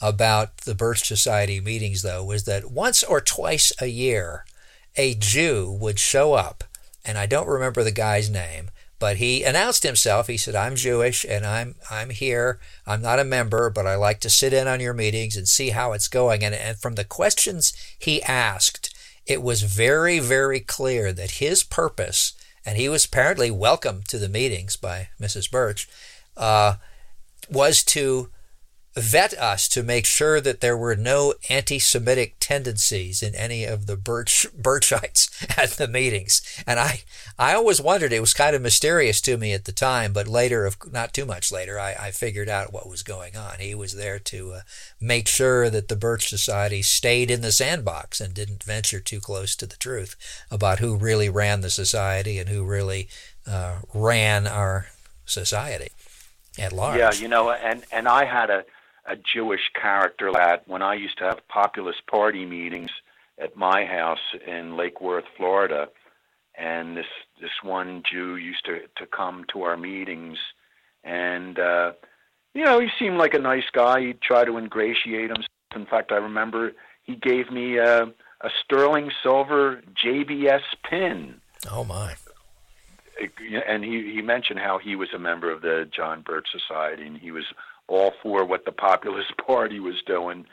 about the Birch Society meetings, though, was that once or twice a year, a Jew would show up, and I don't remember the guy's name, but he announced himself. He said, "I'm Jewish and I'm I'm here. I'm not a member, but I like to sit in on your meetings and see how it's going." And, and from the questions he asked, it was very very clear that his purpose, and he was apparently welcome to the meetings by Mrs. Birch, uh, was to vet us to make sure that there were no anti-Semitic tendencies in any of the Birch Birchites at the meetings. And I, I always wondered. It was kind of mysterious to me at the time, but later, not too much later, I, I figured out what was going on. He was there to uh, make sure that the Birch Society stayed in the sandbox and didn't venture too close to the truth about who really ran the society and who really uh, ran our society at large. Yeah, you know, and and I had a a Jewish character that when I used to have populist party meetings at my house in Lake Worth, Florida, and this this one Jew used to to come to our meetings, and uh, you know he seemed like a nice guy. He'd try to ingratiate himself. In fact, I remember he gave me a, a sterling silver JBS pin. Oh my! And he he mentioned how he was a member of the John Birch Society, and he was all for what the Populist Party was doing.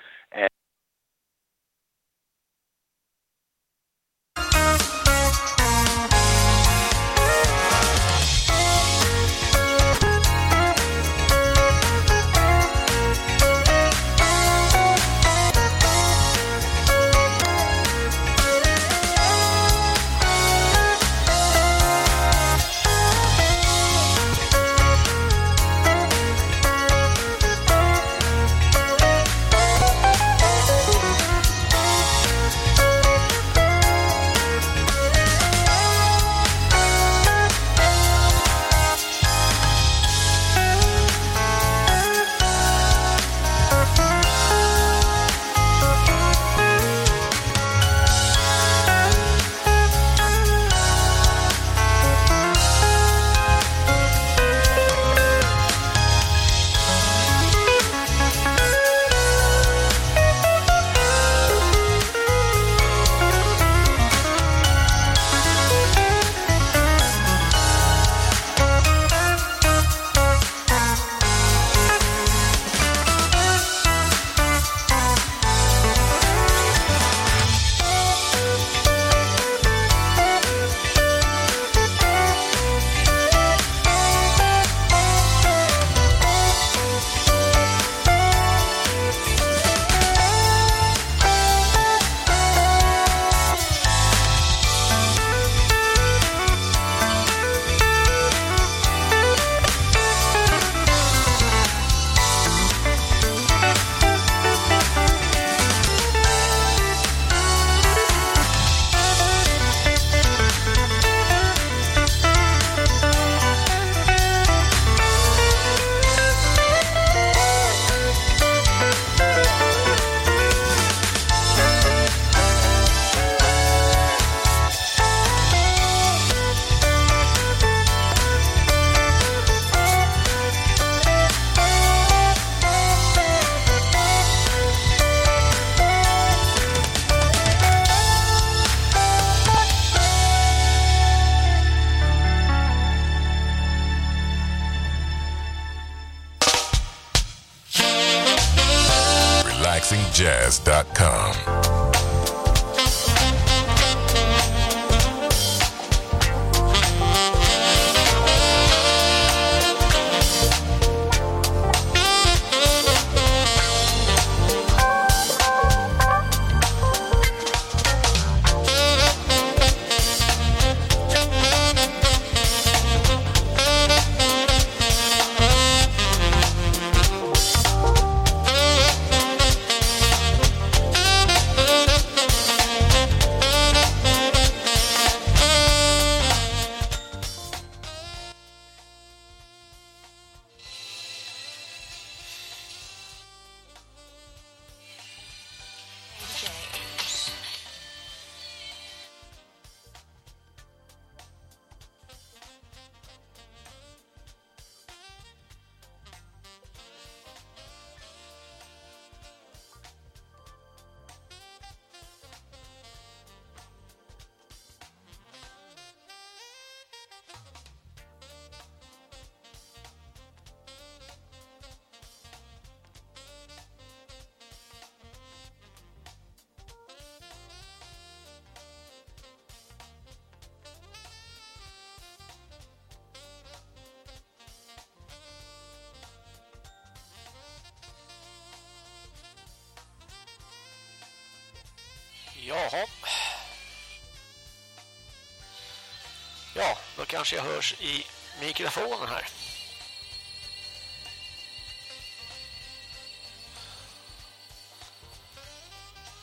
Kanske jag hörs i mikrofonen här.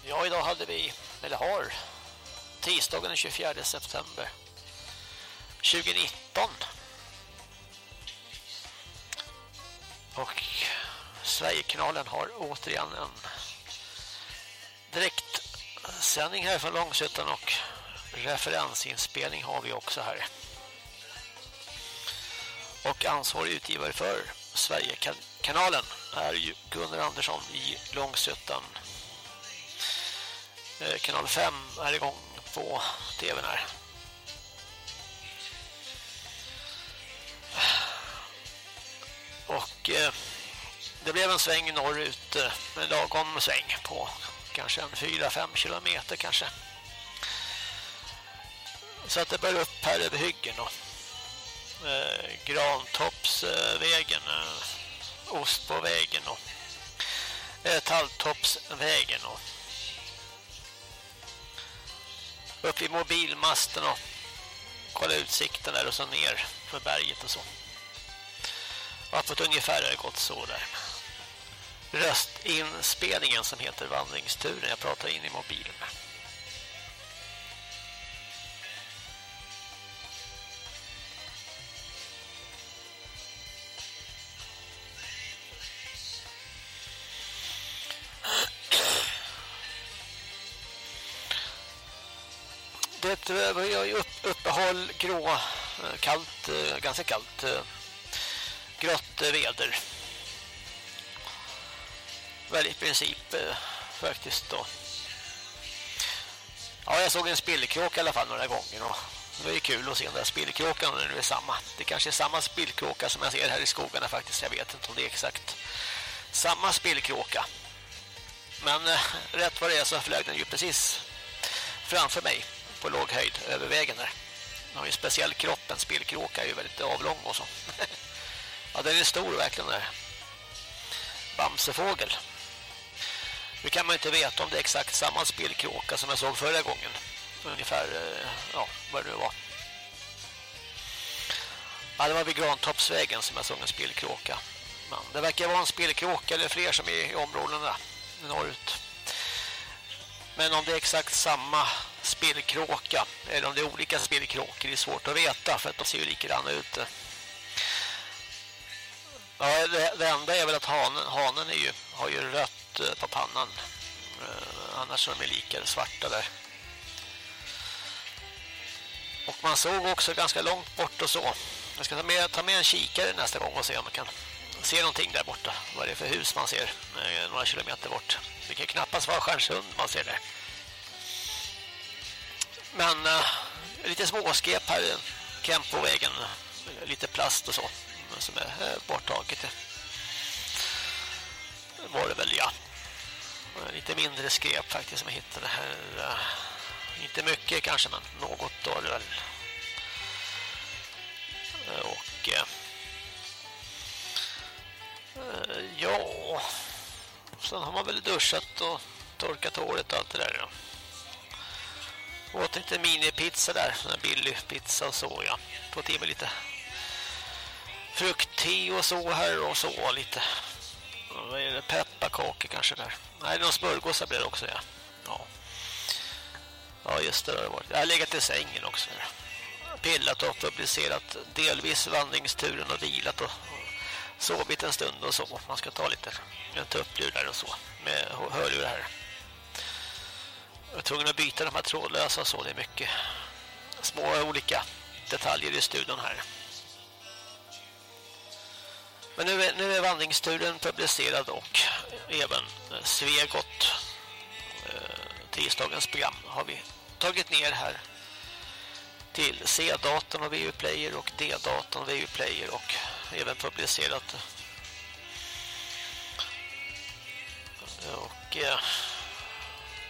Ja, idag hade vi, eller har, tisdagen den 24 september 2019. Och Sverigekanalen har återigen en direktsändning här från Långsötan och referensinspelning har vi också här. Och ansvarig utgivare för Sverigekanalen är ju Gunnar Andersson i Långsötan. Eh, Kanal 5 är igång på tvn här. Och eh, det blev en sväng norrut, eh, en lagom sväng på kanske en 4-5 kilometer kanske. Så att det bär upp här över hyggen och eh, Grantoppsvägen, eh, Ostbovägen och eh, Talltoppsvägen och upp i mobilmasten och kolla utsikten där och så ner för berget och så. Och på ett ungefär har det gått så där. Röstinspelningen som heter Vandringsturen. Jag pratar in i mobilen. Grå, eh, kallt, eh, ganska kallt, eh, grått väder. Väl i princip faktiskt då. Ja, jag såg en spillkråka i alla fall några gånger och det är kul att se den där spillkråkan när det är samma. Det kanske är samma spillkråka som jag ser här i skogarna faktiskt. Jag vet inte om det är exakt samma spillkråka. Men eh, rätt vad det är så flög den ju precis framför mig på låg höjd över vägen där. Den har ju en speciell kropp, en spillkråka är ju väldigt avlång och så. ja, den är stor verkligen där. Bamsefågel. Nu kan man inte veta om det är exakt samma spillkråka som jag såg förra gången. Ungefär, eh, ja, vad det nu var. Ja, det var vid Grantoppsvägen som jag såg en spillkråka. Men det verkar vara en spillkråka eller fler som är i områdena norrut. Men om det är exakt samma spillkråka eller om det är olika spillkråkor är svårt att veta för att de ser ju likadana ut. Ja, det, det enda är väl att hanen, hanen är ju, har ju rött eh, på pannan. Eh, annars är de lika svarta där. Och man såg också ganska långt bort och så. Jag ska ta med, ta med en kikare nästa gång och se om man kan se någonting där borta. Vad är det för hus man ser eh, några kilometer bort. Det kan knappast vara Stjärnsund man ser där. Men uh, lite småskep här, Kempovägen, lite plast och så som är uh, borttaget. Var det väl ja. Lite mindre skräp faktiskt som jag hittade här. Uh, inte mycket kanske men något då väl. Och ja, sen har man väl duschat och torkat håret och allt det där. Ja. Åt lite minipizza där, sån där billig pizza och så, ja. Fått i mig lite fruktte och så här och så lite. Vad är det? Pepparkakor kanske där. Nej, någon smörgåsar blir det också, ja. Ja, ja just det, det har varit. Jag har legat i sängen också. Där. Pillat och publicerat delvis vandringsturen och vilat och sovit en stund och så. Man ska ta lite en tupplur där och så med hörlurar här. Jag är tvungen att byta de här trådlösa så det är mycket små olika detaljer i studion här. Men nu är, nu är vandringsturen publicerad och även Svegot eh, tisdagens program har vi tagit ner här till C-datorn och VU-player och D-datorn och VU-player och även publicerat och eh,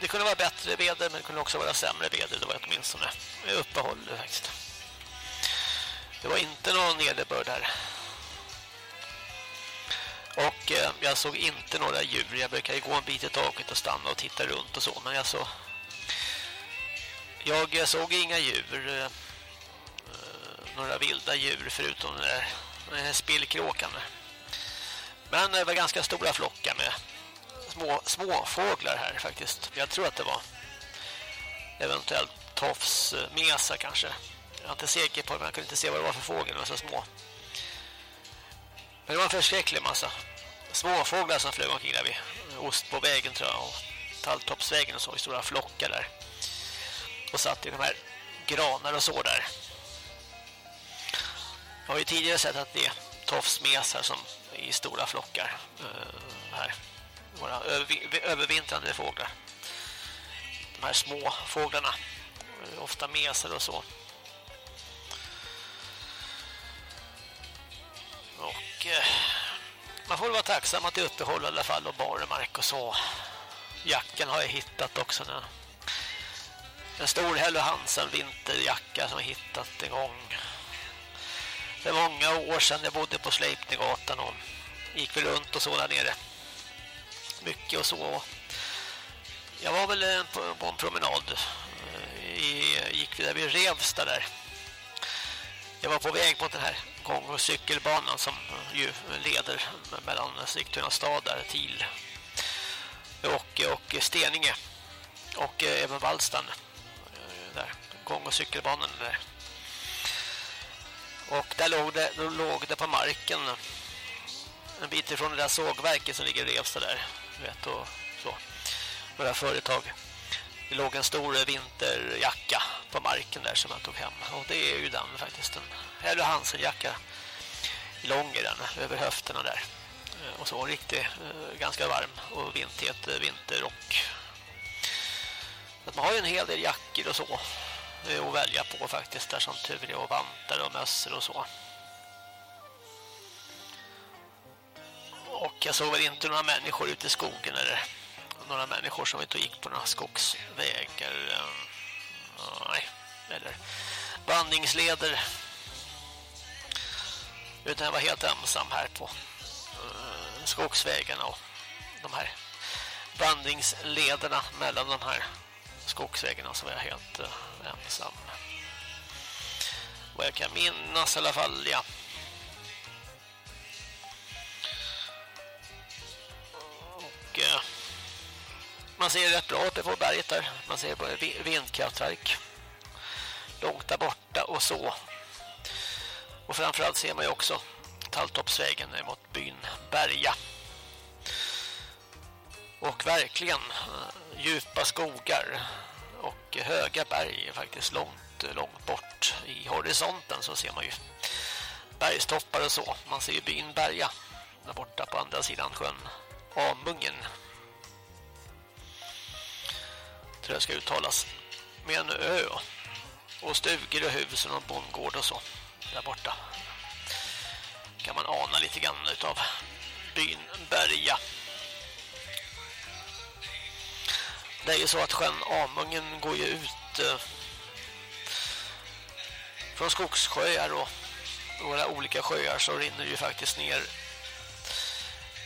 det kunde vara bättre väder men det kunde också vara sämre väder. Det var åtminstone uppehåll faktiskt. Det var inte någon nederbörd här. Och eh, jag såg inte några djur. Jag brukar ju gå en bit i taket och stanna och titta runt och så. Men jag såg Jag såg inga djur, eh, eh, några vilda djur förutom den där spillkråkan. Men det var ganska stora flockar med små, små fåglar här faktiskt. Jag tror att det var eventuellt tofsmesa kanske. Jag är inte säker på det, men jag kunde inte se vad det var för fågel, så små. Men det var en förskräcklig massa småfåglar som flög omkring där vid ost på vägen tror jag och talltoppsvägen och så i stora flockar där. Och satt i de här granar och så där. Jag har ju tidigare sett att det är tofsmesar som i stora flockar uh, här. Våra övervintrande fåglar. De här små fåglarna. Eh, ofta mesar och så. Och eh, man får vara tacksam att det uppehåller i alla fall och barmark och så. Jackan har jag hittat också nu. En stor Hello Hansen vinterjacka som jag hittat en gång. Det är många år sedan jag bodde på Sleipnergatan och gick väl runt och så där nere. Mycket och så. Jag var väl eh, på, på en promenad. Eh, I, gick vi där vid Revsta där. Jag var på väg mot den här gång- och cykelbanan som eh, ju leder mellan Sigtuna stad där till och, och Steninge och även Vallstan där, gång- och cykelbanan där. Och där låg det, då låg det på marken en bit ifrån det där sågverket som ligger i Revsta där, vet och så. Några företag. Det låg en stor vinterjacka på marken där som jag tog hem. Och det är ju den faktiskt. En Hello Hansen-jacka. Lång är den, över höfterna där. Eh, och så riktigt, eh, ganska varm och vindtät eh, vinterrock. Man har ju en hel del jackor och så att välja på faktiskt där som tur är och vantar och mössor och så. Och jag såg väl inte några människor ute i skogen eller några människor som inte gick på några skogsvägar. Eh, nej, eller vandringsleder. Utan jag var helt ensam här på eh, skogsvägarna och de här vandringslederna mellan de här skogsvägarna så var jag helt eh, ensam. Vad jag kan minnas i alla fall, ja. Och man ser rätt bra uppe på berget där. Man ser på vindkraftverk långt där borta och så. Och framförallt ser man ju också Talltoppsvägen mot byn Berga. Och verkligen eh, djupa skogar och höga berg faktiskt långt, eh, långt bort i horisonten så ser man ju bergstoppar och så. Man ser ju byn Berga där borta på andra sidan sjön Amungen. Tror jag ska uttalas med en ö och stugor och hus och bondgård och så där borta. Kan man ana lite grann utav byn Berga. Det är ju så att sjön Amungen går ju ut eh, från skogssjöar och våra olika sjöar så rinner ju faktiskt ner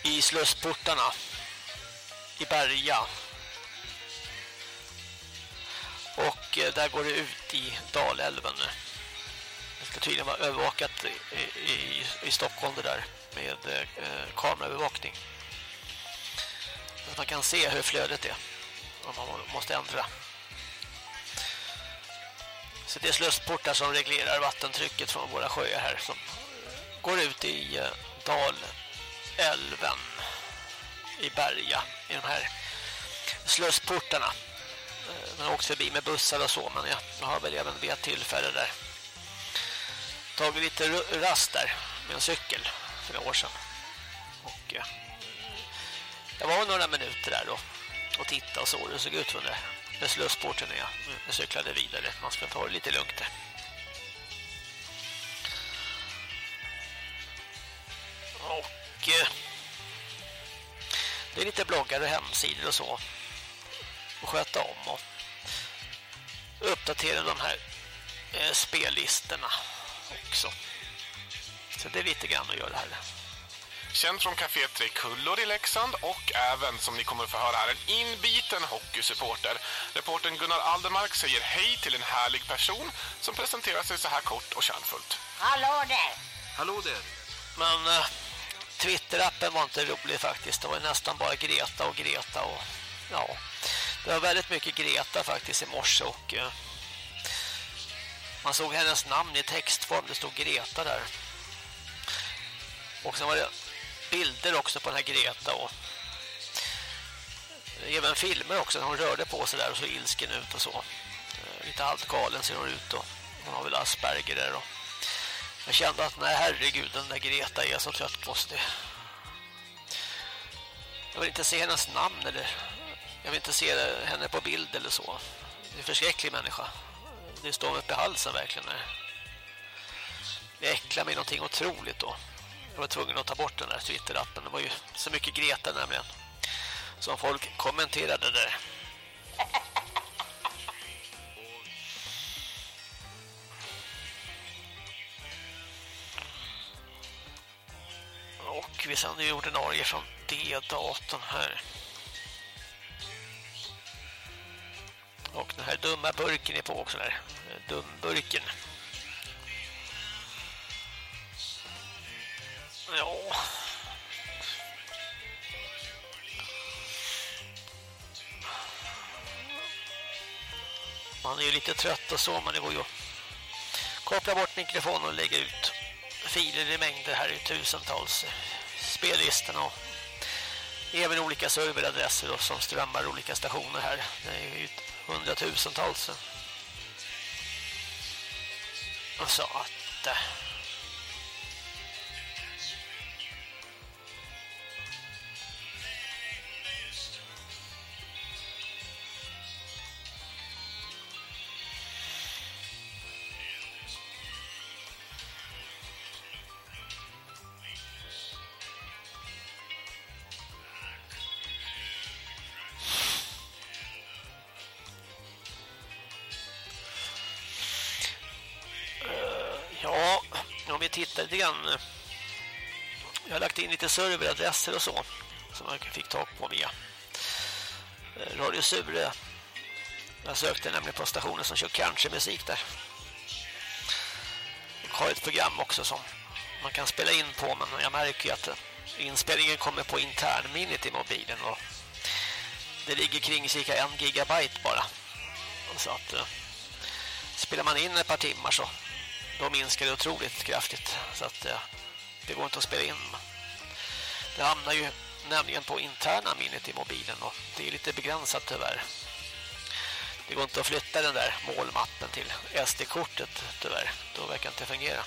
i slussportarna i Berga. Och eh, där går det ut i Dalälven. Det ska tydligen vara övervakat i, i, i Stockholm det där med eh, kameraövervakning. Så att man kan se hur flödet är om man måste ändra. Så det är slussportar som reglerar vattentrycket från våra sjöar här som går ut i eh, Dalälven Älven i Berga i de här slussportarna. Eh, Man har åkt förbi med bussar och så men jag har väl även vid ett tillfälle där tagit lite rast där med en cykel för några år sedan. Och eh, jag var några minuter där då och tittade och så hur det såg ut under med slussporten när jag, jag cyklade vidare. Man ska ta det lite lugnt där. Och eh, det är lite bloggar och hemsidor och så. Och sköta om och uppdatera de här eh, spellistorna också. Så det är lite grann att göra här. känd från Café Tre Kullor i Leksand och även, som ni kommer att få höra här, en inbiten hockeysupporter. Reporten Gunnar Aldermark säger hej till en härlig person som presenterar sig så här kort och kärnfullt. Hallå där! Hallå där! Men uh, Twitter-appen var inte rolig faktiskt. Det var nästan bara Greta och Greta och ja, det var väldigt mycket Greta faktiskt i morse och eh, man såg hennes namn i textform. Det stod Greta där. Och sen var det bilder också på den här Greta och även filmer också när hon rörde på sig där och så ilsken ut och så. Eh, Lite halvt galen ser hon ut och hon har väl Asperger där och jag kände att nej herregud den där Greta är så trött på sig. Jag vill inte se hennes namn eller jag vill inte se henne på bild eller så. Det är en förskräcklig människa. Det står mig upp i halsen verkligen. Det äcklar mig någonting otroligt då. Jag var tvungen att ta bort den där Twitter-appen. Det var ju så mycket Greta nämligen. Som folk kommenterade där. Och vi sänder ju ordinarie från D-datorn här. Och den här dumma burken är på också där. Dumburken. Ja. Man är ju lite trött och så, men det går ju att koppla bort mikrofonen och lägga ut filer i mängder här i tusentals spellistorna och även olika serveradresser som strömmar olika stationer här. Det är ju hundratusentals. Så att... Eh, Eh. Jag har lagt in lite serveradresser och så som jag fick tag på via eh, Radio Sure. Jag sökte nämligen på stationen som kör kanske musik där. Jag har ett program också som man kan spela in på men jag märker ju att eh, inspelningen kommer på internminnet i mobilen och det ligger kring cirka en gigabyte bara. Så att eh, spelar man in ett par timmar så då minskar det otroligt kraftigt så att eh, det går inte att spela in. Det hamnar ju nämligen på interna minnet i mobilen och det är lite begränsat tyvärr. Det går inte att flytta den där målmappen till SD-kortet tyvärr. Då verkar inte fungera.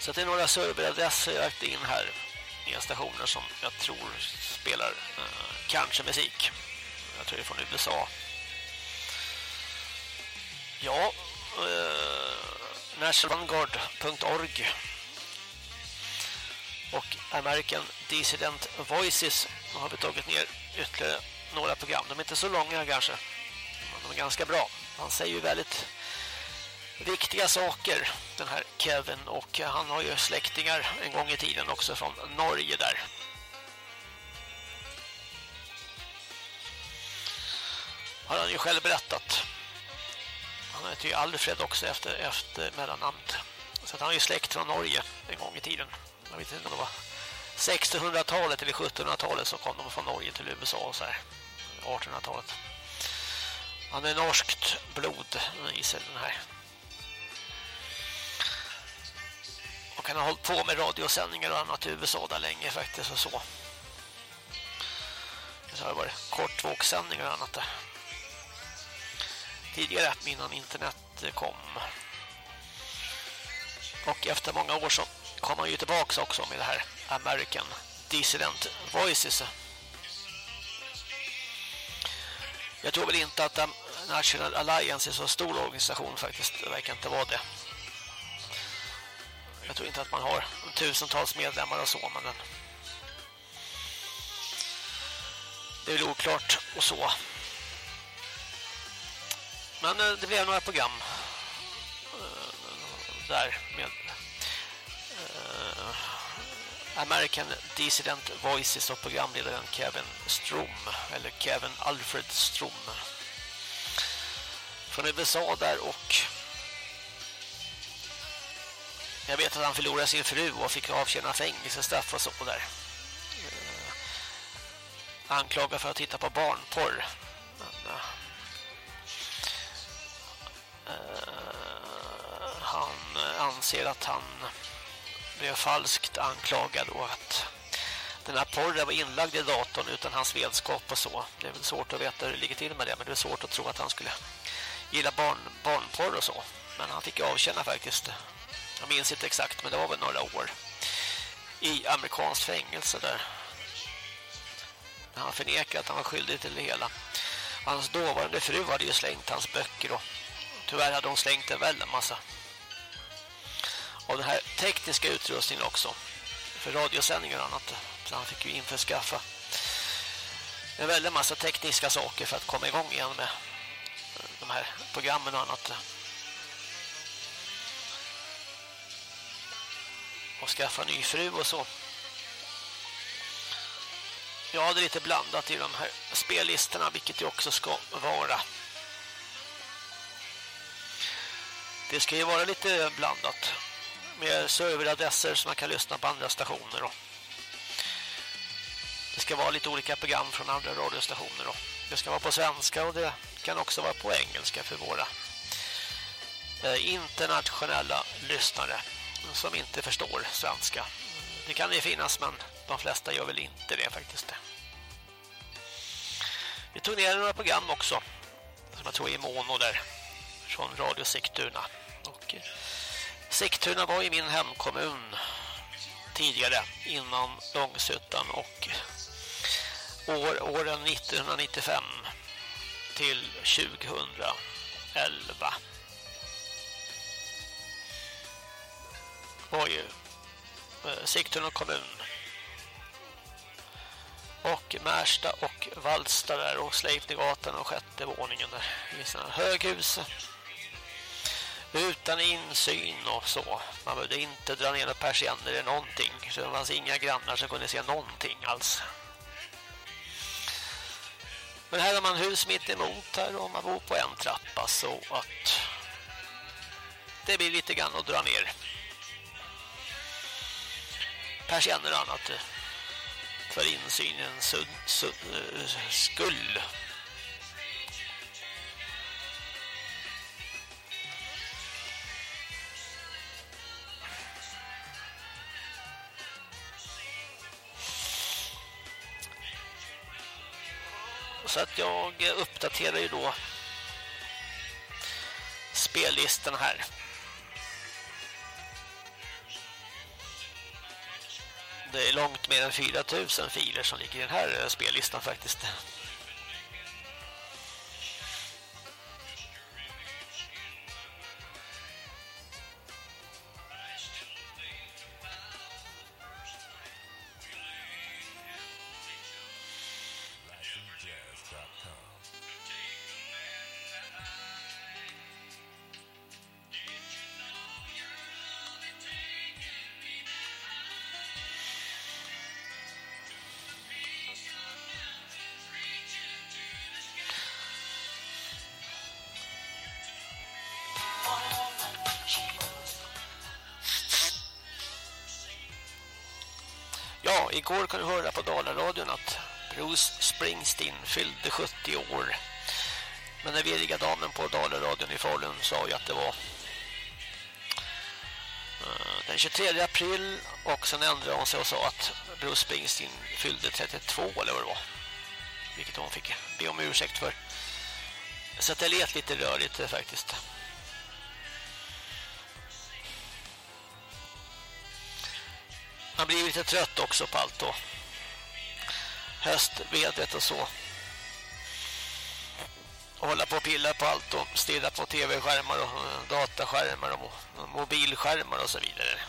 Så det är några serveradresser jag lagt in här i stationer som jag tror spelar eh, kanske musik. Jag tror det är från USA. Ja, eh, nationalvanguard.org och American Dissident Voices har vi tagit ner ytterligare några program. De är inte så långa kanske, men de är ganska bra. Han säger ju väldigt viktiga saker, den här Kevin. Och han har ju släktingar en gång i tiden också från Norge där. Har han ju själv berättat. Han heter ju Alfred också efter, efter mellannamnet. Så han är ju släkt från Norge en gång i tiden. Jag vet inte om det var 1600-talet eller 1700-talet så kom de från Norge till USA och så här. 1800-talet. Han är norskt blod i sig den här. Och han har hållit på med radiosändningar och annat i USA där länge faktiskt och så. Så har det varit kortvågssändningar och annat där tidigare innan internet kom. Och efter många år så kom han ju tillbaka också med det här American Dissident Voices. Jag tror väl inte att National Alliance är så stor organisation faktiskt. Det verkar inte vara det. Jag tror inte att man har tusentals medlemmar och så, men den... det är väl oklart och så. Men eh, det blev några program. Eh, där med eh, American Dissident Voices och programledaren Kevin Strom eller Kevin Alfred Strom från USA där och jag vet att han förlorade sin fru och fick avtjäna fängelsestraff och så där. Eh, Anklagad för att titta på barnporr. Men, eh, Eh, han anser att han blev falskt anklagad och att den här porren var inlagd i datorn utan hans vetskap och så. Det är väl svårt att veta hur det ligger till med det men det är svårt att tro att han skulle gilla barn, barnporr och så. Men han fick avkänna faktiskt. Jag minns inte exakt men det var väl några år i amerikanskt fängelse där. Han förnekade att han var skyldig till det hela. Hans dåvarande fru hade ju slängt hans böcker och tyvärr hade hon slängt en väldigt massa av den här tekniska utrustningen också för radiosändningar och annat. Så han fick ju införskaffa en väldigt massa tekniska saker för att komma igång igen med de här programmen och annat. Och skaffa ny fru och så. Jag hade lite blandat i de här spellistorna, vilket det också ska vara. Det ska ju vara lite blandat med serveradresser så man kan lyssna på andra stationer. då. det ska vara lite olika program från andra radiostationer. då. det ska vara på svenska och det kan också vara på engelska för våra eh, internationella lyssnare som inte förstår svenska. Det kan ju finnas men de flesta gör väl inte det faktiskt. Vi tog ner några program också som jag tror är i mono där från Radio Sigtuna. Och eh, Sigtuna var i min hemkommun tidigare innan Långsuttan och år, åren 1995 till 2011 var ju eh, Sigtuna kommun. Och Märsta och Vallsta där och Sleipnegatan och sjätte våningen där i sina höghus utan insyn och så. Man behövde inte dra ner persienner eller någonting. Så det fanns inga grannar som kunde se någonting alls. Men här har man hus mitt emot här och man bor på en trappa så att det blir lite grann att dra ner persienner och annat för insynens eh, skull. Så att jag uppdaterar ju då spellistan här. Det är långt mer än 4000 filer som ligger i den här eh, spellistan faktiskt. Igår kunde höra på Dalaradion att Bruce Springsteen fyllde 70 år. Men den veriga damen på Dalaradion i Falun sa ju att det var eh, den 23 april och sen ändrade hon sig och sa att Bruce Springsteen fyllde 32 eller vad det var. Vilket hon fick be om ursäkt för. Så det lät lite rörigt eh, faktiskt. Man blir lite trött också på allt då. Höstvedet och så. Och hålla på och pilla på allt och stirra på tv-skärmar och eh, dataskärmar och mobilskärmar och så vidare.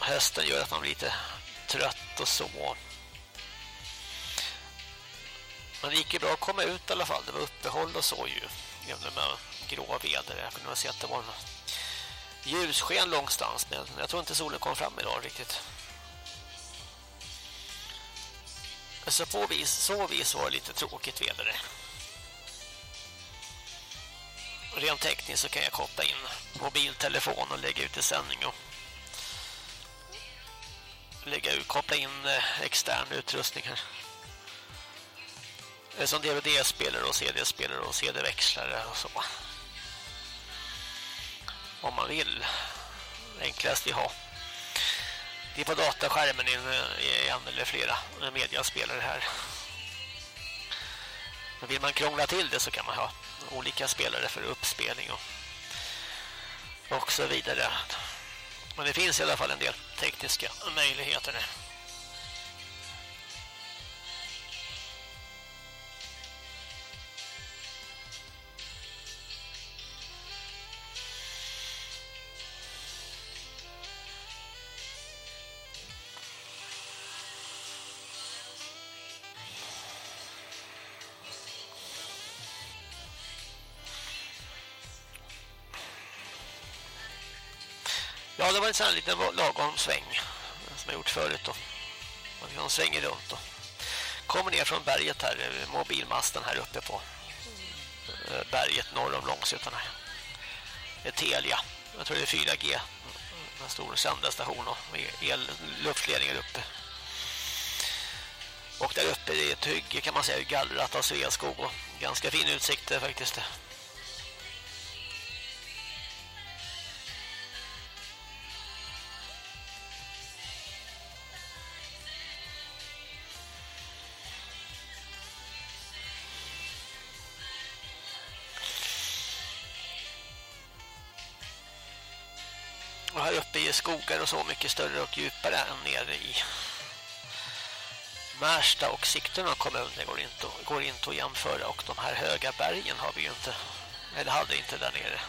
Hösten gör att man blir lite trött och så. Men det gick ju bra att komma ut i alla fall. Det var uppehåll och så ju. Även med grå väder. Jag kunde se att det var en ljussken långstans. Men jag tror inte solen kom fram idag riktigt. Så på vis, så vis var det lite tråkigt väder. Rent tekniskt så kan jag koppla in mobiltelefon och lägga ut i sändning och lägga ut, koppla in eh, extern utrustning här. Som DVD-spelare och CD-spelare och CD-växlare och så. Om man vill. Enklast att ha. Det är på dataskärmen i en eller flera mediaspelare här. Men vill man krångla till det så kan man ha olika spelare för uppspelning och, och så vidare. Men det finns i alla fall en del tekniska möjligheter. Så en här liten lagom sväng som jag gjort förut då. Man kan svänga runt och kommer ner från berget här, eh, mobilmasten här uppe på eh, berget norr om Långsötan här. Det är Telia. Jag tror det är 4G. Mm, en stor sändarstation och el, luftledningar uppe. Och där uppe är ett hygge kan man säga gallrat av Sveaskog och ganska fin utsikt faktiskt. Skogar och så mycket större och djupare än nere i Märsta och Sigtuna kommun. Det går inte, går inte att jämföra och de här höga bergen har vi ju inte, eller hade inte där nere.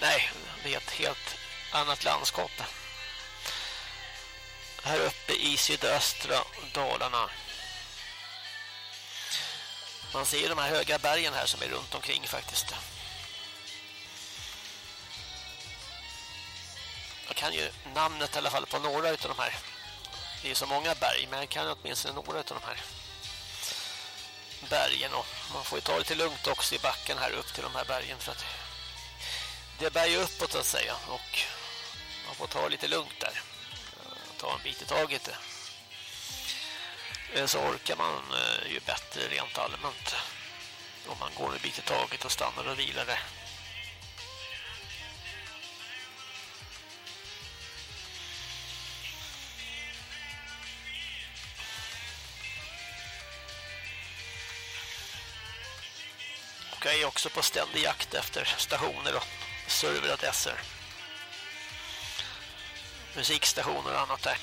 Nej, det är ett helt annat landskap. Här uppe i sydöstra Dalarna. Man ser de här höga bergen här som är runt omkring faktiskt. Jag kan ju namnet i alla fall på några av de här. Det är så många berg, men jag kan åtminstone några av de här bergen. Och man får ju ta det lite lugnt också i backen här upp till de här bergen för att det bär ju uppåt att säga och man får ta lite lugnt där. Ta en bit i taget. Eh, så orkar man eh, ju bättre rent allmänt om man går en bit i taget och stannar och vilar där. Och jag är också på ständig jakt efter stationer och serveradresser. Musikstationer och annat där.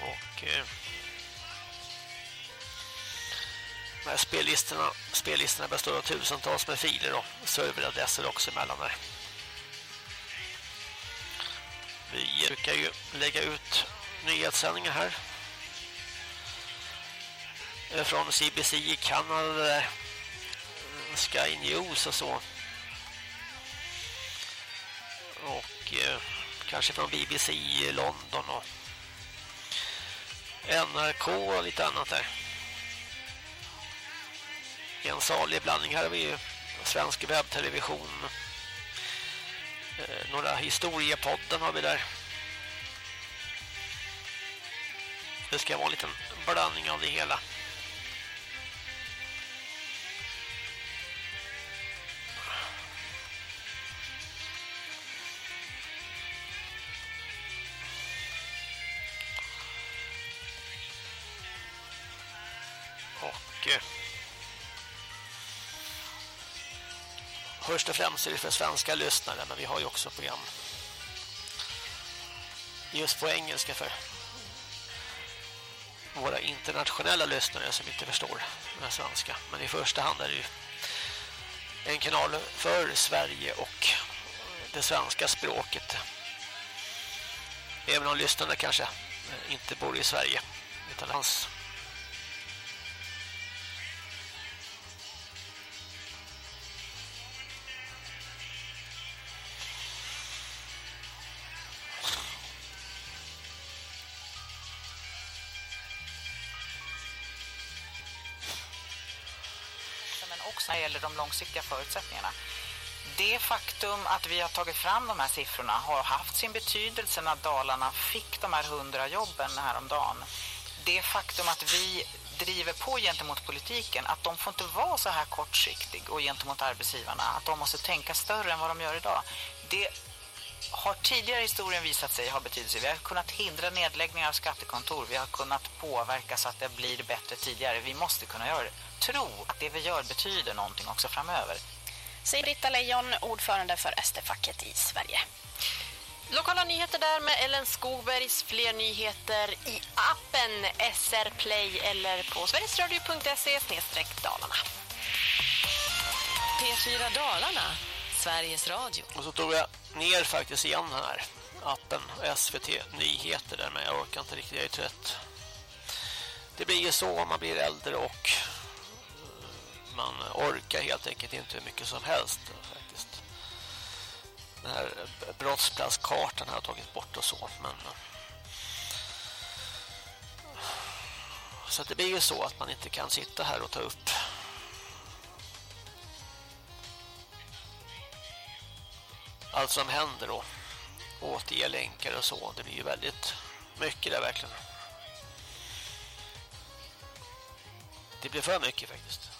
Och eh, de här spellistorna, spellistorna består av tusentals med filer och serveradresser också emellan där. Vi brukar ju lägga ut nyhetssändningar här. Eh, från CBC i Kanada, eh, Sky News och så. Och eh, kanske från BBC i London och NRK och lite annat där. En salig blandning här har vi ju svensk webbtelevision. Eh, några historiepodden har vi där. Det ska vara en liten blandning av det hela. Och eh, först och främst är det för svenska lyssnare men vi har ju också program just på engelska för våra internationella lyssnare som inte förstår den svenska. Men i första hand är det ju en kanal för Sverige och det svenska språket. Även om lyssnarna kanske inte bor i Sverige utan hans de långsiktiga förutsättningarna. Det faktum att vi har tagit fram de här siffrorna har haft sin betydelse när Dalarna fick de här hundra jobben häromdagen. Det faktum att vi driver på gentemot politiken, att de får inte vara så här kortsiktig och gentemot arbetsgivarna, att de måste tänka större än vad de gör idag. Det har tidigare i historien visat sig ha betydelse. Vi har kunnat hindra nedläggningar av skattekontor. Vi har kunnat påverka så att det blir bättre tidigare. Vi måste kunna göra det. Tro att det vi gör betyder någonting också framöver. Säger Britta Lejon, ordförande för SD-facket i Sverige. Lokala nyheter där med Ellen Skogbergs fler nyheter i appen SR Play eller på sverigesradio.se Dalarna. P4 Dalarna, Sveriges Radio. Och så tog jag ner faktiskt igen den här appen SVT Nyheter där men jag orkar inte riktigt, jag är trött. Det blir ju så om man blir äldre och man orkar helt enkelt inte hur mycket som helst faktiskt. Den här eh, brottsplatskartan har jag tagit bort och så men eh, så det blir ju så att man inte kan sitta här och ta upp allt som händer och återge länkar och så. Det blir ju väldigt mycket där verkligen. Det blir för mycket faktiskt.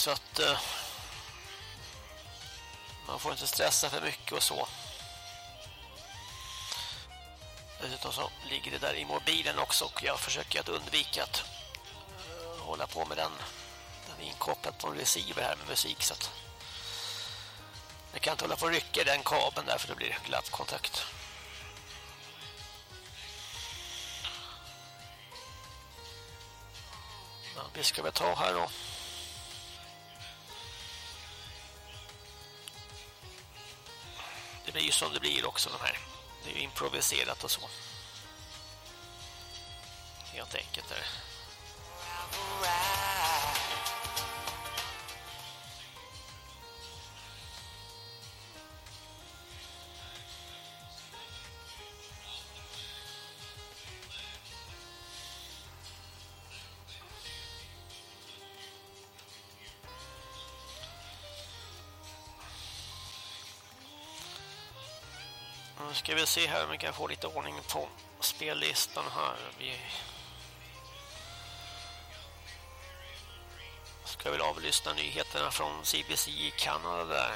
Så att eh, man får inte stressa för mycket och så. Dessutom så ligger det där i mobilen också och jag försöker att undvika att eh, hålla på med den. Den är inkopplad på en receiver här med musik så att jag kan inte hålla på och rycka den kabeln där för det blir glappkontakt. Ja, vi ska väl ta här då. Det blir ju som det blir också de här. Det är ju improviserat och så. Helt enkelt där. Ska vi se här om vi kan få lite ordning på spellistan här. Vi ska väl avlyssna nyheterna från CBC i Kanada där.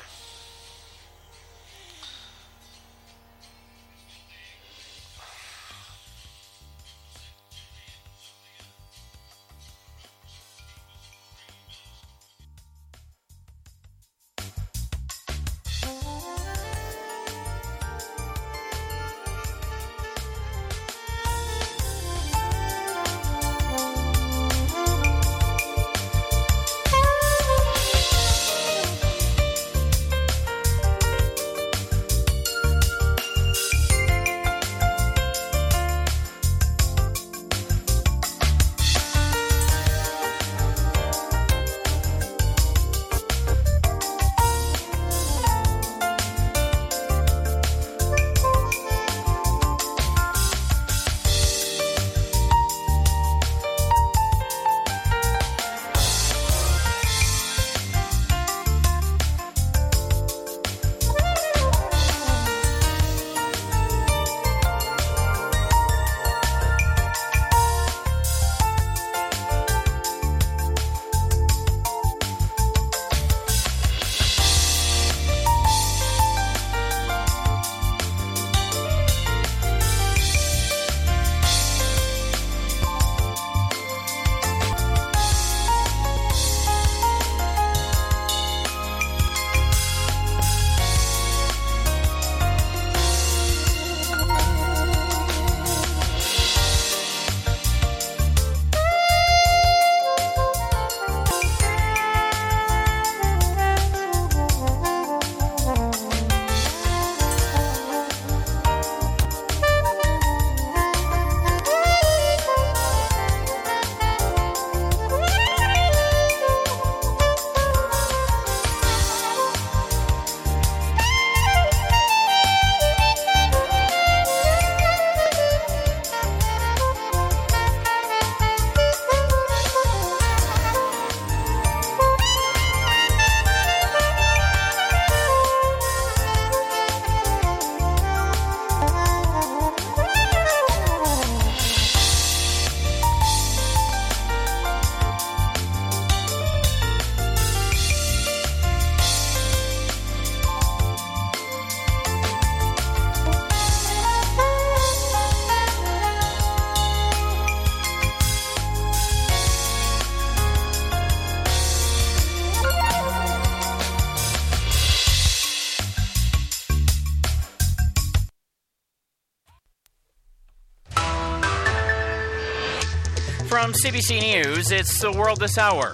CBC News, it's the world this hour.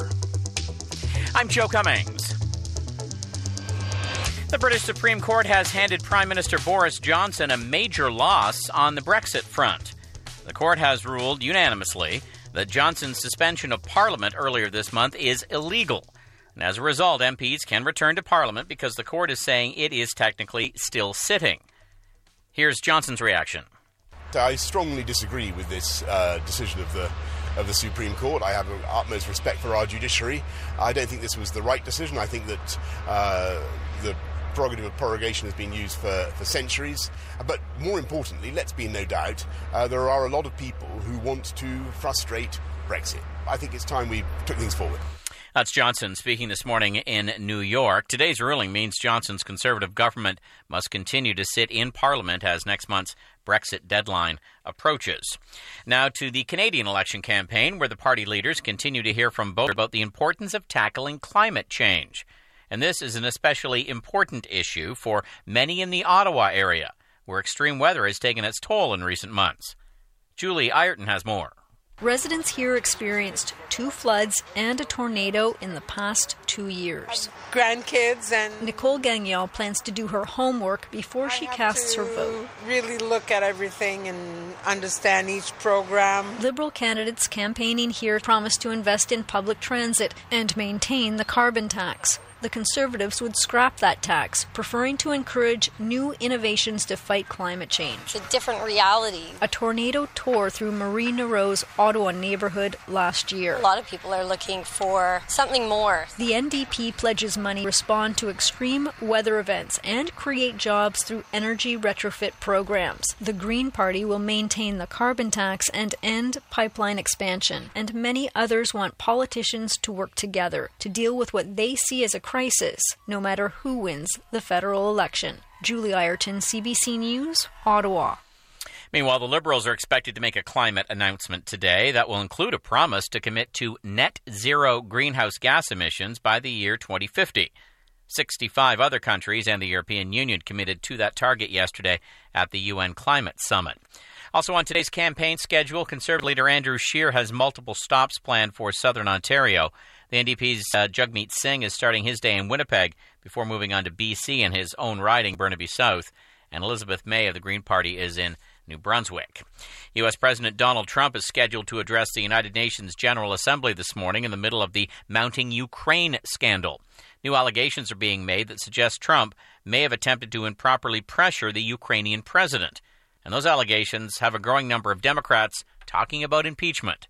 I'm Joe Cummings. The British Supreme Court has handed Prime Minister Boris Johnson a major loss on the Brexit front. The court has ruled unanimously that Johnson's suspension of Parliament earlier this month is illegal. And as a result, MPs can return to Parliament because the court is saying it is technically still sitting. Here's Johnson's reaction. I strongly disagree with this uh, decision of the of the Supreme Court. I have utmost respect for our judiciary. I don't think this was the right decision. I think that uh, the prerogative of prorogation has been used for, for centuries. But more importantly, let's be in no doubt, uh, there are a lot of people who want to frustrate Brexit. I think it's time we took things forward. That's Johnson speaking this morning in New York. Today's ruling means Johnson's Conservative government must continue to sit in Parliament as next month's Brexit deadline approaches. Now to the Canadian election campaign, where the party leaders continue to hear from both about the importance of tackling climate change. And this is an especially important issue for many in the Ottawa area, where extreme weather has taken its toll in recent months. Julie Ayrton has more. Residents here experienced two floods and a tornado in the past two years. Grandkids and Nicole Gagnon plans to do her homework before she casts her vote. Really look at everything and understand each program. Liberal candidates campaigning here promise to invest in public transit and maintain the carbon tax the Conservatives would scrap that tax, preferring to encourage new innovations to fight climate change. It's a different reality. A tornado tore through Marie Nareau's Ottawa neighborhood last year. A lot of people are looking for something more. The NDP pledges money to respond to extreme weather events and create jobs through energy retrofit programs. The Green Party will maintain the carbon tax and end pipeline expansion. And many others want politicians to work together to deal with what they see as a crisis, no matter who wins the federal election. Julie Ayrton, CBC News, Ottawa. Meanwhile, the Liberals are expected to make a climate announcement today that will include a promise to commit to net zero greenhouse gas emissions by the year 2050. 65 other countries and the European Union committed to that target yesterday at the UN Climate Summit. Also, on today's campaign schedule, Conservative leader Andrew Scheer has multiple stops planned for southern Ontario. The NDP's uh, Jagmeet Singh is starting his day in Winnipeg before moving on to BC in his own riding, Burnaby South. And Elizabeth May of the Green Party is in New Brunswick. U.S. President Donald Trump is scheduled to address the United Nations General Assembly this morning in the middle of the mounting Ukraine scandal. New allegations are being made that suggest Trump may have attempted to improperly pressure the Ukrainian president. And those allegations have a growing number of Democrats talking about impeachment.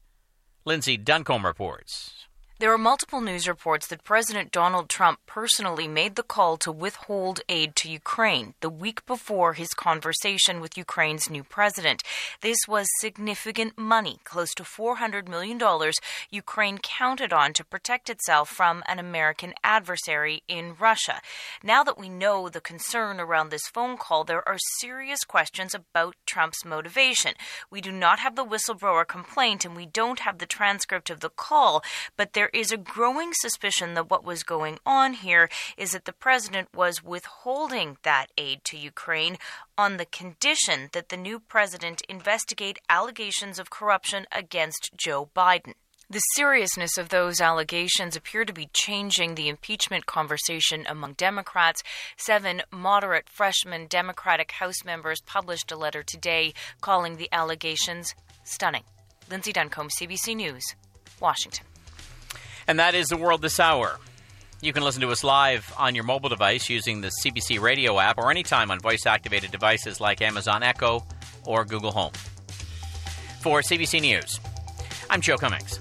Lindsay Duncombe reports. There are multiple news reports that President Donald Trump personally made the call to withhold aid to Ukraine the week before his conversation with Ukraine's new president. This was significant money, close to $400 million, Ukraine counted on to protect itself from an American adversary in Russia. Now that we know the concern around this phone call, there are serious questions about Trump's motivation. We do not have the whistleblower complaint and we don't have the transcript of the call, but there is a growing suspicion that what was going on here is that the president was withholding that aid to Ukraine on the condition that the new president investigate allegations of corruption against Joe Biden. The seriousness of those allegations appear to be changing the impeachment conversation among Democrats. Seven moderate freshman Democratic House members published a letter today calling the allegations stunning. Lindsay Duncombe, CBC News, Washington. And that is the world this hour. You can listen to us live on your mobile device using the CBC radio app or anytime on voice activated devices like Amazon Echo or Google Home. For CBC News, I'm Joe Cummings.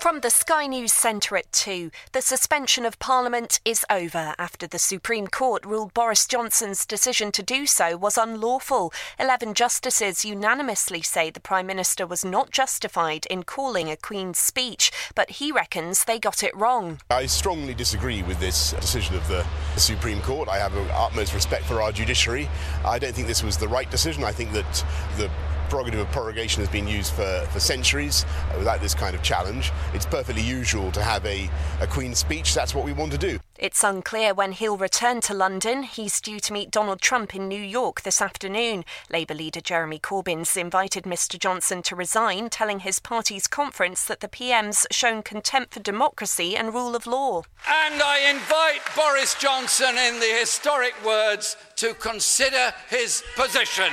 From the Sky News Centre at 2, the suspension of Parliament is over after the Supreme Court ruled Boris Johnson's decision to do so was unlawful. Eleven justices unanimously say the Prime Minister was not justified in calling a Queen's speech, but he reckons they got it wrong. I strongly disagree with this decision of the Supreme Court. I have utmost respect for our judiciary. I don't think this was the right decision. I think that the prerogative of prorogation has been used for, for centuries uh, without this kind of challenge. It's perfectly usual to have a, a Queen's speech. That's what we want to do. It's unclear when he'll return to London. He's due to meet Donald Trump in New York this afternoon. Labour leader Jeremy Corbyn's invited Mr Johnson to resign, telling his party's conference that the PM's shown contempt for democracy and rule of law. And I invite Boris Johnson, in the historic words, to consider his position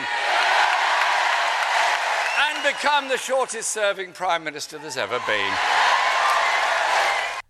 and become the shortest serving Prime Minister there's ever been.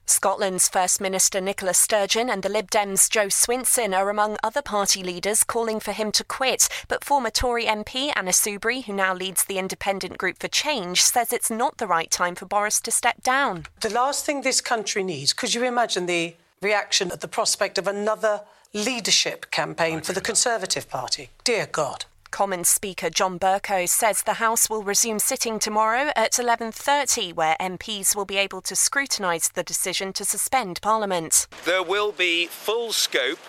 Scotland's First Minister Nicola Sturgeon and the Lib Dems Joe Swinson are among other party leaders calling for him to quit. But former Tory MP Anna Soubry, who now leads the independent group for change, says it's not the right time for Boris to step down. The last thing this country needs, could you imagine the reaction at the prospect of another leadership campaign for the Conservative Party? Dear God. Commons Speaker John Bercow says the House will resume sitting tomorrow at 11:30 where MPs will be able to scrutinise the decision to suspend Parliament. There will be full scope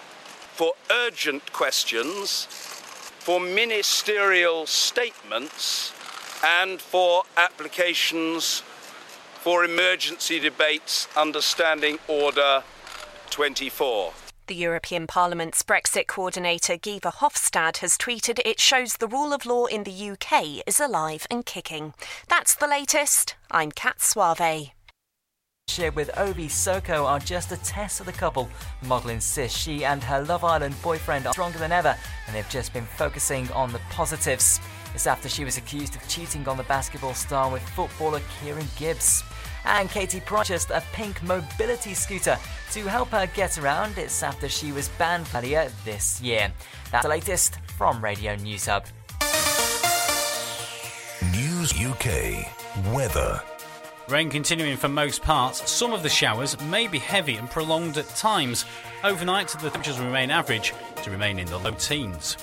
for urgent questions, for ministerial statements and for applications for emergency debates under Standing Order 24. The European Parliament's Brexit coordinator Guy Verhofstadt has tweeted it shows the rule of law in the UK is alive and kicking. That's the latest. I'm Kat Suave. Shared With Obi Soko are just a test of the couple. Model insists she and her Love Island boyfriend are stronger than ever, and they've just been focusing on the positives. It's after she was accused of cheating on the basketball star with footballer Kieran Gibbs and Katie purchased a pink mobility scooter to help her get around. It's after she was banned earlier this year. That's the latest from Radio News Hub. News UK weather. Rain continuing for most parts. Some of the showers may be heavy and prolonged at times. Overnight, the temperatures remain average to remain in the low teens.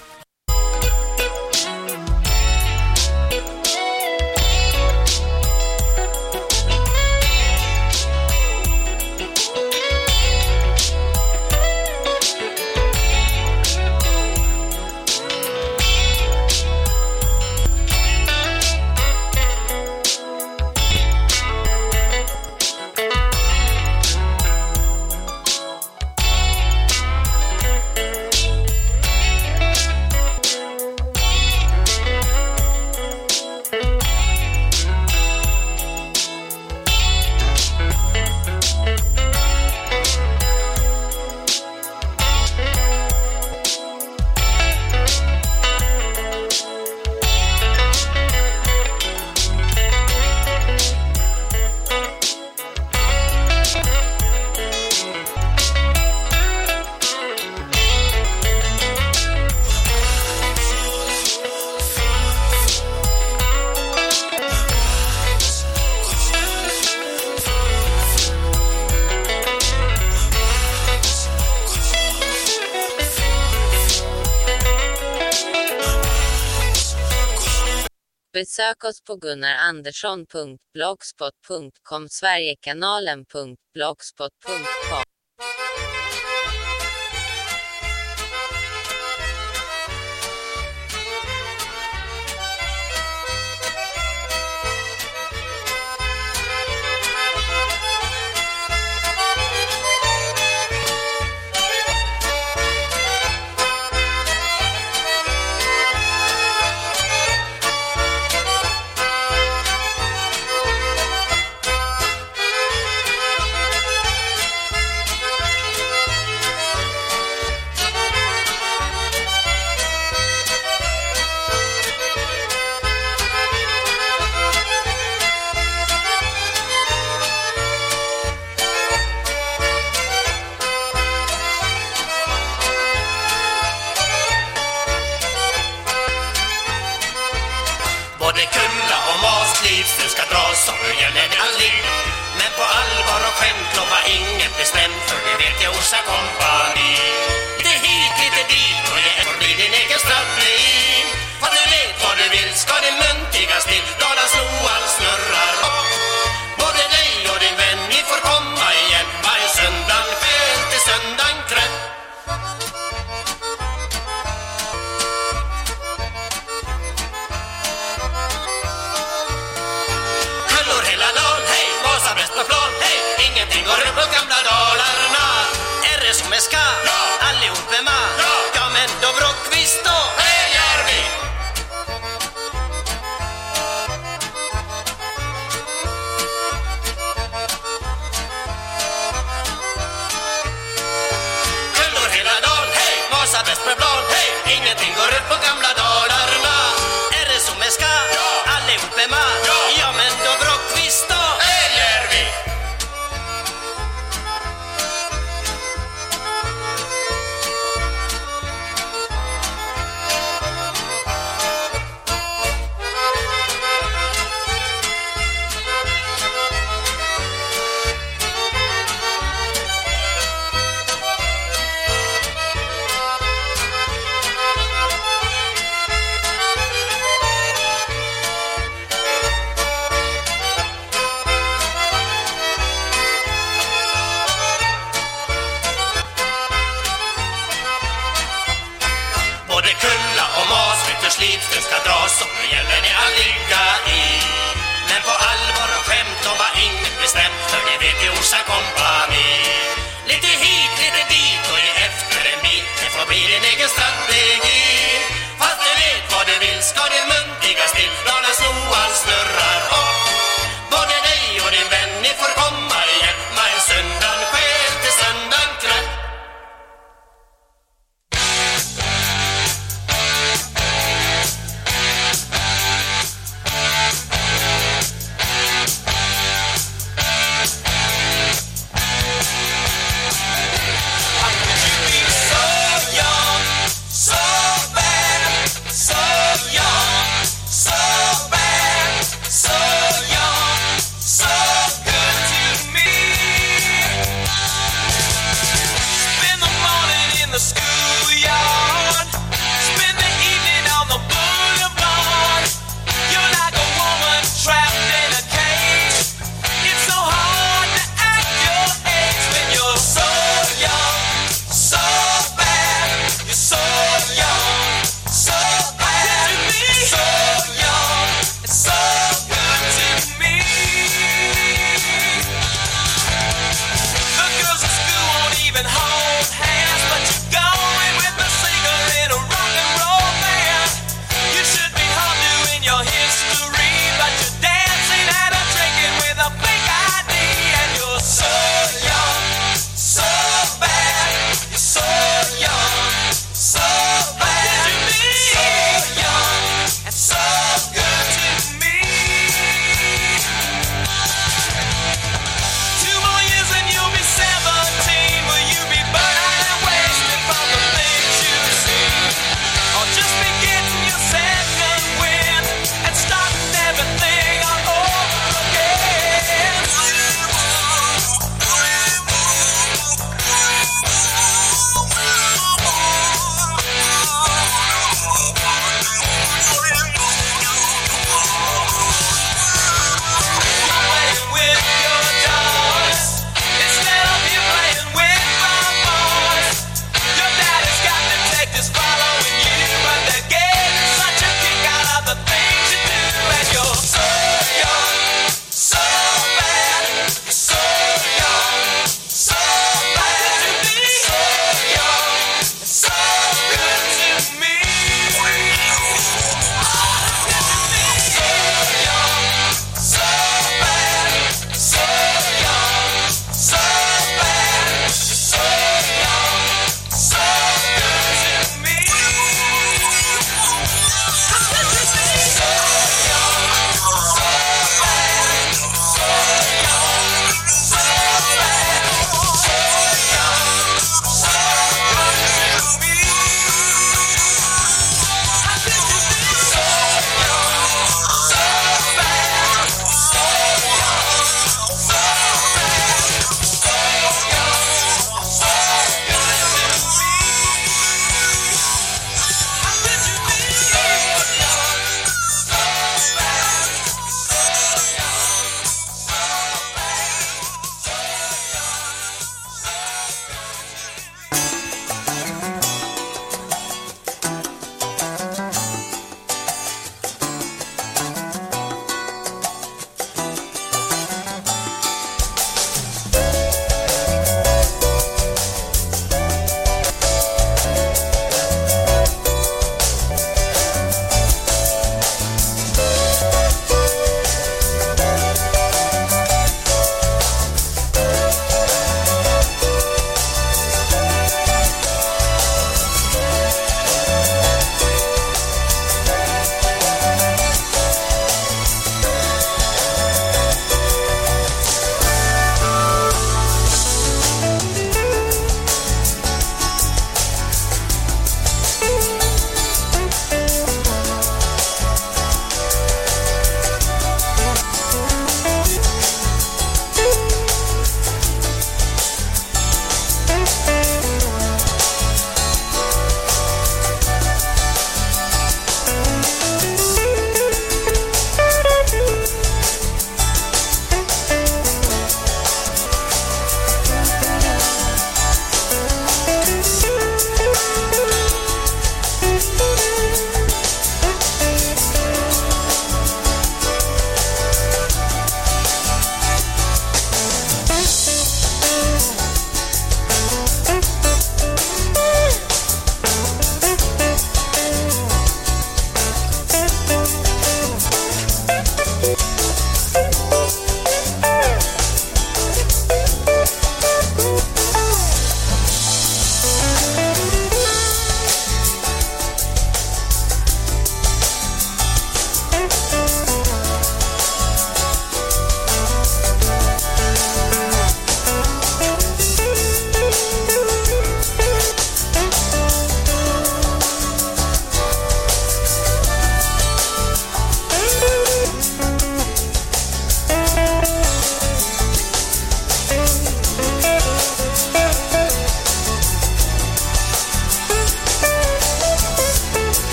Besök oss på gunnarandersson.blogspot.com Sverigekanalen.blogspot.com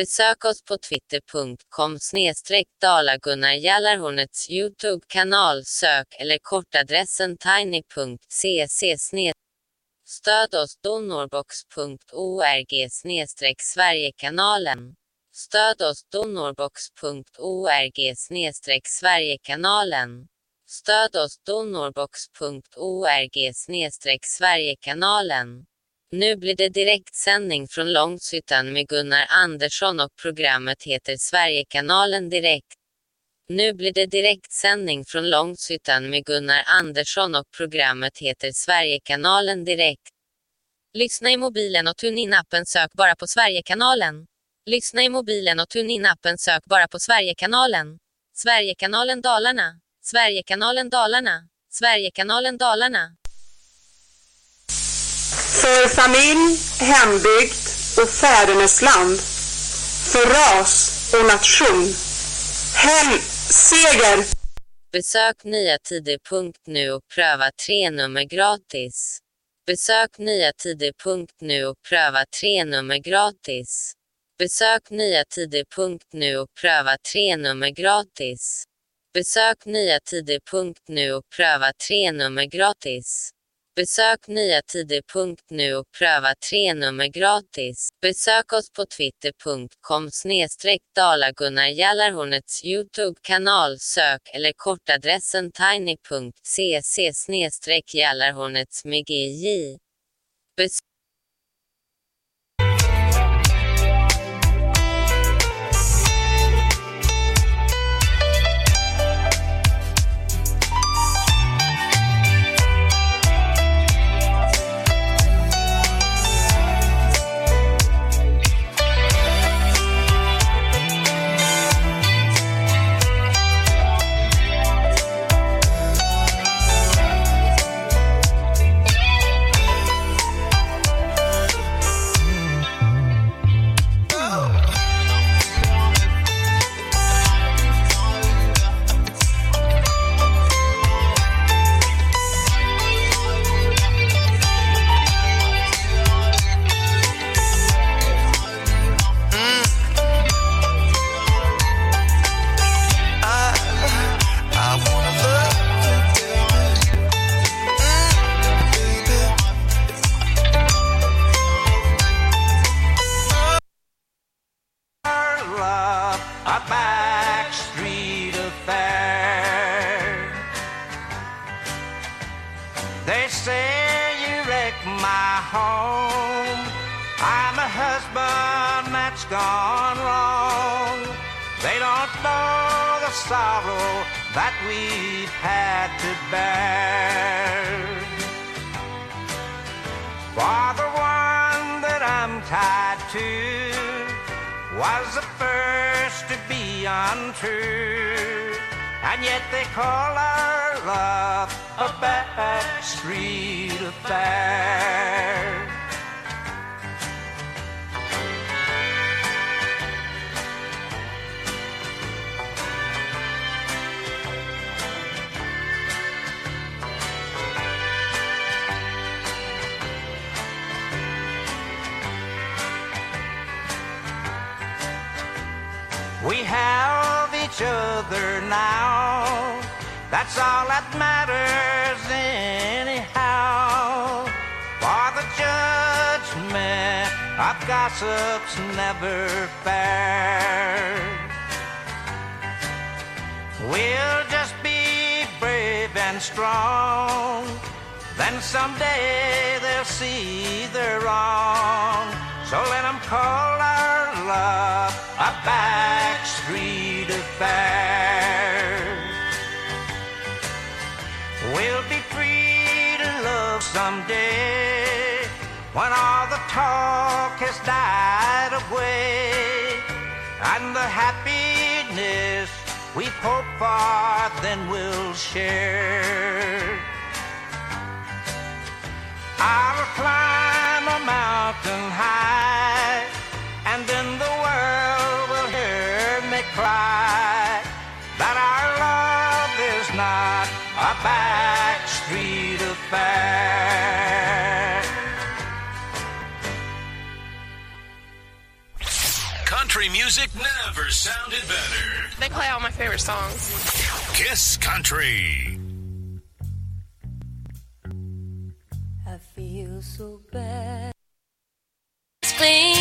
Besök oss på twitter.com dalagunnarjallarhornets Youtube-kanal sök eller kortadressen tiny.cc Stöd oss donorbox.org snedstreck Sverigekanalen. Stöd oss donorbox.org snedstreck Sverigekanalen. Stöd oss donorbox.org snedstreck Sverigekanalen. Nu blir det direktsändning från Långshyttan med Gunnar Andersson och programmet heter Sverigekanalen Direkt. Nu blir det direktsändning från Långshyttan med Gunnar Andersson och programmet heter Sverigekanalen Direkt. Lyssna i mobilen och TuneIn-appen sök bara på Sverigekanalen. Lyssna i mobilen och TuneIn-appen sök bara på Sverigekanalen. Sverigekanalen Dalarna. Sverigekanalen Dalarna. Sverigekanalen Dalarna. För familj, hembygd och fädernesland. För ras och nation. Hem, seger! Besök nyatider.nu och pröva tre nummer gratis. Besök nyatider.nu och pröva tre nummer gratis. Besök nyatider.nu och pröva tre nummer gratis. Besök nyatider.nu och pröva tre nummer gratis. Besök nyatider.nu och pröva tre nummer gratis. Besök oss på twitter.com snedstreck Dalagunnarjallarhornets Youtube-kanal sök eller kortadressen tiny.cc snedstreck Jallarhornets med GJ. Bes- untrue. And yet they call our love a backstreet affair. We have each other now. That's all that matters, anyhow. For the judgment of gossip's never fair. We'll just be brave and strong. Then someday they'll see they're wrong. So let them call our love a backstreet affair. We'll be free to love someday when all the talk has died away and the happiness we've hoped for then we'll share. I'll climb a mountain high, and then the world will hear me cry that our love is not a backstreet affair. Country music never sounded better. They play all my favorite songs. Kiss Country. So bad. It's clean.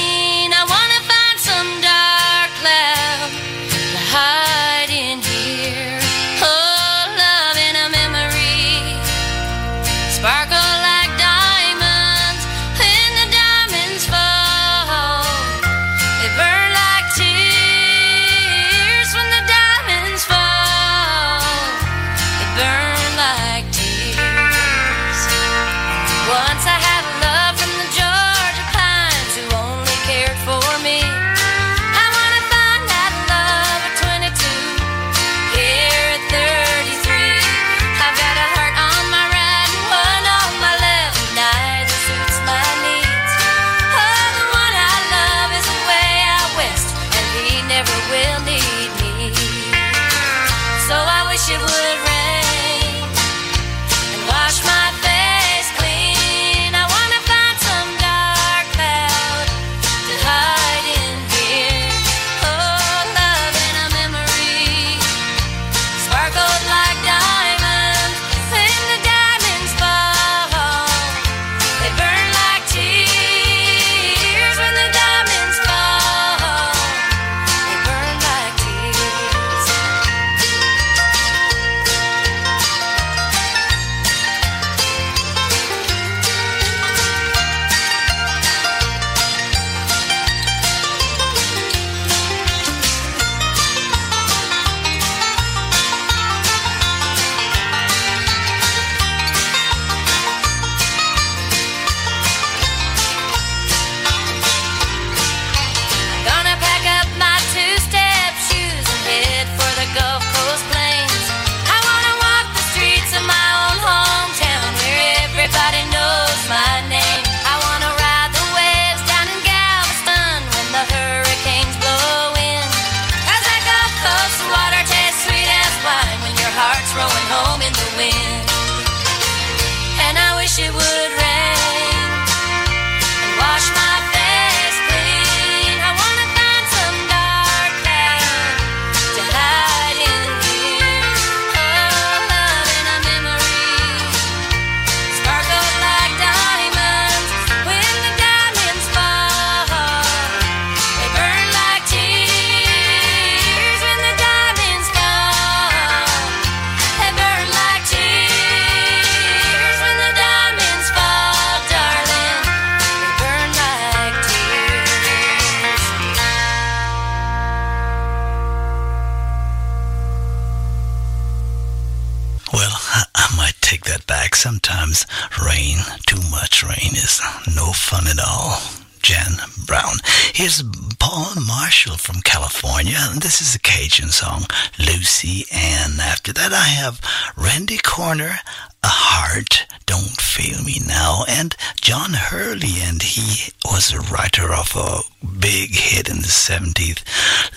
Sometimes rain, too much rain is no fun at all. Jan Brown. Here's Paul Marshall from California, this is a Cajun song, Lucy Ann. After that, I have Randy Corner, A Heart, Don't Fail Me Now, and John Hurley, and he was a writer of a big hit in the 70s,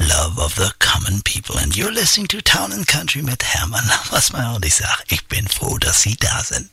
Love of the Common People. And you're listening to Town and Country mit Hermann. Was man aldrig sagt, ich bin froh, dass Sie da sind.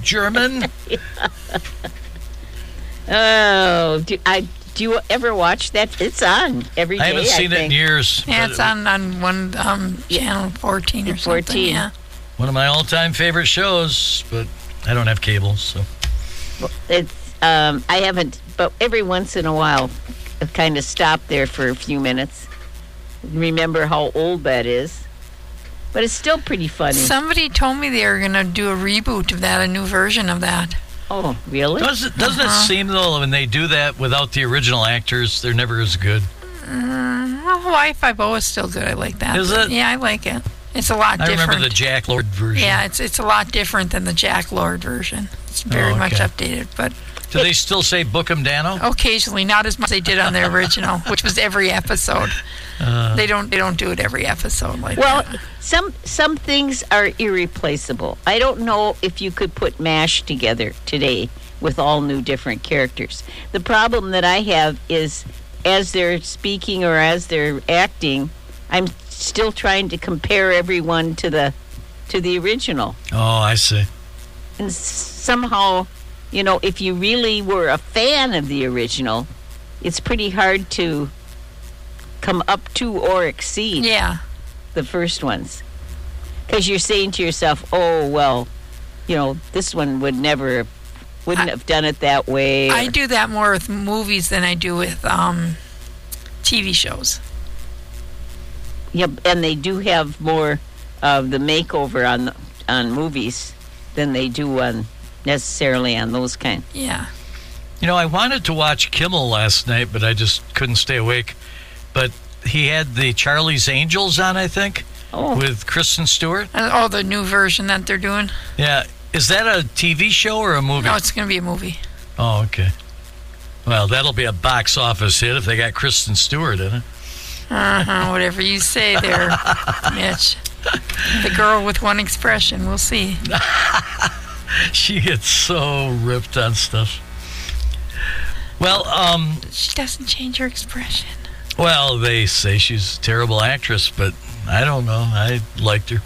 German? Oh, do I do you ever watch that? It's on every day. I haven't seen it in years. Yeah, it's on on one um, channel 14 or something. 14. Yeah. One of my all-time favorite shows, but I don't have cable, so. It's um, I haven't, but every once in a while, I kind of stop there for a few minutes. Remember how old that is, but it's still pretty funny. Somebody told me they were going to do a reboot of that, a new version of that. Oh, really? Does it, doesn't Uh-huh. it seem, though, when they do that without the original actors, they're never as good? Mm, well, Hawaii Five-O is still good. I like that. Is it? Yeah, I like it. It's a lot I different. remember the Jack Lord version. Yeah, it's it's a lot different than the Jack Lord version. It's very Oh, much updated, but Do they still say Bookham Dano? occasionally not as much as they did on the original, which was every episode. Uh, they don't they don't do it every episode like Well, that. some some things are irreplaceable. I don't know if you could put MASH together today with all new different characters. The problem that I have is as they're speaking or as they're acting, I'm still trying to compare everyone to the to the original. Oh, I see. And somehow, you know, if you really were a fan of the original, it's pretty hard to come up to or exceed yeah. the first ones. Because you're saying to yourself, oh, well, you know, this one would never, wouldn't have done it that way. I do that more with movies than I do with um, TV shows. Yep, and they do have more of the makeover on on movies than they do on necessarily on those kind. Yeah. You know, I wanted to watch Kimmel last night, but I just couldn't stay awake. But he had the Charlie's Angels on, I think, oh. with Kristen Stewart. Oh, the new version that they're doing. Yeah. Is that a TV show or a movie? No, it's going to be a movie. Oh, okay. Well, that'll be a box office hit if they got Kristen Stewart in it. Uh-huh, whatever you say there, Mitch. The girl with one expression. We'll see. She gets so ripped on stuff. Well, um, She doesn't change her expression. well, they say she's a terrible actress, but I don't know. I liked her.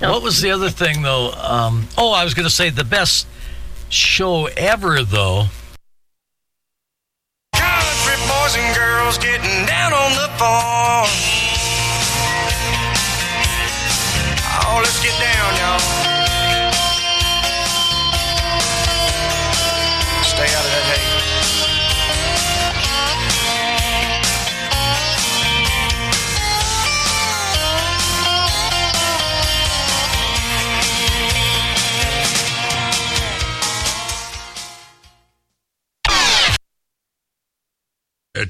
What was the other thing, though? Um, oh, I was going to say the best show ever, though. Country boys and girls getting down on the farm. Oh, let's get down, y'all.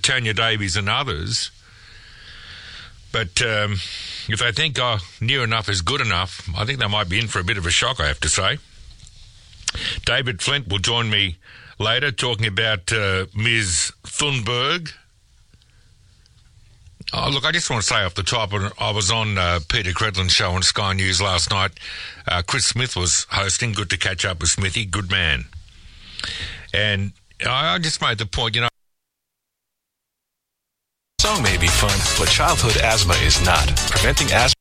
Tanya Davies and others. But um, if they think oh, near enough is good enough, I think they might be in for a bit of a shock, I have to say. David Flint will join me later talking about uh, Ms. Thunberg. Oh, look, I just want to say off the top, I was on uh, Peter Credlin's show on Sky News last night. Uh, Chris Smith was hosting. Good to catch up with Smithy. Good man. And I I just made the point, you know, Song may be fun, but childhood asthma is not. Preventing asthma.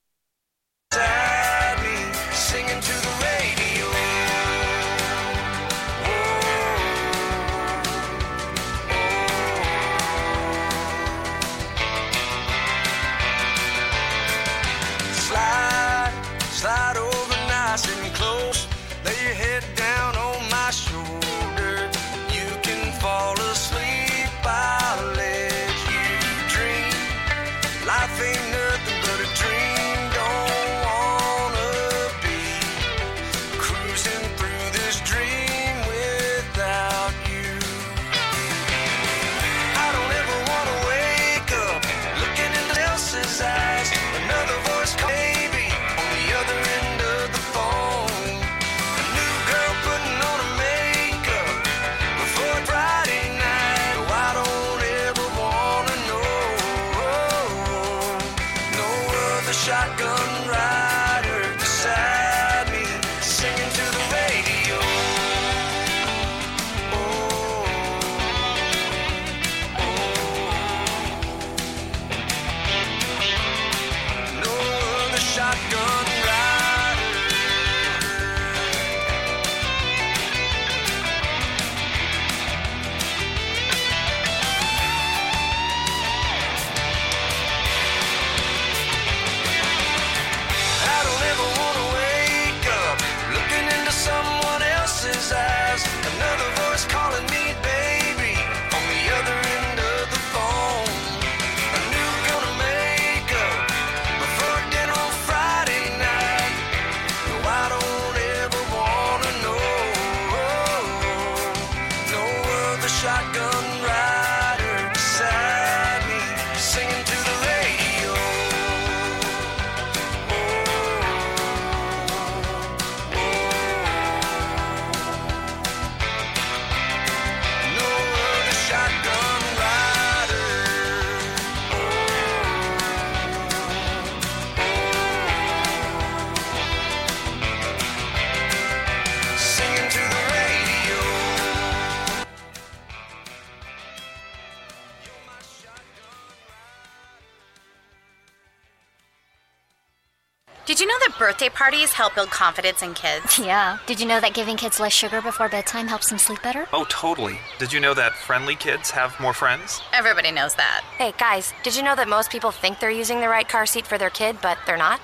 Parties help build confidence in kids? Yeah. Did you know that giving kids less sugar before bedtime helps them sleep better? Oh, totally. Did you know that friendly kids have more friends? Everybody knows that. Hey, guys, did you know that most people think they're using the right car seat for their kid, but they're not?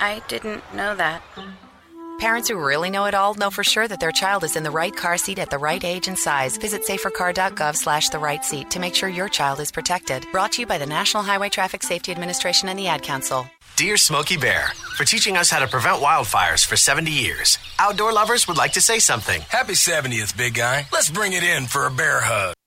I didn't know that. Parents who really know it all know for sure that their child is in the right car seat at the right age and size. Visit safercar.gov slash the right seat to make sure your child is protected. Brought to you by the National Highway Traffic Safety Administration and the Ad Council. Dear Smoky Bear, for teaching us how to prevent wildfires for 70 years, outdoor lovers would like to say something. Happy 70th, big guy. Let's bring it in for a bear hug.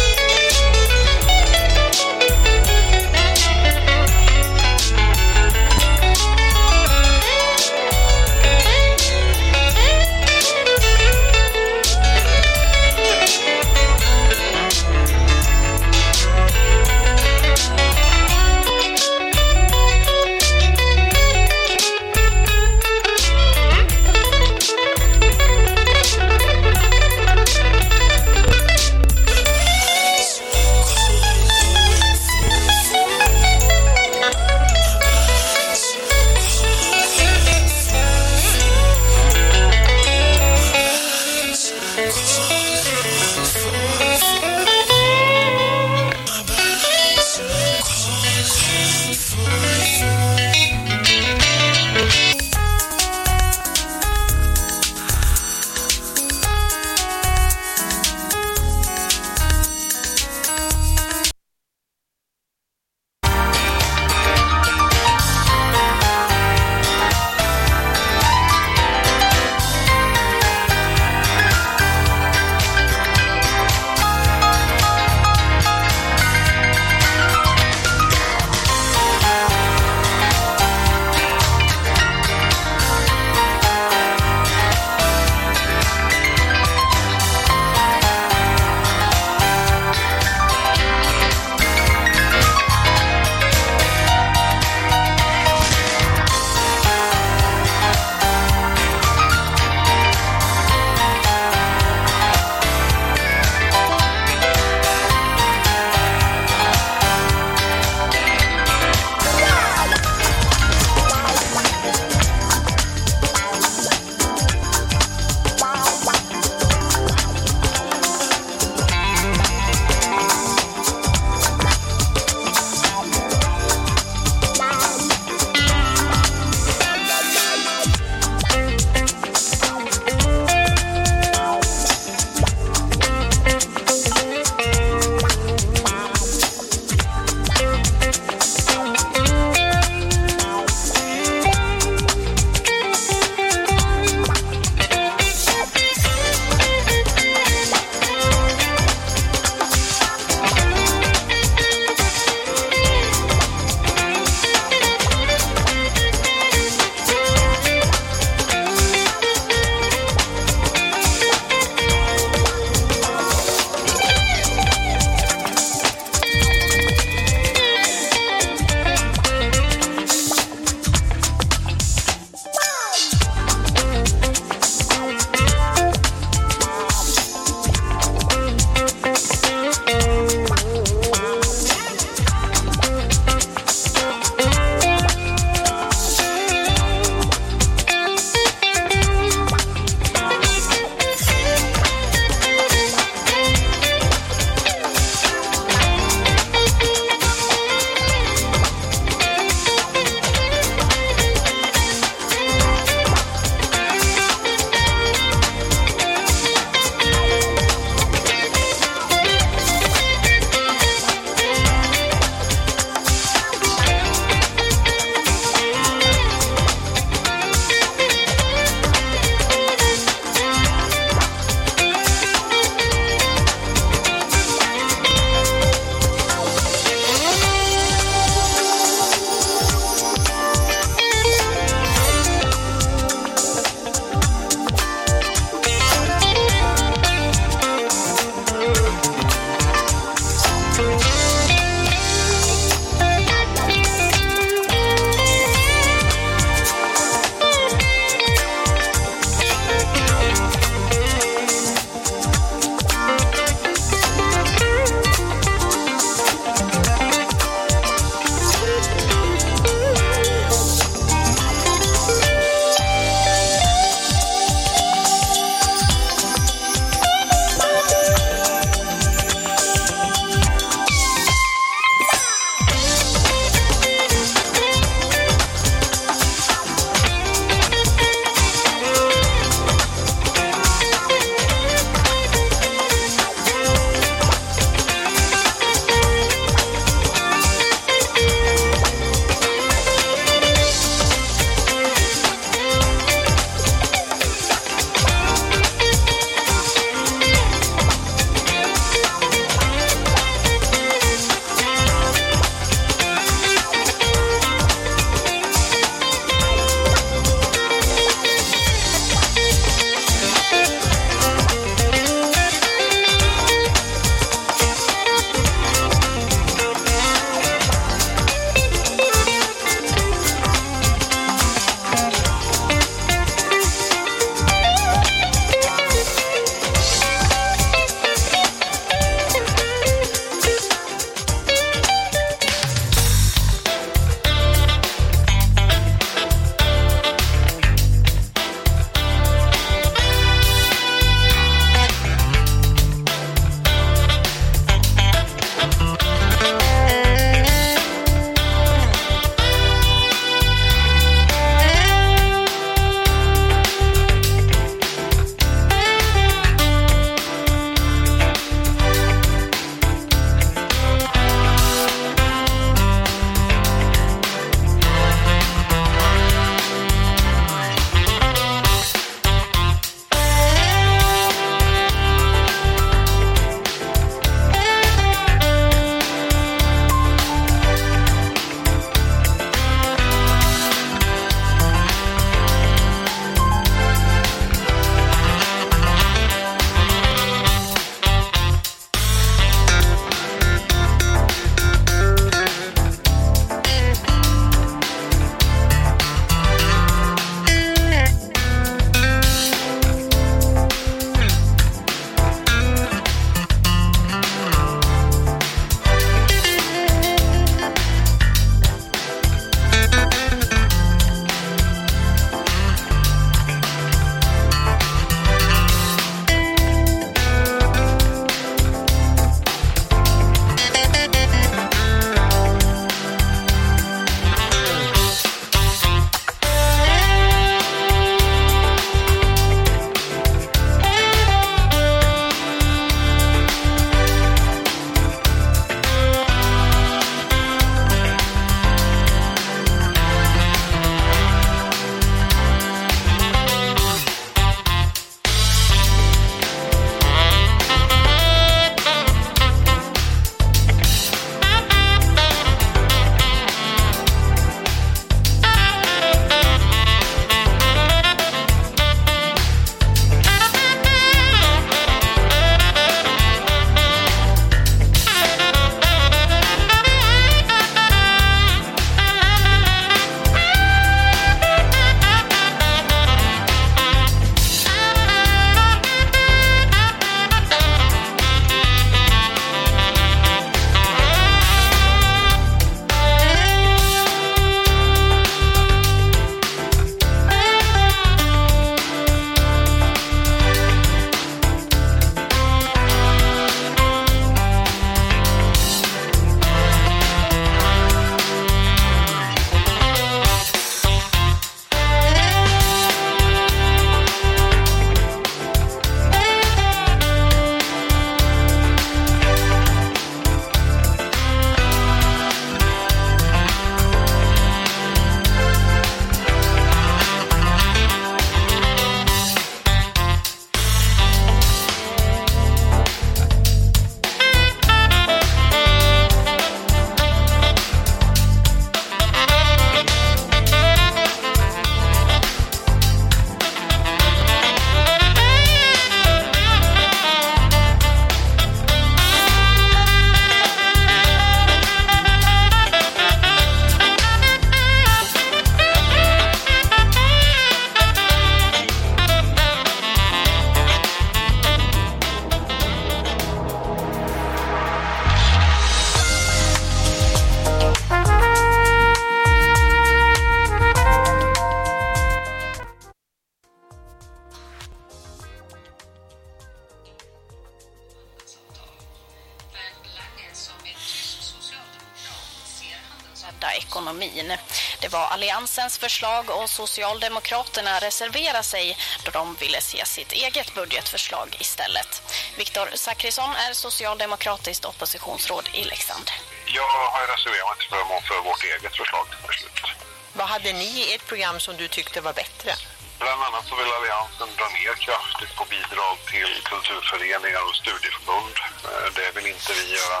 Socialdemokraterna reserverade sig då de ville se sitt eget budgetförslag istället. Viktor Zachrisson är socialdemokratiskt oppositionsråd i Leksand. Jag har reserverat mig förmån för vårt eget förslag till beslut. Vad hade ni i ert program som du tyckte var bättre? Bland annat så vill Alliansen dra ner kraftigt på bidrag till kulturföreningar och studieförbund. Eh, Det vill inte vi göra.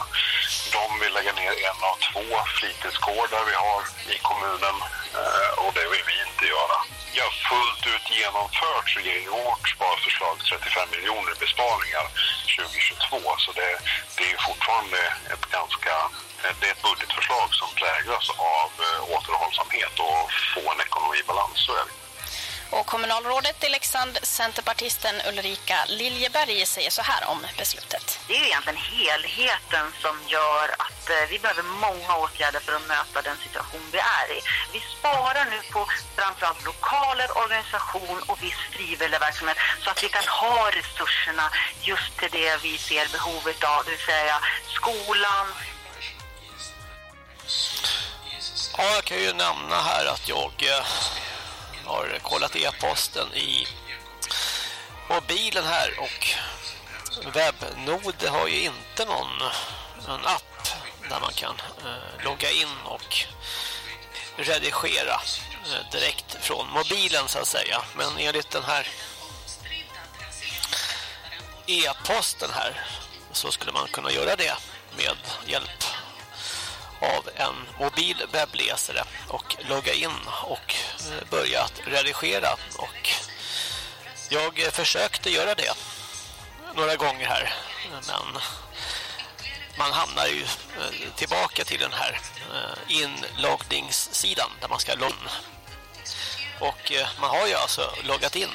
De vill lägga ner en av två fritidsgårdar vi har i kommunen ju vårt sparförslag 35 miljoner besparingar 2022 så det, det är fortfarande ett ganska det är ett budgetförslag som präglas av eh, återhållsamhet och få en ekonomi i balans. Så är det. Och kommunalrådet i Leksand, centerpartisten Ulrika Liljeberg, säger så här om beslutet. Det är ju egentligen helheten som gör att eh, vi behöver många åtgärder för att möta den situation vi är i. Vi sparar nu på framförallt lokaler, organisation och viss frivillig verksamhet så att vi kan ha resurserna just till det vi ser behovet av, det vill säga skolan, Ja, jag kan ju nämna här att jag eh, har kollat e-posten i mobilen här och webbnode har ju inte någon, en app där man kan eh, logga in och redigera direkt från mobilen så att säga. Men enligt den här e-posten här så skulle man kunna göra det med hjälp av en mobil webbläsare och logga in och eh, börja att redigera och jag försökte göra det några gånger här men man hamnar ju eh, tillbaka till den här eh, inloggningssidan där man ska logga in. Och eh, man har ju alltså loggat in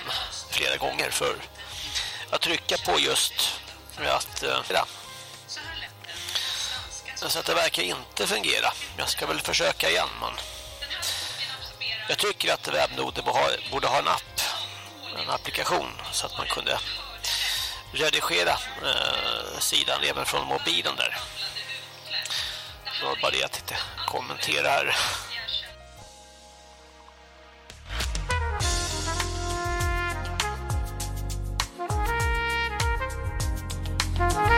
flera gånger för att trycka på just att eh, ja, så att det verkar inte fungera. Jag ska väl försöka igen men jag tycker att webbnoden borde ha en app, en applikation så att man kunde redigera eh, sidan även från mobilen där. Det var bara det jag tänkte kommentera här. Bye.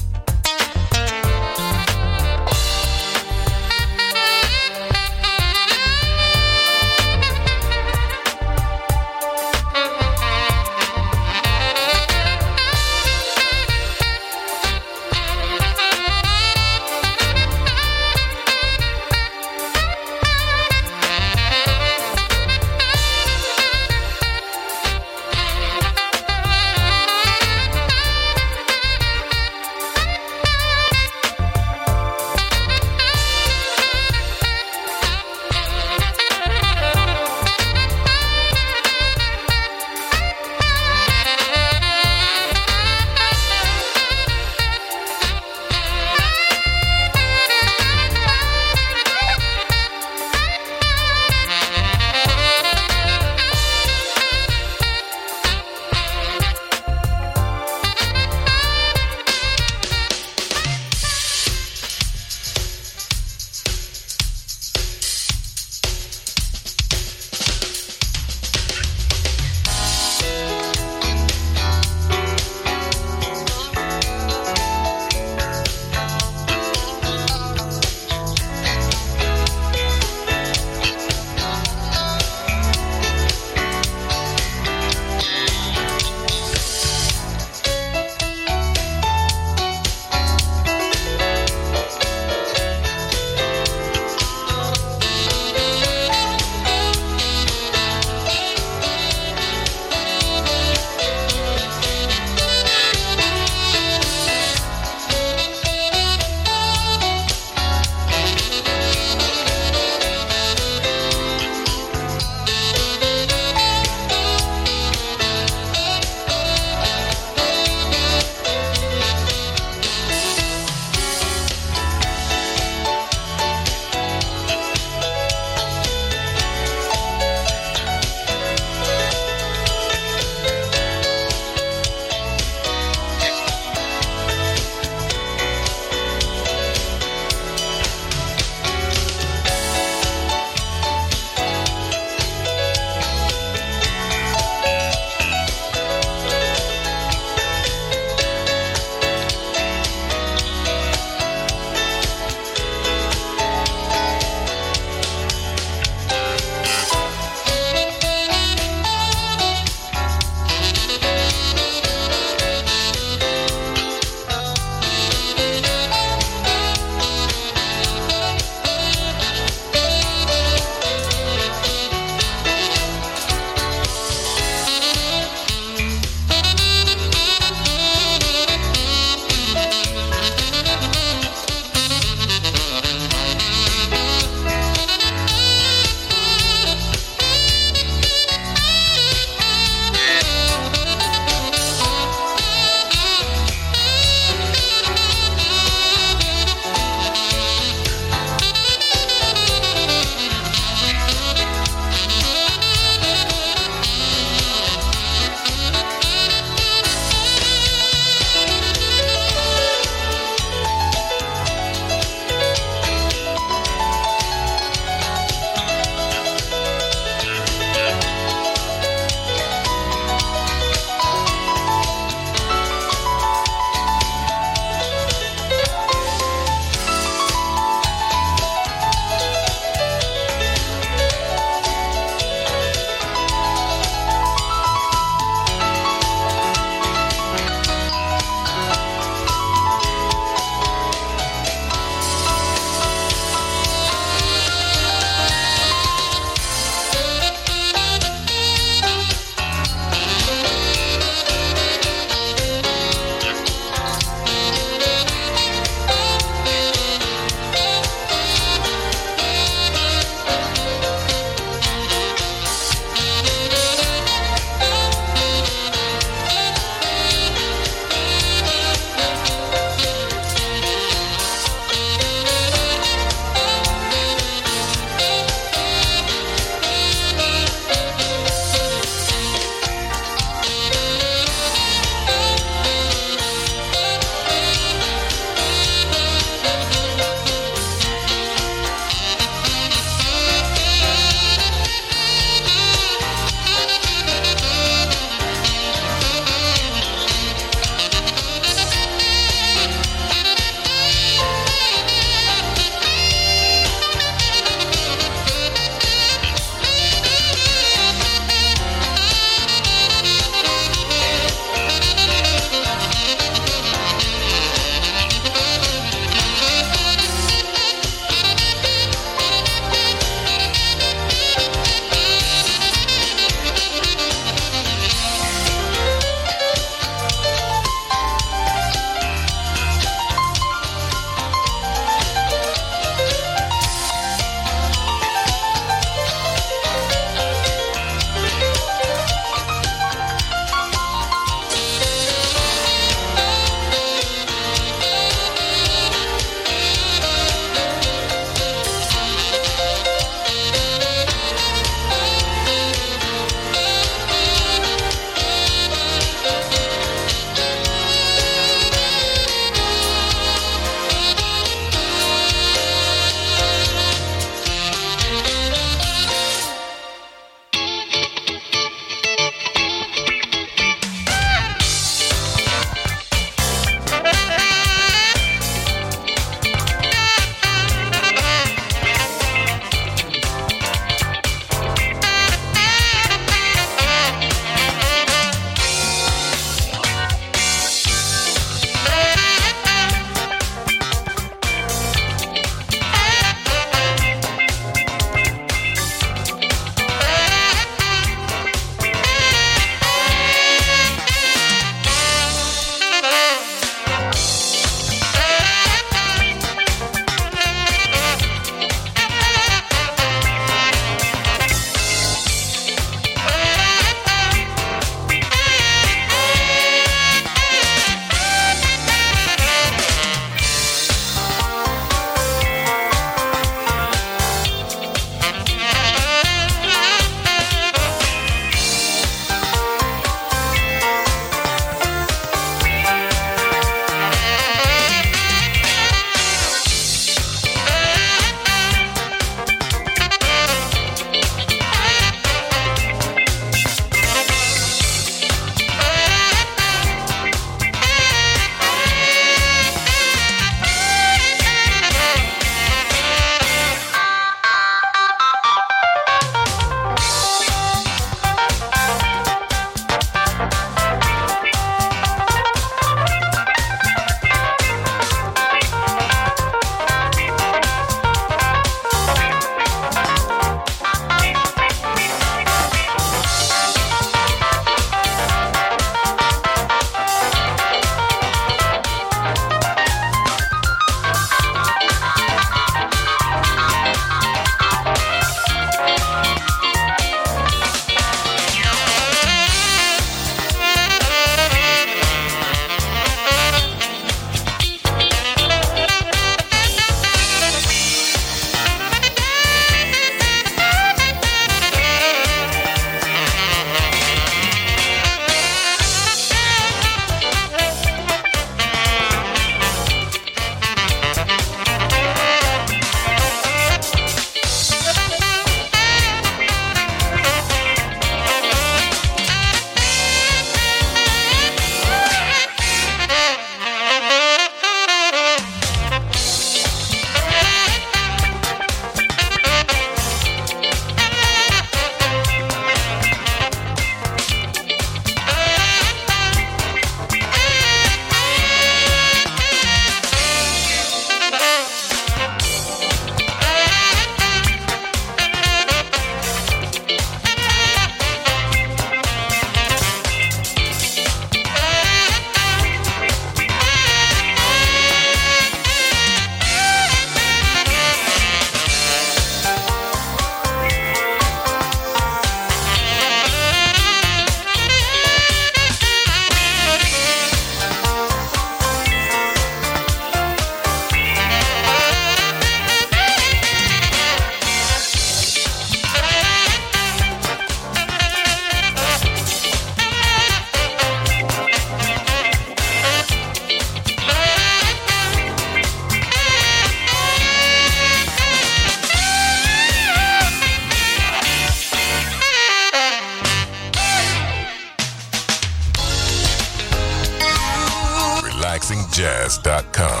Insurance.com.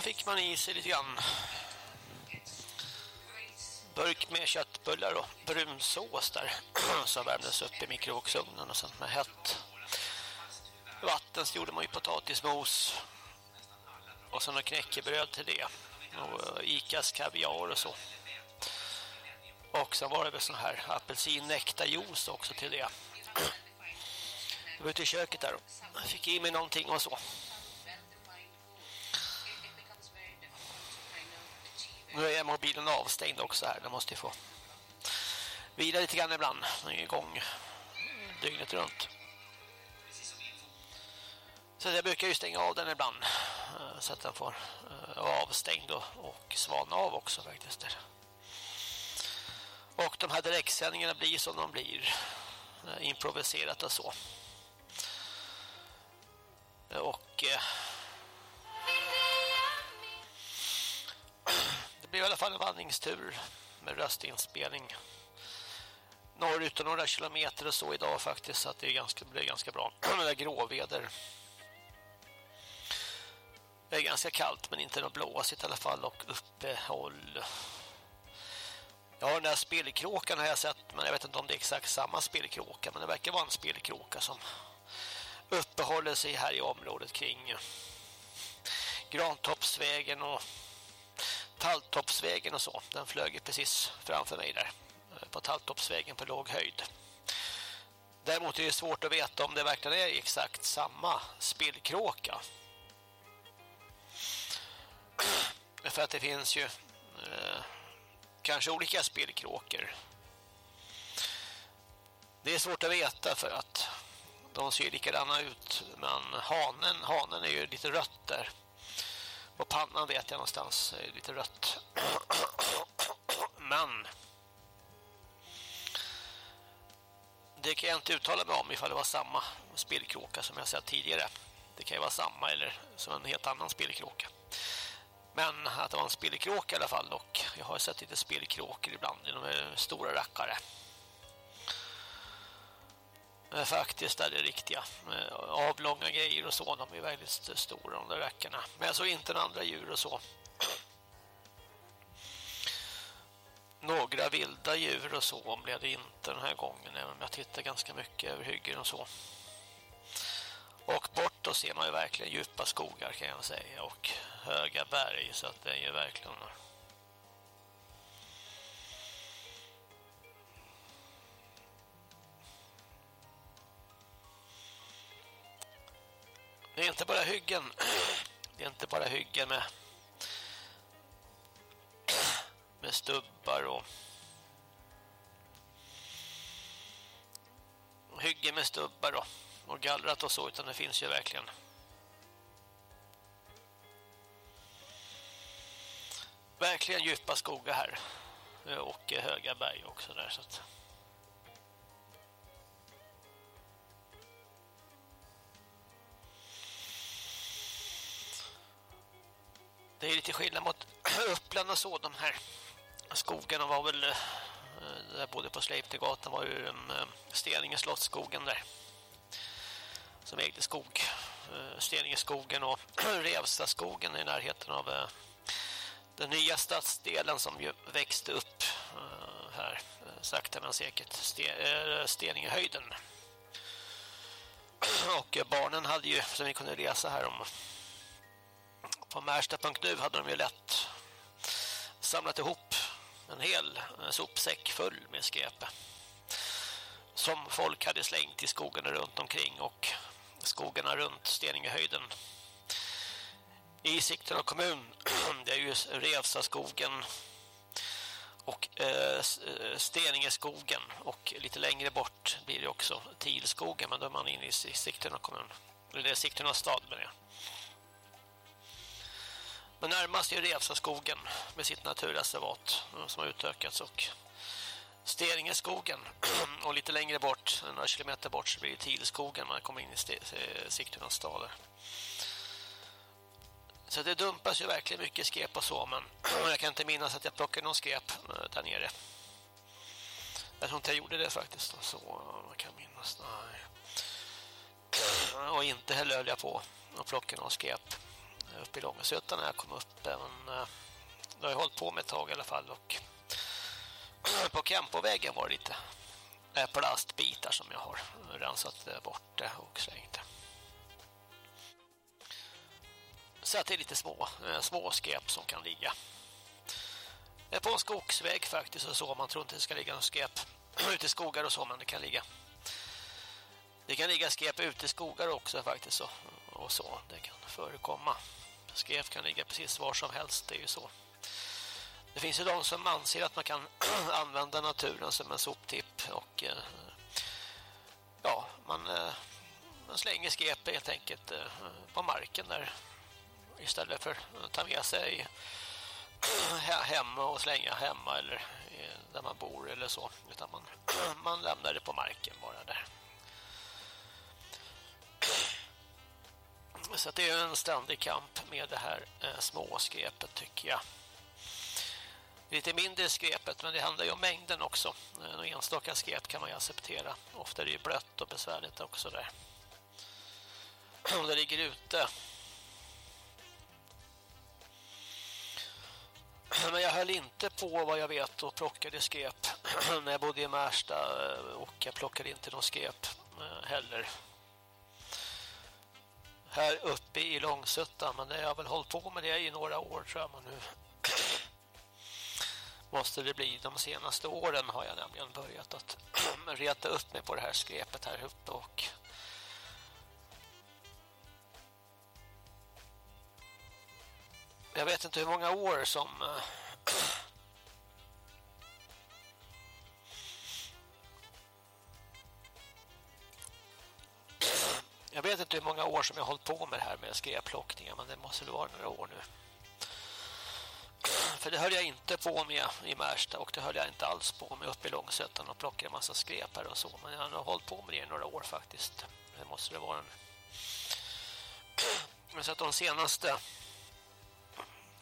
fick man i sig lite grann burk med köttbullar och brunsås där som värmdes upp i mikrovågsugnen och sen med hett vatten. Så gjorde man ju potatismos och sen knäckebröd till det och eh, Icas kaviar och så. Och sen var det väl sån här apelsinnektarjuice också till det. Jag var ute i köket där och fick i mig någonting och så. Mobilen avstängd också här. Den måste ju få vila lite grann ibland. Den är igång dygnet runt. Så jag brukar ju stänga av den ibland. Eh, så att den får vara avstängd och, och svalna av också faktiskt. Och de här direktsändningarna blir som de blir. Eh, improviserat och så. Och blev i alla fall en vandringstur med röstinspelning norrut och några kilometer och så idag faktiskt så att det är ganska, blir ganska bra med det gråväder. Det är ganska kallt men inte något blåsigt i alla fall och uppehåll. Ja, den där spillkråkan har jag sett men jag vet inte om det är exakt samma spillkråka men det verkar vara en spillkråka som uppehåller sig här i området kring Grantoppsvägen och Talltoppsvägen och så. Den flög precis framför mig där. Eh, på Talltoppsvägen på låg höjd. Däremot är det svårt att veta om det verkligen är exakt samma spillkråka. För att det finns ju eh, kanske olika spillkråkor. Det är svårt att veta för att de ser likadana ut. Men hanen, hanen är ju lite rött där. Och pannan vet jag någonstans är lite rött. Men det kan jag inte uttala mig om ifall det var samma spillkråka som jag sett tidigare. Det kan ju vara samma eller som en helt annan spillkråka. Men att det var en spillkråka i alla fall och jag har sett lite spillkråkor ibland. De är stora rackare. Eh, faktiskt är det riktiga. Eh, avlånga grejer och så. De är väldigt stora de där. Men jag såg inte några andra djur och så. Några vilda djur och så blev det inte den här gången. Även om jag tittar ganska mycket över hyggen och så. Och bort då ser man ju verkligen djupa skogar kan jag säga. Och höga berg så att det är ju verkligen... Det är inte bara hyggen. Det är inte bara hyggen med med stubbar och hyggen med stubbar och, och gallrat och så utan det finns ju verkligen verkligen djupa skogar här och höga berg också där så att Det är lite skillnad mot Uppland och så. De här skogarna var väl eh, där både på Sleipnergatan var ju um, Steninge slottsskogen där. Som ägde skog. Uh, Steningeskogen och Revstaskogen i närheten av uh, den nya stadsdelen som ju växte upp uh, här uh, sakta men säkert Ste uh, Steningehöjden. och uh, barnen hade ju som vi kunde läsa här om på Märsta.nu hade de ju lätt samlat ihop en hel sopsäck full med skräp som folk hade slängt i skogarna runt omkring och skogarna runt Steningehöjden i Sigtuna kommun det är ju Revsaskogen och eh, eh, Steningeskogen och lite längre bort blir det också Tilskogen men då är man inne i Sigtuna kommun. Eller Sigtuna stad med det men närmast är Revsaskogen med sitt naturreservat eh, som har utökats och Steringeskogen och lite längre bort, några kilometer bort så blir det Tilskogen man kommer in i eh, Sigtunas stad. Så det dumpas ju verkligen mycket skräp och så men jag kan inte minnas att jag plockade någon skräp eh, där nere. Jag tror inte jag gjorde det faktiskt. Så man kan minnas, nej. Och inte heller höll jag på att plocka någon skräp uppe i Långsötan när jag kom upp. Men eh, jag har hållit på med ett tag i alla fall och på Kempovägen var det lite eh, plastbitar som jag har rensat bort och slängt. Så att det är lite små, eh, små skräp som kan ligga. Eh, på en skogsväg faktiskt och så. Man tror inte det ska ligga någon skräp ute i skogar och så, men det kan ligga det kan ligga skräp ute i skogar också faktiskt och, och så. Det kan förekomma. Skräp kan ligga precis var som helst, det är ju så. Det finns ju de som anser att man kan använda naturen som en soptipp och eh, ja, man, eh, man slänger skräp helt enkelt eh, på marken där istället för att ta med sig hemma och slänga hemma eller eh, där man bor eller så utan man, man lämnar det på marken bara där. Så det är en ständig kamp med det här eh, småskräpet tycker jag. Lite mindre skräpet men det handlar ju om mängden också. Eh, en enstaka skräp kan man ju acceptera. Ofta är det ju blött och besvärligt också där. Om det ligger ute. Men jag höll inte på vad jag vet och plockade skräp när jag bodde i Märsta eh, och jag plockade inte någon skräp eh, heller här uppe i Långsuttan men jag har väl hållit på med det i några år tror jag men nu måste det bli de senaste åren har jag nämligen börjat att reta upp mig på det här skräpet här uppe och jag vet inte hur många år som vet inte hur många år som jag har hållit på med det här med skräpplockningar men det måste väl vara några år nu. För det höll jag inte på med i Märsta och det höll jag inte alls på med uppe i Långsötan och plockade en massa skräp här och så. Men jag har hållit på med det i några år faktiskt. Det måste det vara en... Men så att de senaste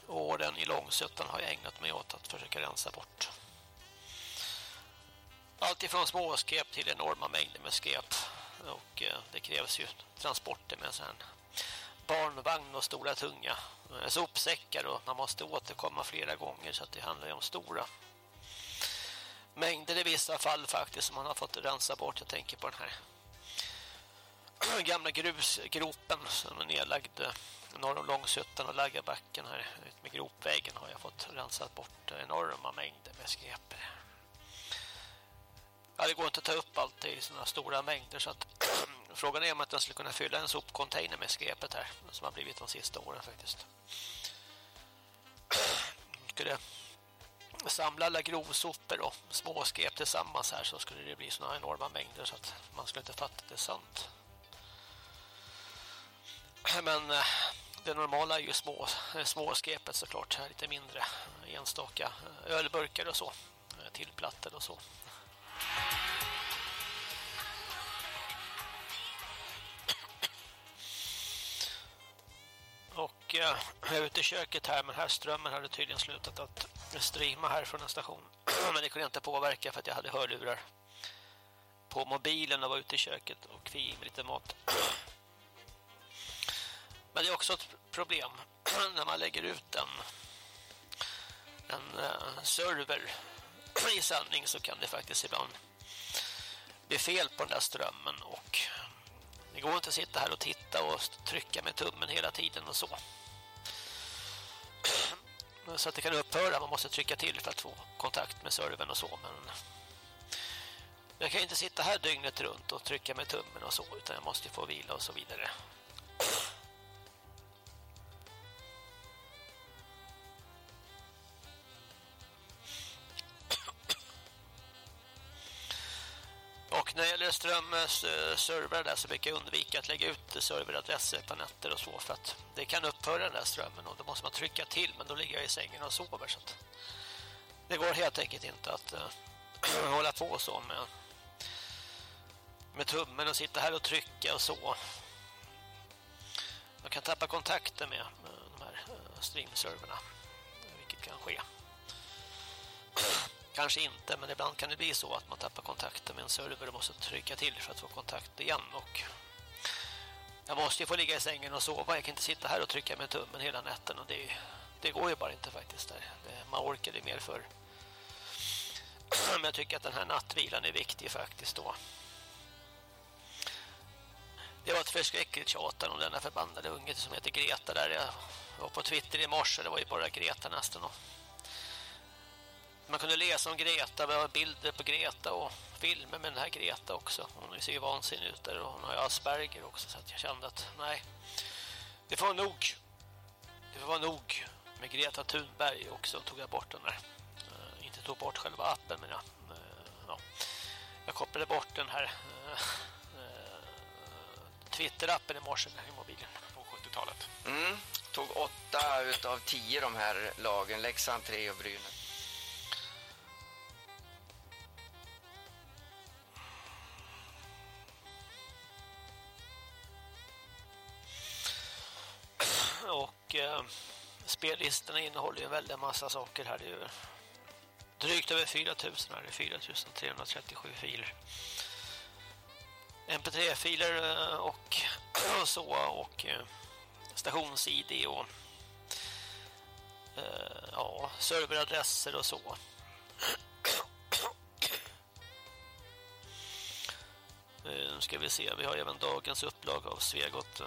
åren i Långsötan har jag ägnat mig åt att försöka rensa bort. Allt ifrån småskräp till enorma mängder med skräp och eh, det krävs ju transporter med sen barnvagn och stora tunga eh, sopsäckar och man måste återkomma flera gånger så att det handlar ju om stora mängder i vissa fall faktiskt som man har fått rensa bort. Jag tänker på den här gamla grusgropen som är nedlagd eh, norr om Långsuttan och Laggabacken här ut med gropvägen har jag fått rensat bort enorma mängder med skräp. Ja, det går inte att ta upp allt i sådana stora mängder så att frågan är om att jag skulle kunna fylla en sopcontainer med skräpet här som har blivit de sista åren faktiskt. skulle samla alla grovsopor och småskräp tillsammans här så skulle det bli sådana enorma mängder så att man skulle inte fatta att det är sant. Men eh, det normala är ju små, eh, småskräpet såklart, lite mindre enstaka eh, ölburkar och så, tillplattor och så. Och eh, jag är ute i köket här men här strömmen hade tydligen slutat att streama här från en station. men det kunde jag inte påverka för att jag hade hörlurar på mobilen och var ute i köket och fick med lite mat. men det är också ett problem när man lägger ut en, en uh, server i sändning så kan det faktiskt ibland bli fel på den där strömmen och det går inte att sitta här och titta och trycka med tummen hela tiden och så. Så att det kan upphöra, man måste trycka till för att få kontakt med servern och så. Men jag kan inte sitta här dygnet runt och trycka med tummen och så, utan jag måste få vila och så vidare. Och eh, server där så brukar jag undvika att lägga ut serveradresser på nätter och så för att det kan upphöra den där strömmen och då måste man trycka till men då ligger jag i sängen och sover så att det går helt enkelt inte att äh, hålla på så med, med tummen och sitta här och trycka och så. Man kan tappa kontakten med, med de här streamserverna vilket kan ske. Kanske inte, men ibland kan det bli så att man tappar kontakten med en server och måste trycka till för att få kontakt igen och Jag måste ju få ligga i sängen och sova. Jag kan inte sitta här och trycka med tummen hela natten. Och det, det går ju bara inte faktiskt. Där. Det, man orkar det mer för. Men jag tycker att den här nattvilan är viktig faktiskt då. Det var ett förskräckligt tjatan om denna förbannade unge som heter Greta där. Jag var på Twitter i morse, det var ju bara Greta nästan. Och man kunde läsa om Greta, det var bilder på Greta och filmer med den här Greta också. Hon ser ju vansinnig ut där och hon har ju Asperger också så att jag kände att nej, det får vara nog. Det får vara nog med Greta Thunberg också tog jag bort den där. Uh, inte tog bort själva appen men jag, uh, ja. jag kopplade bort den här uh, Twitter-appen i morse i mobilen. På 70-talet. Mm, tog åtta utav tio de här lagen, Leksand 3 och Brynäs. Och eh, spellistorna innehåller ju en väldig massa saker här. Det är ju drygt över 4000 här, det är 4337 filer. MP3-filer eh, och, och så och eh, stations-ID och eh, ja, serveradresser och så. Eh, nu ska vi se, vi har även dagens upplag av Svegot.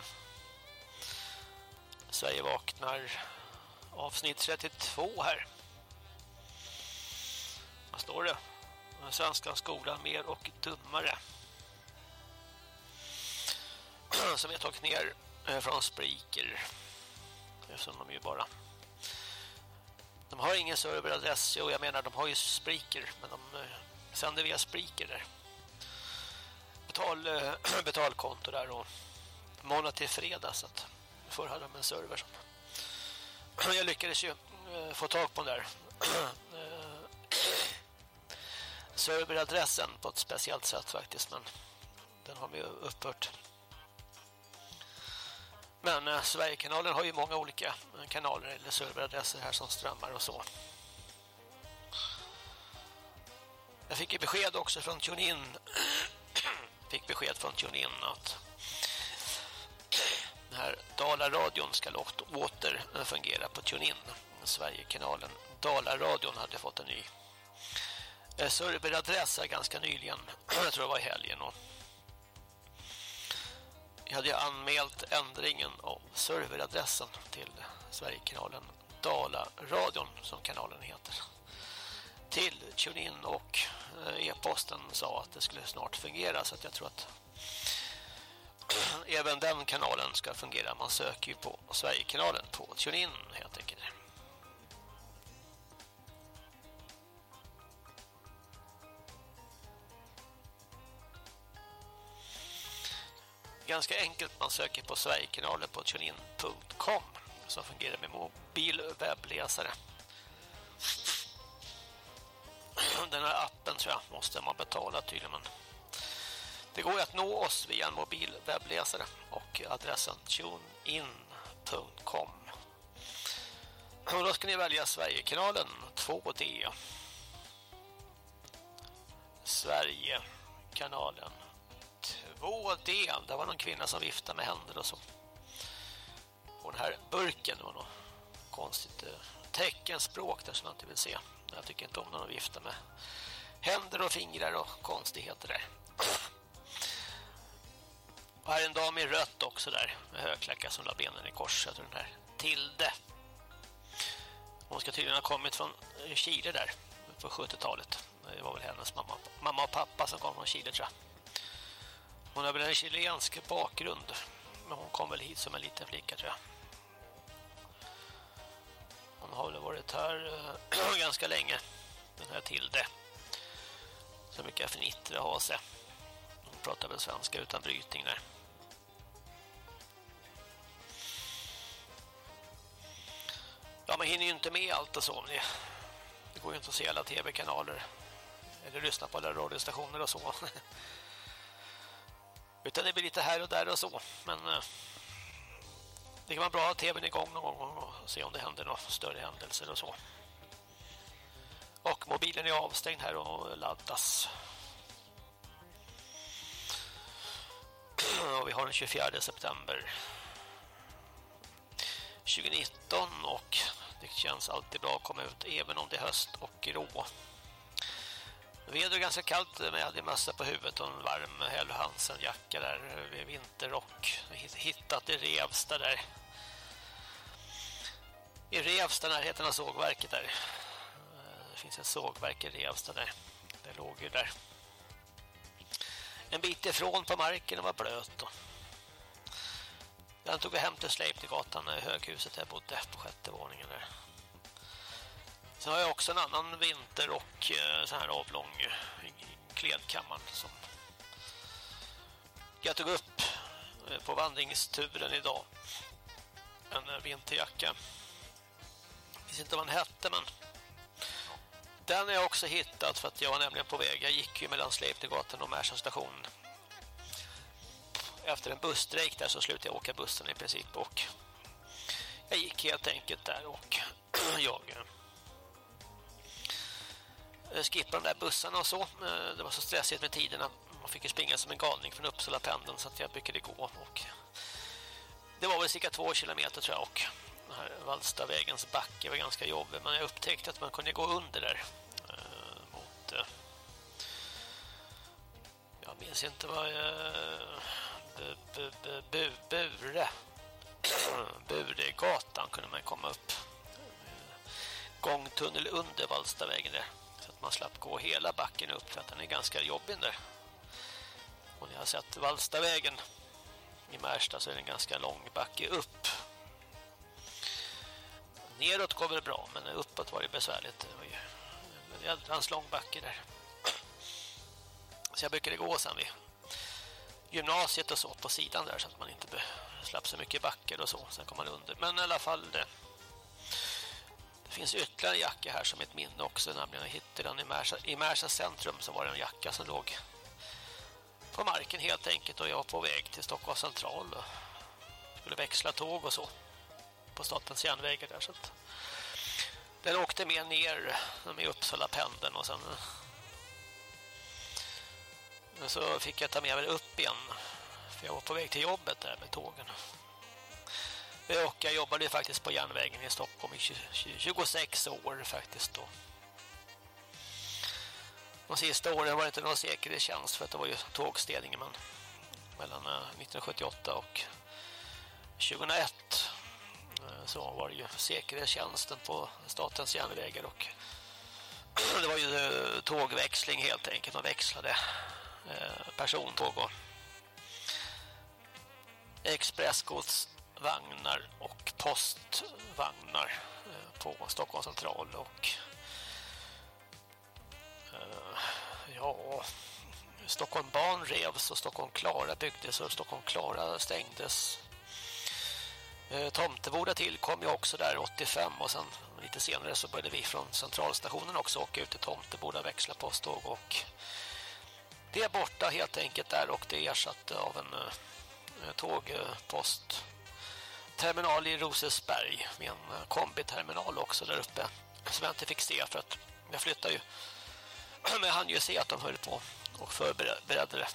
Sverige vaknar avsnitt 32 här. Vad står det? Den svenska skolan mer och dummare. Som jag tagit ner eh, från Spreaker. Eftersom de ju bara... De har ingen serveradress, jo, jag menar de har ju Spreaker, men de eh, sänder via Spreaker där. Betal, eh, betalkonto där och månad till fredag så att Förr hade de en server som... Jag lyckades ju eh, få tag på den där eh, serveradressen på ett speciellt sätt faktiskt, men den har vi upphört. Men eh, Sverigekanalen har ju många olika eh, kanaler eller serveradresser här som strömmar och så. Jag fick ju besked också från TuneIn. fick besked från TuneIn att här Dalaradion ska åter fungera på TuneIn. Sverigekanalen Dalaradion hade fått en ny eh, serveradress ganska nyligen. Jag tror det var i helgen. Och jag hade anmält ändringen av serveradressen till Sverigekanalen Dalaradion som kanalen heter. Till TuneIn och eh, e-posten sa att det skulle snart fungera så att jag tror att även den kanalen ska fungera. Man söker ju på Sverigekanalen på TuneIn helt enkelt. Ganska enkelt, man söker på Sverigekanalen på tunein.com som fungerar med mobil webbläsare. Den här appen tror jag måste man betala tydligen det går att nå oss via en mobil webbläsare och adressen tunein.com. Och då ska ni välja Sverigekanalen 2D. Sverigekanalen 2D. Det var någon kvinna som viftade med händer och så. Och den här burken var något konstigt eh, teckenspråk där som jag inte vill se. Jag tycker inte om när viftar med händer och fingrar och konstigheter där. Och här är en dam i rött också där med högklackat som la benen i kors den här Tilde. Hon ska tydligen ha kommit från Chile där på 70-talet. Det var väl hennes mamma, mamma och pappa som kom från Chile tror jag. Hon har väl en chilensk bakgrund. Men hon kom väl hit som en liten flicka tror jag. Hon har väl varit här eh, ganska länge. Den här Tilde. Så mycket fnittra ha sig. Hon pratar väl svenska utan brytning där. Ja, man hinner ju inte med allt och så. Det, det går ju inte att se alla tv-kanaler. Eller lyssna på alla radiostationer och så. Utan det blir lite här och där och så. Men eh, det kan vara bra att tvn igång någon gång och se om det händer några större händelser och så. Och mobilen är avstängd här och laddas. Och vi har den 24 september 2019 och det känns alltid bra att komma ut även om det är höst och grå. Vädret är ganska kallt men jag hade mössa på huvudet och en varm Hellhansen jacka. där vid vinterrock. Hittat i Revsta där. I Revsta närheten av sågverket där. Eh, det finns ett sågverk i Revsta där. Det låg ju där. En bit ifrån på marken och var blöt. Och den tog vi hem till Sleipnergatan, eh, höghuset där jag bodde på sjätte våningen där. Sen har jag också en annan vinter och eh, så här avlång eh, klädkammaren som jag tog upp på vandringsturen idag. En vinterjacka. Jag visste inte vad den hette men den har jag också hittat för att jag var nämligen på väg. Jag gick ju mellan Sleipnergatan och Märsta station. Efter en busstrejk där så slutade jag åka bussen i princip och jag gick helt enkelt där och jag eh, skippade de där bussarna och så. Eh, det var så stressigt med tiderna. Man fick ju springa som en galning från Uppsala pendeln så att jag brukade gå och det var väl cirka två kilometer tror jag och den här Vallstavägens backe var ganska jobbig men jag upptäckte att man kunde gå under där eh, mot jag minns inte vad jag bu, bu, bu, Bure mm, Buregatan kunde man komma upp. Gångtunnel under Vallstavägen där så att man slapp gå hela backen upp för att den är ganska jobbig där och ni har sett Vallstavägen i Märsta så är det en ganska lång backe upp. Neråt går det bra, men uppåt var det besvärligt. Det var ju en jädrans lång backe där. Så jag brukade gå sen vid gymnasiet och så på sidan där så att man inte slapp så mycket backar och så. Sen kom man under. Men i alla fall det. Det finns ytterligare en jacka här som ett minne också. Nämligen jag hittade den i Märsa, i Märsa centrum så var det en jacka som låg på marken helt enkelt. Och jag var på väg till Stockholms central och skulle växla tåg och så på statens järnvägar där så att den åkte med ner med Uppsala pendeln och sen så fick jag ta med mig upp igen för jag var på väg till jobbet där med tågen. Och jag jobbade faktiskt på järnvägen i Stockholm i 26 år faktiskt då. De sista åren var det inte någon säkerhetstjänst för att det var ju tågstädningen men mellan eh, 1978 och 2001 eh, så var det ju säkerhetstjänsten på statens järnvägar och det var ju eh, tågväxling helt enkelt. Man växlade eh, persontåg och expressgodsvagnar och postvagnar eh, på Stockholms central och eh, ja Stockholm Ban revs och Stockholm Klara byggdes och Stockholm Klara stängdes. Eh, tomteboda tillkom ju också där 85 och sen lite senare så började vi från centralstationen också åka ut till Tomteboda växla posttåg och det är borta helt enkelt där och det är ersatt av en uh, tågpost. Terminal i Rosesberg med en uh, kombiterminal också där uppe. Som jag inte fick se för att jag flyttade ju. Men jag hann ju se att de höll på och förberedde det.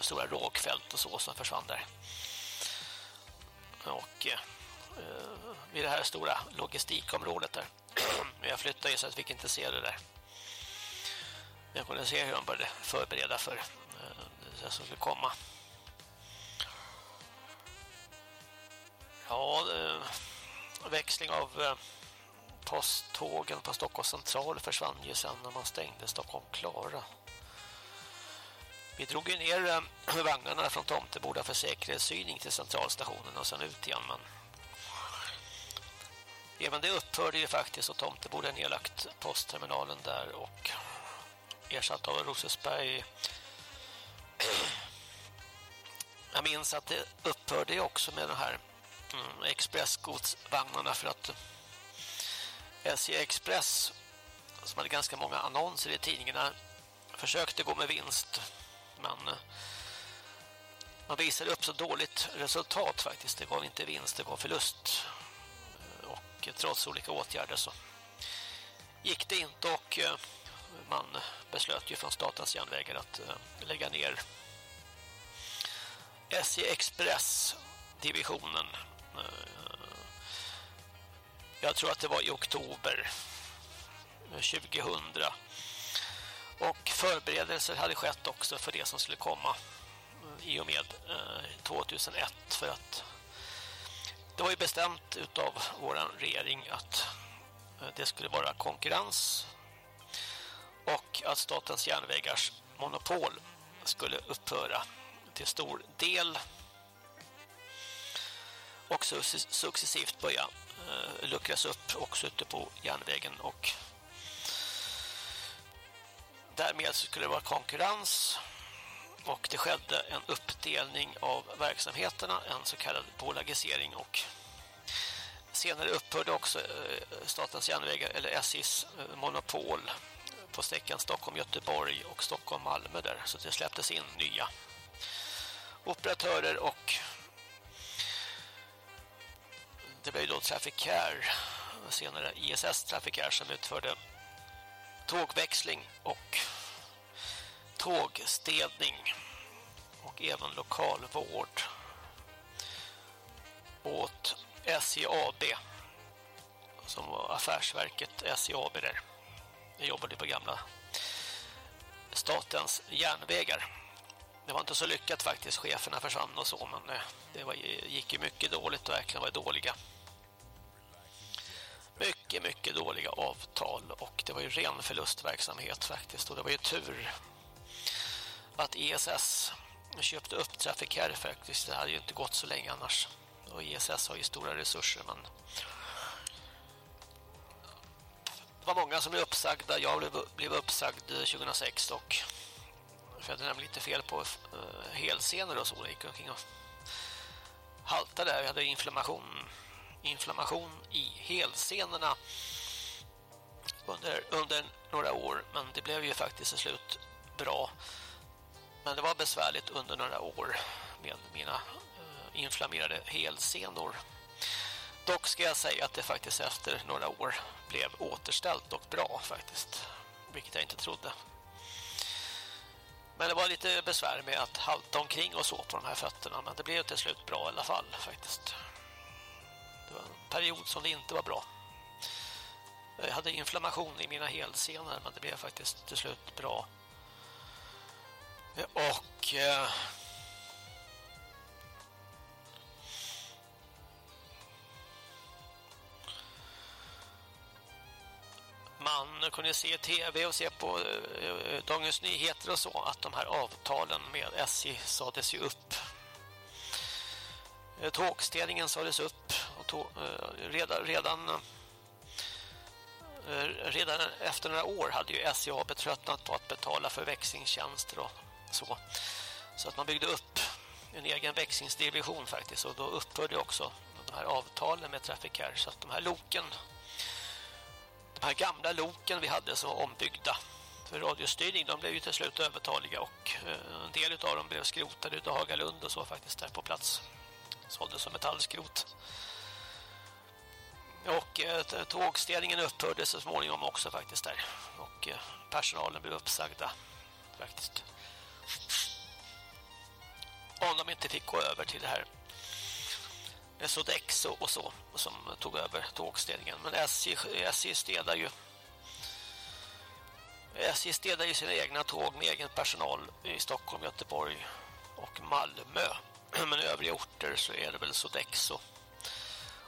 Stora råkfält och så som försvann där. Och eh, eh vid det här stora logistikområdet där. jag flyttade ju så att vi fick inte se det där. Jag kunde se hur de började förbereda för eh, det som skulle komma. Ja, eh, växling av eh, posttågen på Stockholms central försvann ju sen när man stängde Stockholm Klara. Vi drog ju ner vagnarna från Tomteboda för säkerhetssyning till centralstationen och sen ut igen. Men även det upphörde ju faktiskt och Tomteboda nedlagt postterminalen där och ersatt av Rosesberg. Jag minns att det upphörde också med de här mm, expressgodsvagnarna för att eh, SJ Express som hade ganska många annonser i tidningarna försökte gå med vinst men eh, man visade upp så dåligt resultat faktiskt. Det gav inte vinst, det gav förlust. Och trots olika åtgärder så gick det inte och eh, man beslöt ju från statens järnvägar att eh, lägga ner SJ Express divisionen. Eh, jag tror att det var i oktober 2000. Och förberedelser hade skett också för det som skulle komma eh, i och med 2001 för att det var ju bestämt utav våran regering att det skulle vara konkurrens och att Statens järnvägars monopol skulle upphöra till stor del och successivt börja eh, luckras upp också ute på järnvägen och därmed skulle det vara konkurrens och det skedde en uppdelning av verksamheterna, en så kallad bolagisering och senare upphörde också eh, Statens järnvägar eller SJs eh, monopol på sträckan Stockholm-Göteborg och Stockholm-Malmö där så det släpptes in nya operatörer och det blev då Trafficare senare ISS Trafficare som utförde tågväxling och tågstädning och även lokalvård åt SJAB som var affärsverket SJAB där. Jag jobbade på gamla statens järnvägar. Det var inte så lyckat faktiskt, cheferna försvann och så, men eh, det var, gick ju mycket dåligt och verkligen var dåliga. Mycket, mycket dåliga avtal och det var ju ren förlustverksamhet faktiskt och det var ju tur att ESS köpte upp Trafficare faktiskt. Det hade ju inte gått så länge annars. Och ESS har ju stora resurser men det var många som blev uppsagda. Jag blev, blev uppsagd eh, 2006 och för jag hade nämligen lite fel på eh, uh, helscener och så. Jag gick omkring och haltade där. Jag hade inflammation, inflammation i helscenerna under, under några år. Men det blev ju faktiskt till slut bra. Men det var besvärligt under några år med mina uh, inflammerade helsenor. Dock ska jag säga att det faktiskt efter några år blev återställt och bra faktiskt. Vilket jag inte trodde. Men det var lite besvär med att halta omkring och så på de här fötterna. Men det blev till slut bra i alla fall faktiskt. Det var en period som det inte var bra. Jag hade inflammation i mina helsenor men det blev faktiskt till slut bra. Och... Eh, man kunde se tv och se på eh, Dagens Nyheter och så att de här avtalen med SJ sades ju upp. Eh, tågstädningen sades upp och tåg, eh, redan, redan redan efter några år hade ju SJ tröttnat på att betala för växlingstjänster och så. Så att man byggde upp en egen växlingsdivision faktiskt och då upphörde också de här avtalen med trafikär så att de här loken de här gamla loken vi hade som var ombyggda för radiostyrning, de blev ju till slut övertaliga och eh, en del av dem blev skrotade utav Hagalund och så faktiskt där på plats. Såldes som metallskrot. Och eh, tågstädningen upphörde så småningom också faktiskt där. Och eh, personalen blev uppsagda faktiskt. Om de inte fick gå över till det här Sodexo och så som tog över tågstädningen. Men SJ, SJ städar ju SJ städar ju sina egna tåg med egen personal i Stockholm, Göteborg och Malmö. Men i övriga orter så är det väl Sodexo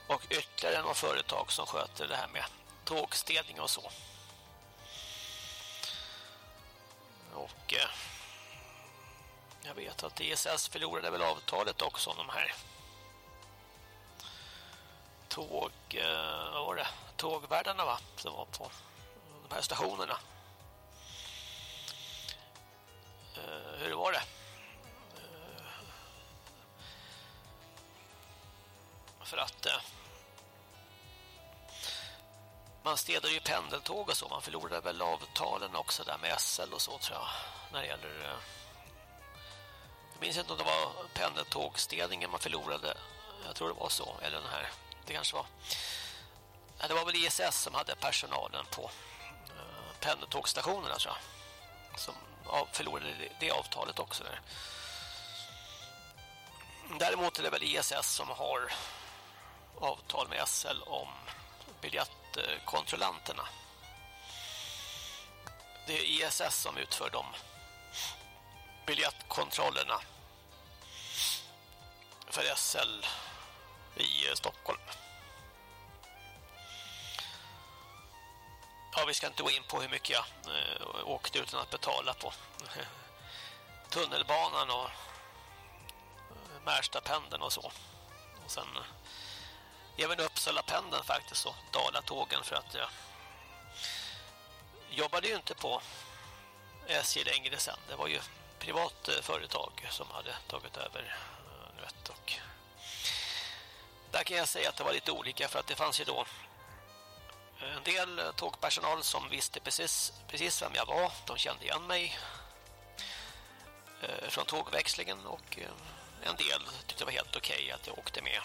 och ytterligare några företag som sköter det här med tågstädning och så. Och eh, jag vet att ISS förlorade väl avtalet också om de här tåg, eh, vad var det? Tågvärdarna va? Som var på de här stationerna. Eh, hur var det? Eh, för att man städade ju pendeltåg och så. Man förlorade väl avtalen också där med SL och så tror jag. När det gäller... Jag minns inte om det var pendeltågstädningen man förlorade. Jag tror det var så. Eller den här det kanske var. Ja, det var väl ISS som hade personalen på uh, pendeltågstationerna tror jag. Som förlorade det, det avtalet också där. Däremot är det väl ISS som har avtal med SL om biljettkontrollanterna. Det är ISS som utför de biljettkontrollerna för SL i eh, Stockholm. Ja, vi ska inte gå in på hur mycket jag eh, åkte utan att betala på tunnelbanan och eh, Märstapendeln och så. Och sen eh, även Uppsala-pendeln faktiskt och Dalatågen för att jag jobbade ju inte på SJ längre sen. Det var ju privat företag som hade tagit över nu vet, och där kan jag säga att det var lite olika för att det fanns ju då eh, en del eh, tågpersonal som visste precis, precis vem jag var. De kände igen mig eh, från tågväxlingen och en del tyckte det var helt okej okay att jag åkte med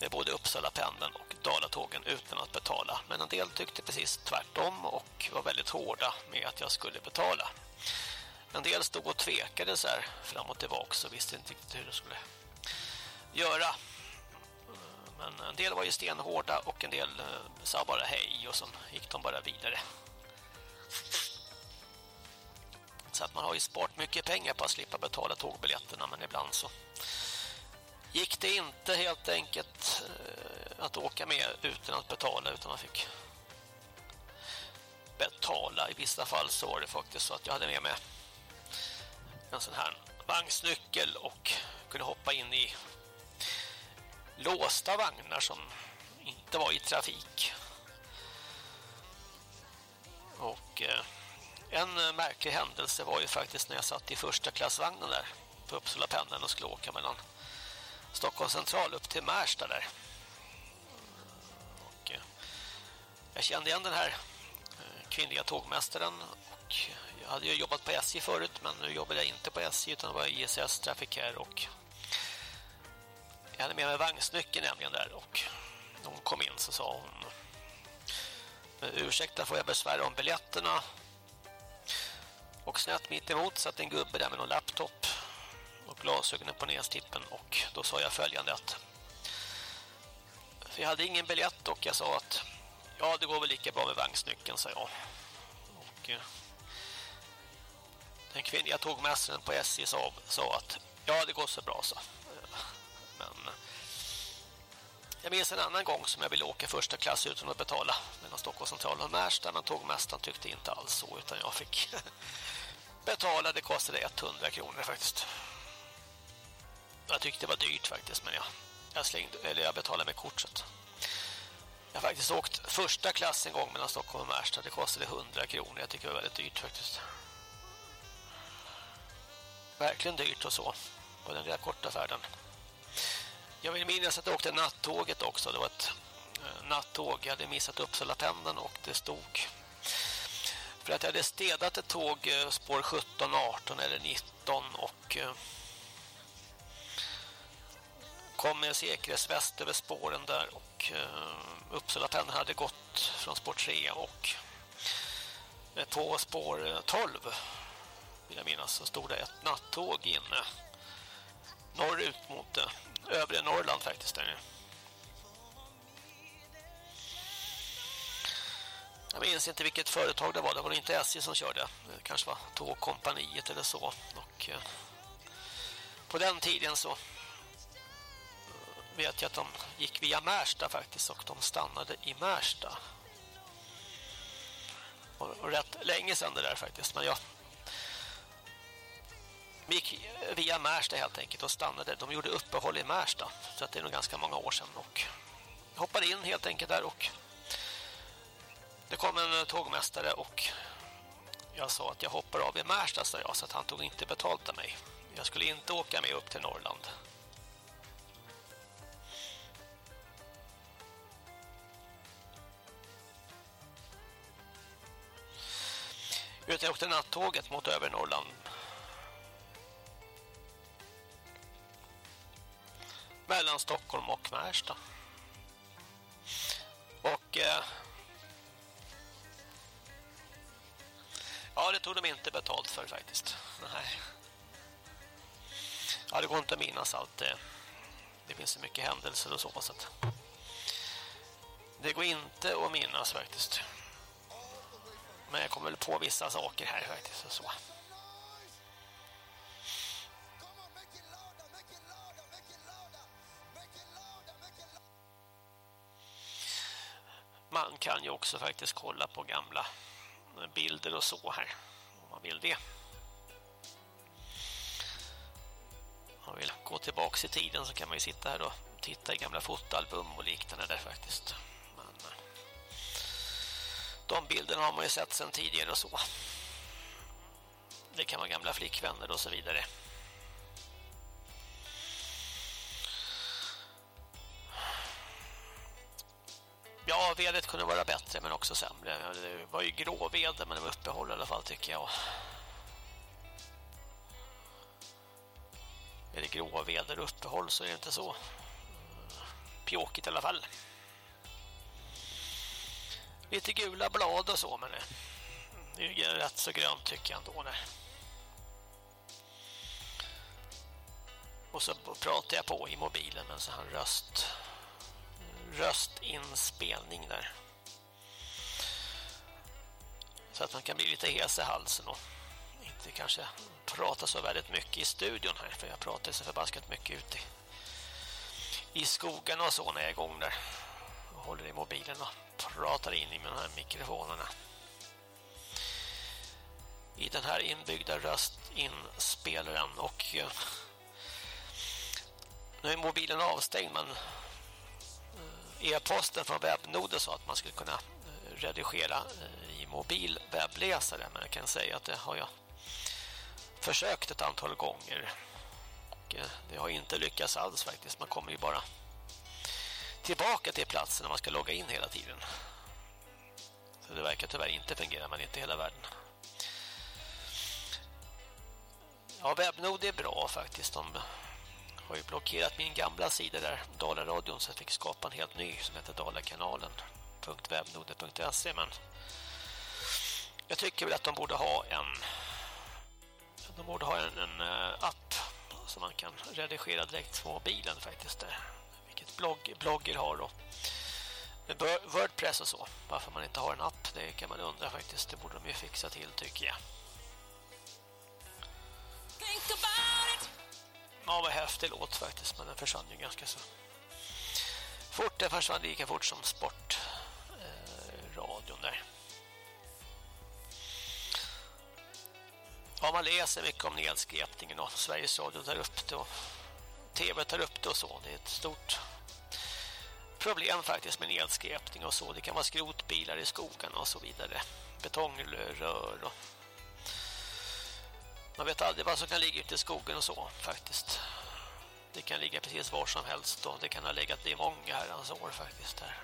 med både Uppsala pendeln och Dalatågen utan att betala. Men en del tyckte precis tvärtom och var väldigt hårda med att jag skulle betala. En del stod och tvekade så här fram och tillbaka och visste inte riktigt hur de skulle göra. Men en del var ju stenhårda och en del eh, sa bara hej och så gick de bara vidare. Så att man har ju sparat mycket pengar på att slippa betala tågbiljetterna men ibland så gick det inte helt enkelt eh, att åka med utan att betala utan man fick betala. I vissa fall så var det faktiskt så att jag hade med mig en sån här vagnsnyckel och kunde hoppa in i låsta vagnar som inte var i trafik. Och eh, en eh, märklig händelse var ju faktiskt när jag satt i första klassvagnen där på Uppsala pendeln och skulle åka mellan Stockholms central upp till Märsta där. Och eh, jag kände igen den här kvinnliga tågmästaren och jag hade ju jobbat på SJ förut men nu jobbade jag inte på SJ utan var ISS Trafficare och jag hade med mig vagnsnyckeln nämligen där och när hon kom in så sa hon Ursäkta får jag besvära om biljetterna? Och snett mitt emot satt en gubbe där med någon laptop och glasögonen på nästippen och då sa jag följande att för jag hade ingen biljett och jag sa att ja det går väl lika bra med vagnsnyckeln sa jag. Och eh, den kvinnliga tågmästaren på SJ sa, sa att ja det går så bra så men jag minns en annan gång som jag ville åka första klass utan att betala mellan Stockholm central och Märsta men tågmästaren tyckte inte alls så utan jag fick betala, det kostade 100 kronor faktiskt. Jag tyckte det var dyrt faktiskt men jag, jag, slängde, eller jag betalade med kortet. Jag har faktiskt åkt första klass en gång mellan Stockholm och Märsta. Det kostade 100 kronor. Jag tycker det var väldigt dyrt faktiskt. Verkligen dyrt och så. På den där korta färden. Jag vill minnas att jag åkte nattåget också. Det var ett eh, nattåg. Jag hade missat Uppsala pendeln och det stod för att jag hade städat ett tåg eh, spår 17, 18 eller 19 och eh, kom med säkerhetsväst över spåren där och Uppsala pendeln hade gått från spår 3 och på spår 12 vill jag minnas så stod det ett nattåg inne norrut mot övre Norrland faktiskt där Jag minns inte vilket företag det var. Det var inte SJ som körde. Det kanske var tågkompaniet eller så. Och eh, på den tiden så eh, vet jag att de gick via Märsta faktiskt och de stannade i Märsta. Och rätt länge sedan det där faktiskt. Men jag de gick via Märsta helt enkelt och stannade. De gjorde uppehåll i Märsta. Så att det är nog ganska många år sedan. Och hoppade in helt enkelt där och det kom en tågmästare och jag sa att jag hoppar av i Märsta sa jag, så att han tog inte betalt av mig. Jag skulle inte åka med upp till Norrland. Utan Jag åkte nattåget mot övre Norrland mellan Stockholm och Märsta. Och eh, ja, det tog de inte betalt för faktiskt. Nej. Ja, det går inte att minnas allt det. Det finns så mycket händelser och så. så att det går inte att minnas faktiskt. Men jag kommer väl på vissa saker här faktiskt. Och så. Man kan ju också faktiskt kolla på gamla bilder och så här. Om man vill det. Om man vill gå tillbaka i tiden så kan man ju sitta här och titta i gamla fotoalbum och liknande där faktiskt. Men eh, de bilderna har man ju sett sedan tidigare och så. Det kan vara gamla flickvänner och så vidare. Ja, vädret kunde vara bättre men också sämre. Det var ju gråväder men det var uppehåll i alla fall tycker jag. Är det gråväder och uppehåll så är det inte så pjåkigt i alla fall. Lite gula blad och så men det är rätt så grönt tycker jag ändå. Nej. Och så pratar jag på i mobilen med en sån här röst röstinspelning där. Så att man kan bli lite hes i halsen och inte kanske prata så väldigt mycket i studion här för jag pratar så förbaskat mycket ute i, i skogen och så när jag är igång där och håller i mobilen och pratar in i de här mikrofonerna i den här inbyggda röstinspelaren och eh, nu är mobilen avstängd men e-posten från webbnoden sa att man skulle kunna eh, redigera eh, i mobil webbläsare. Men jag kan säga att det har jag försökt ett antal gånger. Och eh, det har inte lyckats alls faktiskt. Man kommer ju bara tillbaka till platsen när man ska logga in hela tiden. Så det verkar tyvärr inte fungera men inte hela världen. Ja, webbnod är bra faktiskt. De har ju blockerat min gamla sida där, Dalaradion, så jag fick skapa en helt ny som heter dalakanalen.webnode.se men jag tycker väl att de borde ha en de borde ha en, en eh, app som man kan redigera direkt på mobilen faktiskt där. Vilket blogg, blogger har då. Med Wordpress och så. Varför man inte har en app, det kan man undra faktiskt. Det borde de ju fixa till tycker jag. Ja, vad häftig låt faktiskt, men den försvann ju ganska så fort. Den försvann lika fort som sportradion eh, där. Ja, man läser mycket om nedskräpningen och Sveriges Radio tar upp det och TV tar upp det och så. Det är ett stort problem faktiskt med nedskräpning och så. Det kan vara skrotbilar i skogarna och så vidare. Betongrör och man vet aldrig vad som kan ligga ute i skogen och så faktiskt. Det kan ligga precis var som helst och det kan ha legat i många herrans år faktiskt där.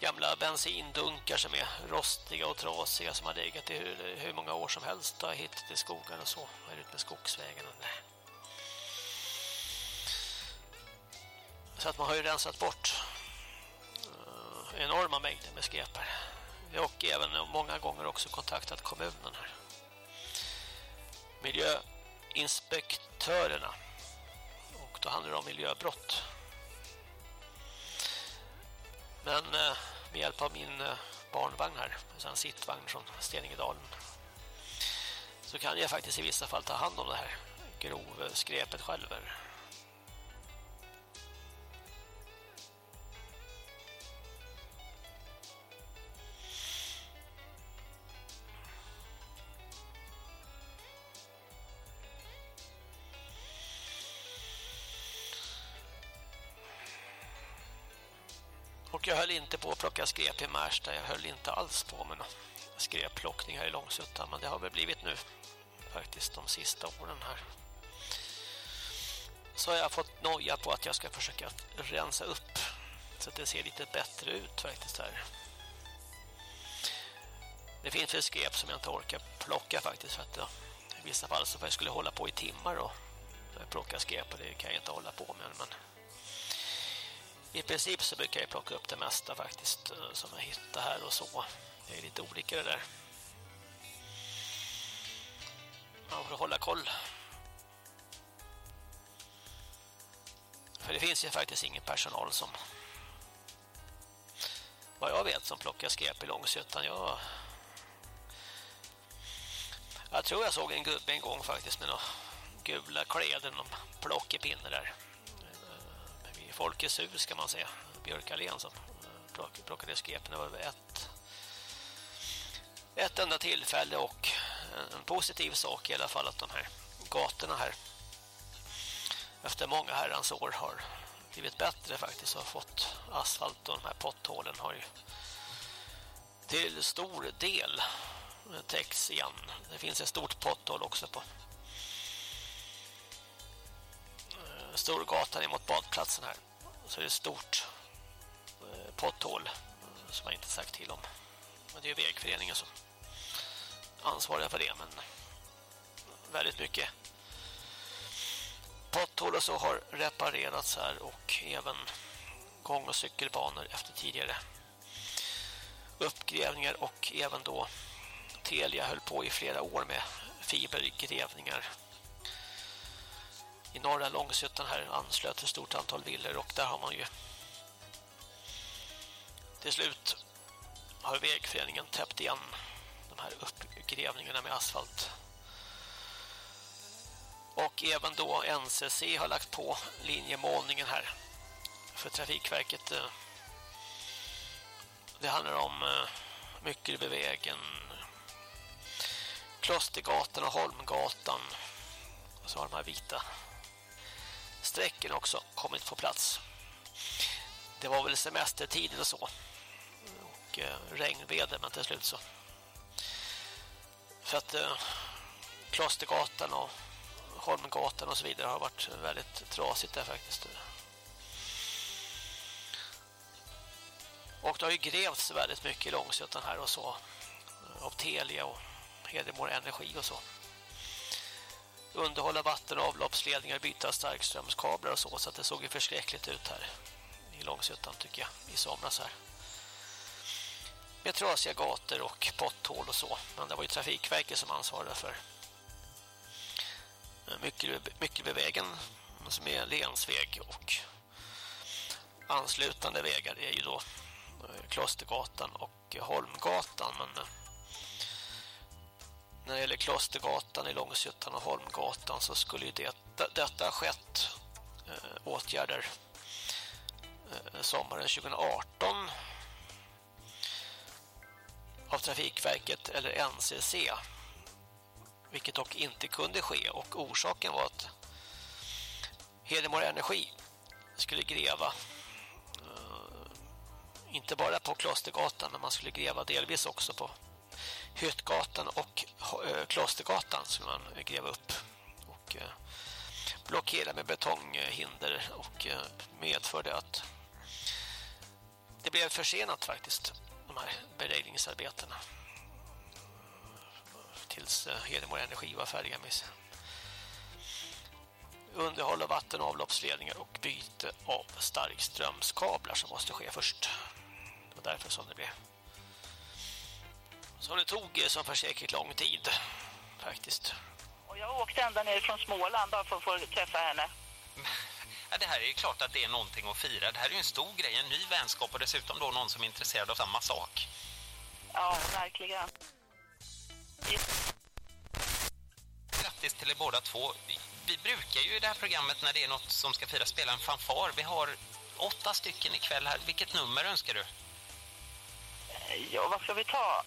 Gamla bensindunkar som är rostiga och trasiga som har legat i hur, hur många år som helst har hittat i skogen och så. Här ute med skogsvägen. Så att man har ju rensat bort uh, enorma mängder med skräpar. Och även många gånger också kontaktat kommunen här miljöinspektörerna. Och då handlar det om miljöbrott. Men eh, med hjälp av min eh, barnvagn här, en sittvagn från Steningedalen så kan jag faktiskt i vissa fall ta hand om det här grovskräpet själv. Inte på att plocka skräp i Märsta. Jag höll inte alls på med någon skräpplockning här i Långsuttan. Men det har väl blivit nu faktiskt de sista åren här. Så har jag fått noja på att jag ska försöka rensa upp så att det ser lite bättre ut faktiskt här. Det finns väl skräp som jag inte orkar plocka faktiskt för att jag, i vissa fall så jag skulle hålla på i timmar och plocka skräp och det kan jag inte hålla på med men i princip så brukar jag plocka upp det mesta faktiskt eh, som jag hittar här och så. Det är lite olika det där. Man får hålla koll För det finns ju faktiskt ingen personal som vad jag vet som plockar skräp i Långshyttan. Jag, jag tror jag såg en gubbe en gång faktiskt med några gula kläder och plockepinne där. Folkets hus kan man säga. Björkallén som eh, plockade skepen Det var ett, ett enda tillfälle och en positiv sak i alla fall att de här gatorna här efter många herrans år har blivit bättre faktiskt och fått asfalt och de här potthålen har ju till stor del täcks igen. Det finns ett stort potthål också på eh, Storgatan emot badplatsen här. Så är det ett stort eh, potthål eh, som jag inte sagt till om. Men det är vägföreningen som ansvarar för det men eh, väldigt mycket potthål och så har reparerats här och även gång- och cykelbanor efter tidigare uppgrävningar och även då Telia höll på i flera år med fibergrävningar. I norra Långshyttan här anslöt ett stort antal villor och där har man ju till slut har vägföreningen täppt igen de här uppgrävningarna med asfalt. Och även då NCC har lagt på linjemålningen här för Trafikverket. Eh. Det handlar om eh, Myckelbevägen, Klostergatan och Holmgatan. Och så har de här vita strecken också kommit på plats. Det var väl semestertiden och så. Och eh, regnväder men till slut så. För att eh, Klostergatan och Holmgatan och så vidare har varit väldigt trasigt där faktiskt. Och det har ju grävts väldigt mycket i Långsötan här och så. Eh, Av Telia och Hedemor Energi och så. Underhålla vatten- och avloppsledningar, byta starkströmskablar och så. Så att det såg ju förskräckligt ut här i Långsuttan tycker jag. I somras här. Med trasiga gator och potthål och så. Men det var ju Trafikverket som ansvarade för Myckelbevägen som är Lensväg och anslutande vägar är ju då eh, Klostergatan och Holmgatan men eh, när det gäller Klostergatan i Långshyttan och Holmgatan så skulle ju det, detta ha skett eh, åtgärder eh, sommaren 2018 av Trafikverket eller NCC vilket dock inte kunde ske. Och orsaken var att Hedemora Energi skulle gräva eh, inte bara på Klostergatan men man skulle gräva delvis också på Hötgatan och eh, Klostergatan skulle man gräva upp och eh, blockerade blockera med betonghinder och eh, medförde att det blev försenat faktiskt de här beläggningsarbetena tills Hedemora Energi var färdiga med sig. Underhåll av vatten- och avloppsledningar och byte av starkströmskablar som måste ske först. Det var därför som det blev. Så det tog eh, som för säkert lång tid faktiskt. Och jag åkte ända ner från Småland bara för att få träffa henne. Ja, det här är ju klart att det är någonting att fira. Det här är ju en stor grej, en ny vänskap och dessutom då någon som är intresserad av samma sak. Ja, verkligen. Grattis till er båda två. Vi, vi, brukar ju i det här programmet när det är något som ska fira spela en fanfar. Vi har åtta stycken ikväll här. Vilket nummer önskar du? Ja, vad ska vi ta?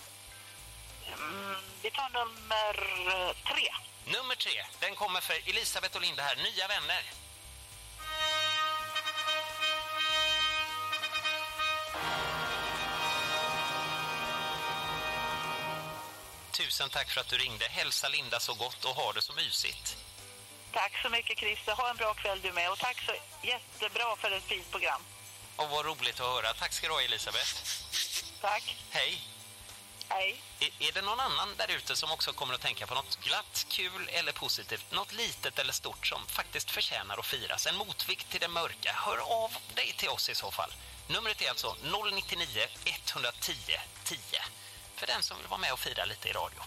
Mm, vi tar nummer tre. Nummer tre. Den kommer för Elisabeth och Linda här. Nya vänner. Tusen tack för att du ringde. Hälsa Linda så gott och ha det så mysigt. Tack så mycket Christer. Ha en bra kväll du med. Och tack så jättebra för ett fint program. Och vad roligt att höra. Tack ska du ha Elisabeth. Tack. Hej. Nej. Är, är det någon annan där ute som också kommer att tänka på något glatt, kul eller positivt? Något litet eller stort som faktiskt förtjänar att firas? En motvikt till det mörka? Hör av dig till oss i så fall. Numret är alltså 099 110 10 för den som vill vara med och fira lite i radio.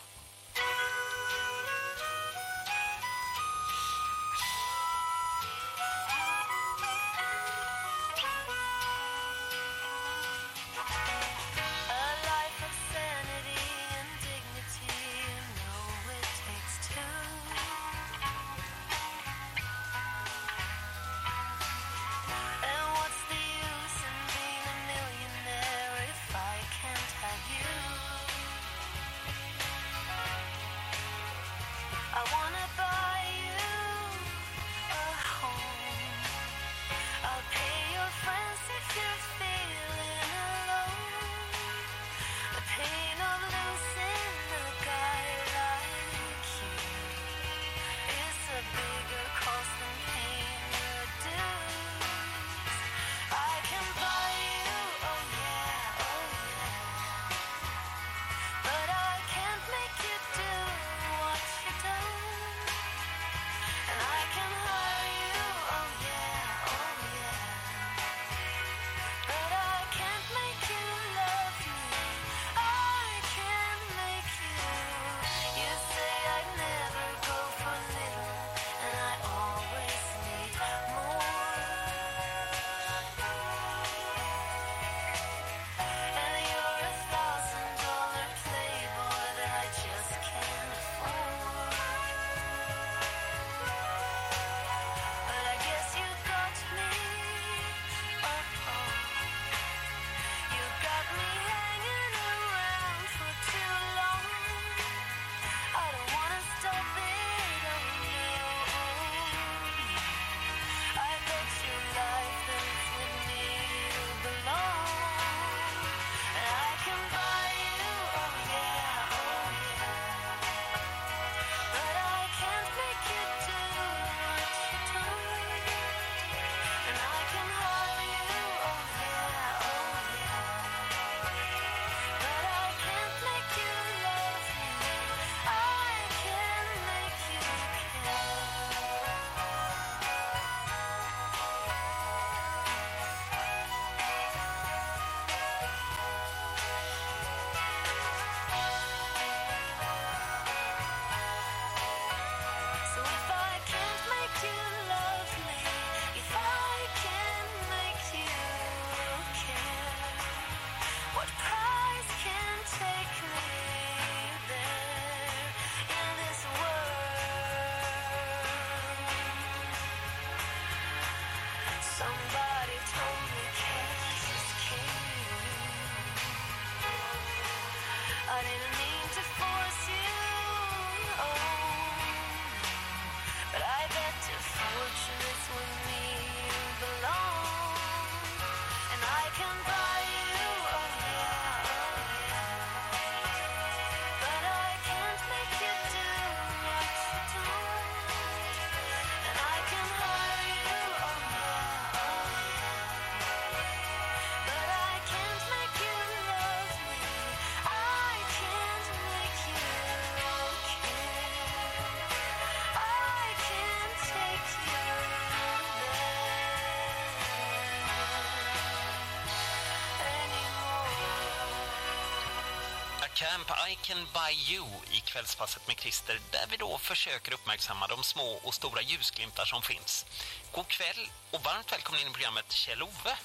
Camp I Can Buy You i kvällspasset med Christer där vi då försöker uppmärksamma de små och stora ljusglimtar som finns. God kväll och varmt välkommen in i programmet Kjell-Ove.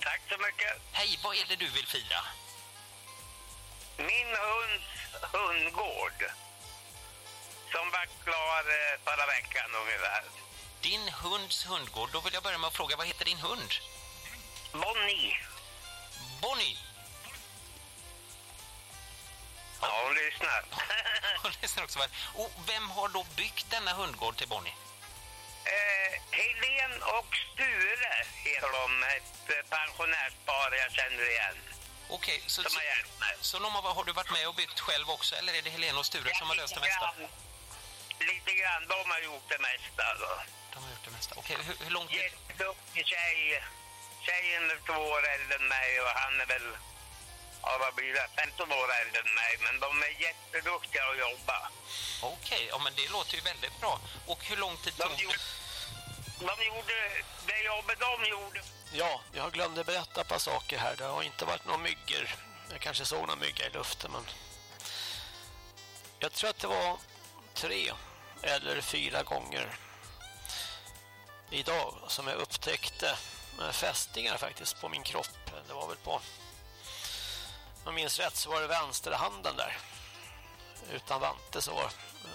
Tack så mycket. Hej, vad är det du vill fira? Min hunds hundgård som var klar eh, förra veckan ungefär. Din hunds hundgård. Då vill jag börja med att fråga, vad heter din hund? Bonnie. Bonnie. Väl. Och vem har då byggt denna hundgård till Bonnie? Eh, Helen och Sture heter de, ett eh, pensionärspar jag känner igen. Okej, så, Som så, mig. så de har, har du varit med och byggt själv också, eller är det Helene och Sture som har löst det mesta? Grann, lite grann, de har gjort det mesta. Då. De har gjort det mesta. Okej, hur, hur lång tid? Jätteduktig tjej. Tjejen är två år äldre än mig och han är väl, ja vad blir det, 15 år äldre än mig. Men de är jätteduktiga att jobba. Okej, ja men det låter ju väldigt bra. Och hur lång tid tog det? De gjorde det jobbet de gjorde. Ja, jag glömde berätta ett par saker här. Det har inte varit några myggor. Jag kanske såg några mygga i luften, men... Jag tror att det var tre eller fyra gånger idag som jag upptäckte eh, fästingar faktiskt på min kropp. Det var väl på... Om jag minns rätt så var det vänsterhanden där. Utan vante så var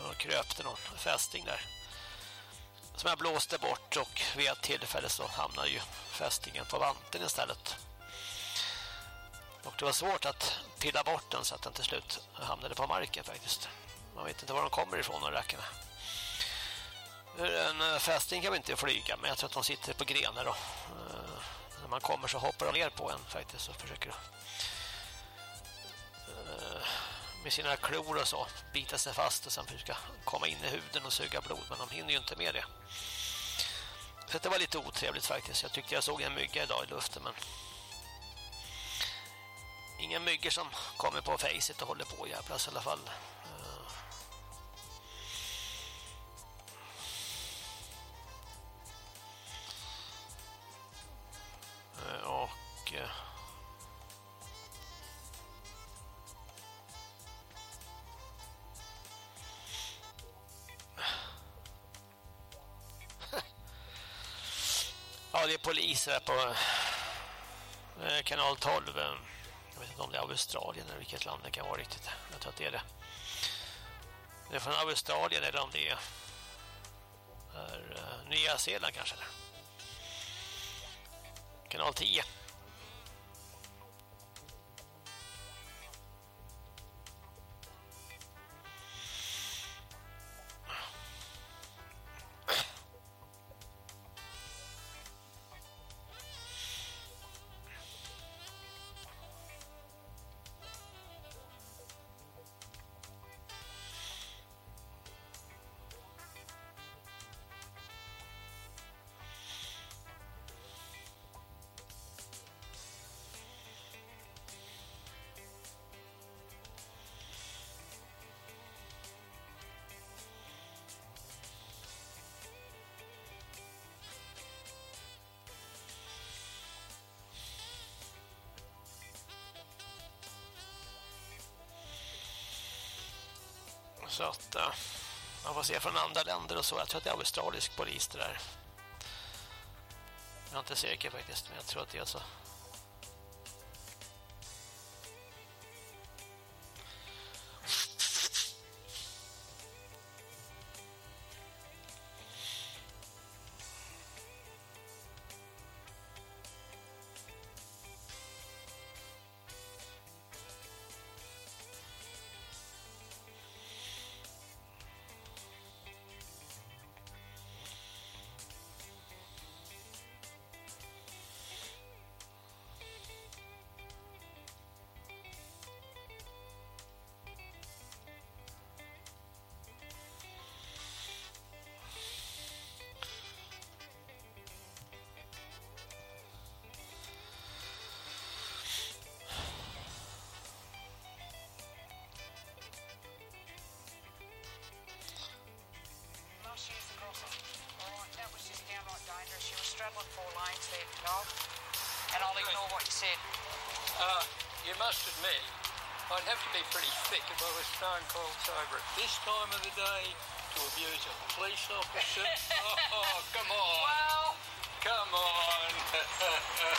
och kröp någon fästing där som jag blåste bort och vid ett tillfälle så hamnade ju fästingen på vanten istället. Och det var svårt att pilla bort den så att den till slut hamnade på marken faktiskt. Man vet inte var de kommer ifrån, de rackarna. En eh, fästing kan vi inte flyga, men jag tror att de sitter på grenar då. Eh, när man kommer så hoppar de ner på en faktiskt och försöker med sina klor och så bita sig fast och sen försöka komma in i huden och suga blod, men de hinner ju inte med det. Så det var lite otrevligt faktiskt. Jag tyckte jag såg en mygga idag i luften, men inga myggor som kommer på facet och håller på jävlas i alla fall. Det är på eh, kanal 12. Eh, jag vet inte om det är Australien eller vilket land det kan vara riktigt. Jag tror att det är det. Det är från Australien eller om det är, är eh, Nya Zeeland kanske. Eller? Kanal 10. Så att uh, man får se från andra länder och så. Jag tror att det är australisk polis det där. Jag är inte säker faktiskt, men jag tror att det är så. Uh, you must admit, I'd have to be pretty thick if I was stone cold sober at this time of the day to abuse a police officer. oh, come on. Well, Come on.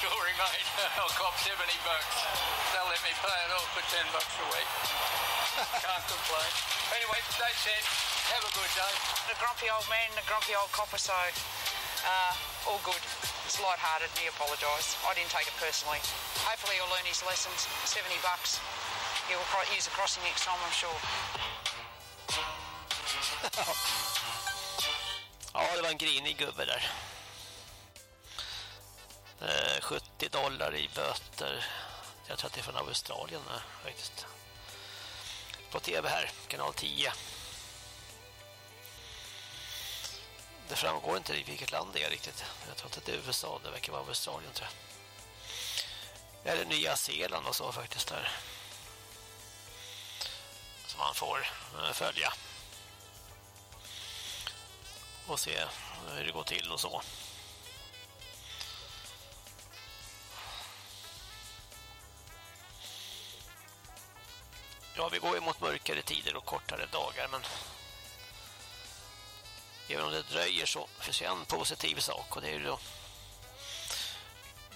story, mate. I'll cop 70 bucks. They'll let me pay it off for 10 bucks a week. Can't complain. Anyway, that's it. Have a good day. The grumpy old man the grumpy old copper, so uh, all good. It's lighthearted and he apologised. I didn't take it personally. Hopefully he'll learn his lessons. 70 bucks. He will cro- use a crossing next time, I'm sure. Ja, det var en grinig gubbe där. 70 dollar i böter. Jag tror att det är från Australien eh, faktiskt. På tv här, kanal 10. Det framgår inte i vilket land det är riktigt. Jag tror inte att det är USA, det verkar vara Australien tror jag. Eller Nya Zeeland och så faktiskt där. Som man får eh, följa. Och se hur det går till och så. Ja, vi går ju mot mörkare tider och kortare dagar, men även om det dröjer så finns det en positiv sak och det är ju då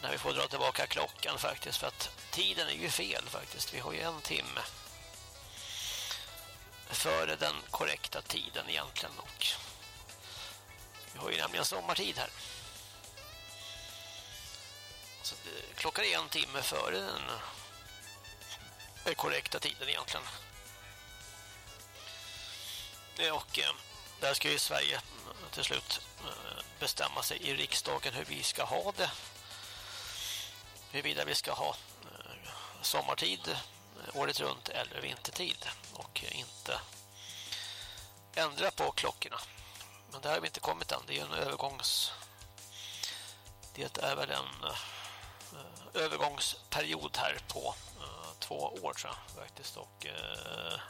när vi får dra tillbaka klockan faktiskt för att tiden är ju fel faktiskt. Vi har ju en timme före den korrekta tiden egentligen och nämligen sommartid här. Så klockan är en timme före den korrekta tiden egentligen. Och eh, där ska ju Sverige eh, till slut eh, bestämma sig i riksdagen hur vi ska ha det. Huruvida vi ska ha eh, sommartid året runt eller vintertid och inte ändra på klockorna. Men där har vi inte kommit än. Det är en övergångs... Det är väl en övergångsperiod här på två år tror jag faktiskt. Och eh,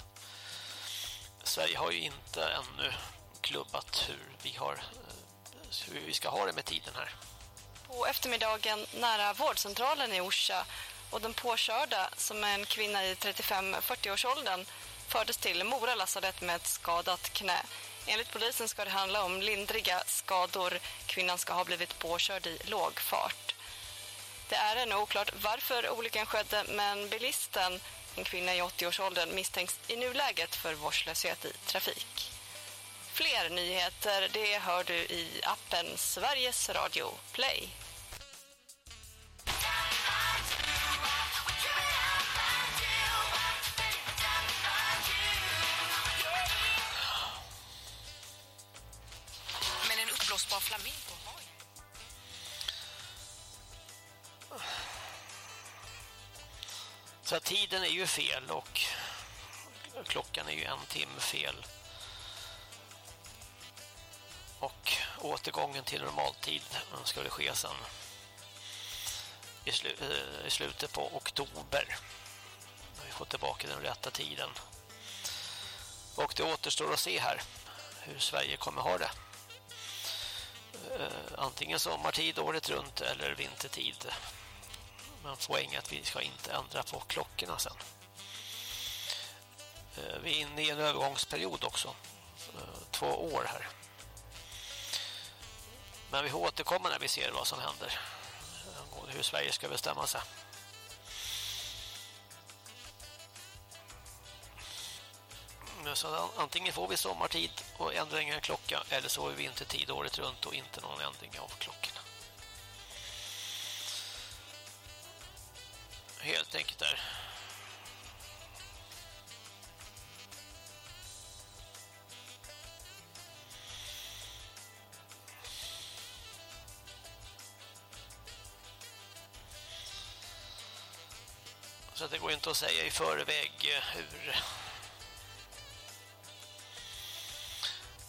Sverige har ju inte ännu klubbat hur vi, har, eh, hur vi ska ha det med tiden här. På eftermiddagen nära vårdcentralen i Orsa och den påkörda som är en kvinna i 35-40-årsåldern fördes till Mora lasarett med ett skadat knä. Enligt polisen ska det handla om lindriga skador. Kvinnan ska ha blivit påkörd i låg fart. Det är ännu oklart varför olyckan skedde men bilisten, en kvinna i 80-årsåldern, misstänks i nuläget för vårdslöshet i trafik. Fler nyheter det hör du i appen Sveriges Radio Play. Tiden är ju fel och klockan är ju en timme fel. Och återgången till normaltid ska det ske sen i, slu eh, i slutet på oktober. Vi får tillbaka den rätta tiden. Och det återstår att se här hur Sverige kommer ha det. Eh, antingen sommartid året runt eller vintertid. Men poäng att vi ska inte ändra på klockorna sen. Eh, vi är inne i en övergångsperiod också. Eh, två år här. Men vi återkommer när vi ser vad som händer. Eh, hur Sverige ska bestämma sig. Mm, så antingen får vi sommartid och ändringar i klocka eller så har vi vintertid året runt och inte någon ändring av klockan. Helt enkelt där. Så det går inte att säga i förväg eh, hur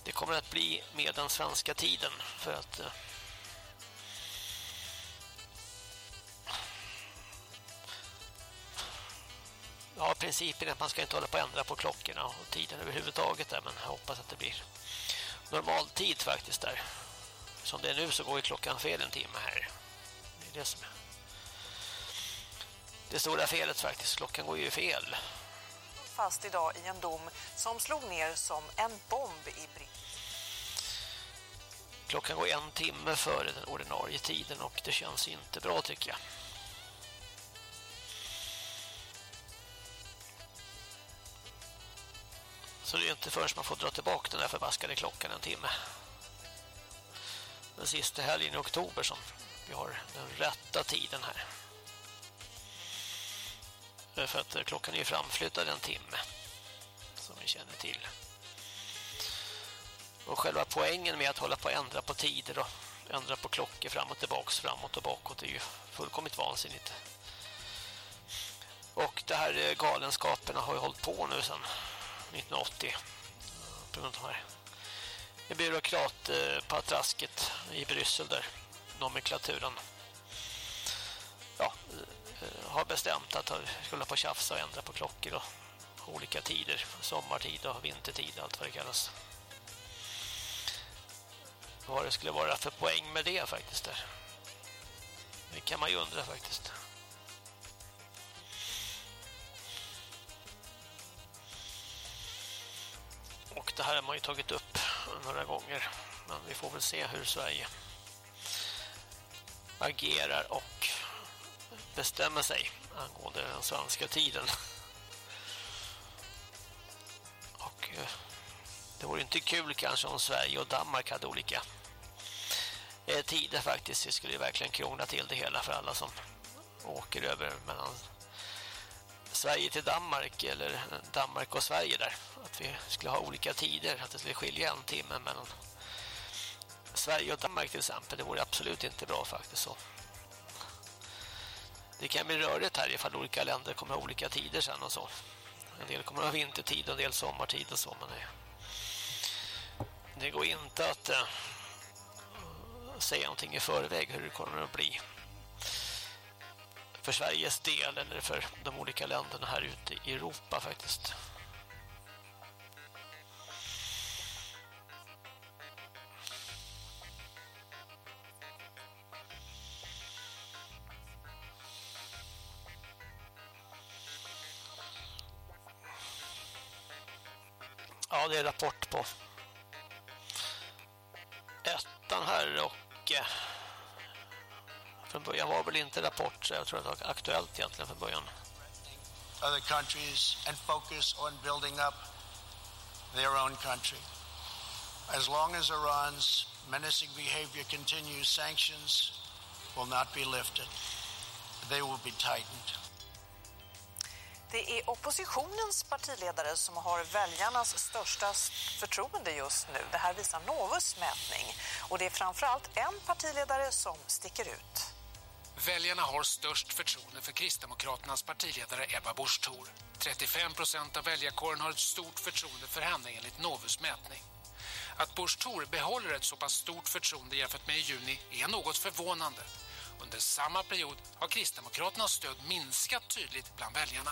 det kommer att bli med den svenska tiden för att eh, Ja, principen är att man ska inte hålla på att ändra på klockorna och tiden överhuvudtaget där, men jag hoppas att det blir normal tid faktiskt där. Som det är nu så går ju klockan fel en timme här. Det är det som är det stora felet faktiskt. Klockan går ju fel. Fast idag i en dom som slog ner som en bomb i Britt. Klockan går en timme före den ordinarie tiden och det känns inte bra tycker jag. Så det är inte förrän man får dra tillbaka den där förbaskade klockan en timme. Den sista helgen i oktober som vi har den rätta tiden här. För att eh, klockan är framflyttad en timme. Som vi känner till. Och själva poängen med att hålla på att ändra på tider och ändra på klockor fram och tillbaks, framåt och bakåt är ju fullkomligt vansinnigt. Och det här eh, galenskaperna har ju hållit på nu sedan 1980. Eh, på grund av här byråkratpatrasket i Bryssel där nomenklaturen ja, eh, har bestämt att vi skulle på tjafsa och ändra på klockor och olika tider, sommartid och vintertid allt vad det kallas. Vad det skulle vara för poäng med det faktiskt där. Det kan man ju undra faktiskt. Och det här har man ju tagit upp några gånger. Men vi får väl se hur Sverige agerar och bestämmer sig angående den svenska tiden. Och eh, det vore inte kul kanske om Sverige och Danmark hade olika eh, tider faktiskt. Vi skulle ju verkligen krångla till det hela för alla som åker över mellan Sverige till Danmark eller Danmark och Sverige där. Att vi skulle ha olika tider, att det skulle skilja en timme mellan Sverige och Danmark till exempel. Det vore absolut inte bra faktiskt så. Det kan bli rörigt här ifall olika länder kommer ha olika tider sen och så. En del kommer ha vintertid och en del sommartid och så. Men det, det går inte att äh, säga någonting i förväg hur det kommer att bli för Sveriges del eller för de olika länderna här ute i Europa faktiskt. Ja, det är rapport på ettan här och eh, från början var väl inte rapport så jag tror att det var aktuellt egentligen från början. Other countries and focus on building up their own country. As long as Iran's menacing behavior continues, sanctions will not be lifted. They will be tightened. Det är oppositionens partiledare som har väljarnas största förtroende just nu. Det här visar Novus mätning. Och det är framförallt en partiledare som sticker ut. Väljarna har störst förtroende för Kristdemokraternas partiledare Ebba Busch Thor. 35 procent av väljarkåren har ett stort förtroende för henne enligt Novus mätning. Att Busch Thor behåller ett så pass stort förtroende jämfört med i juni är något förvånande. Under samma period har Kristdemokraternas stöd minskat tydligt bland väljarna.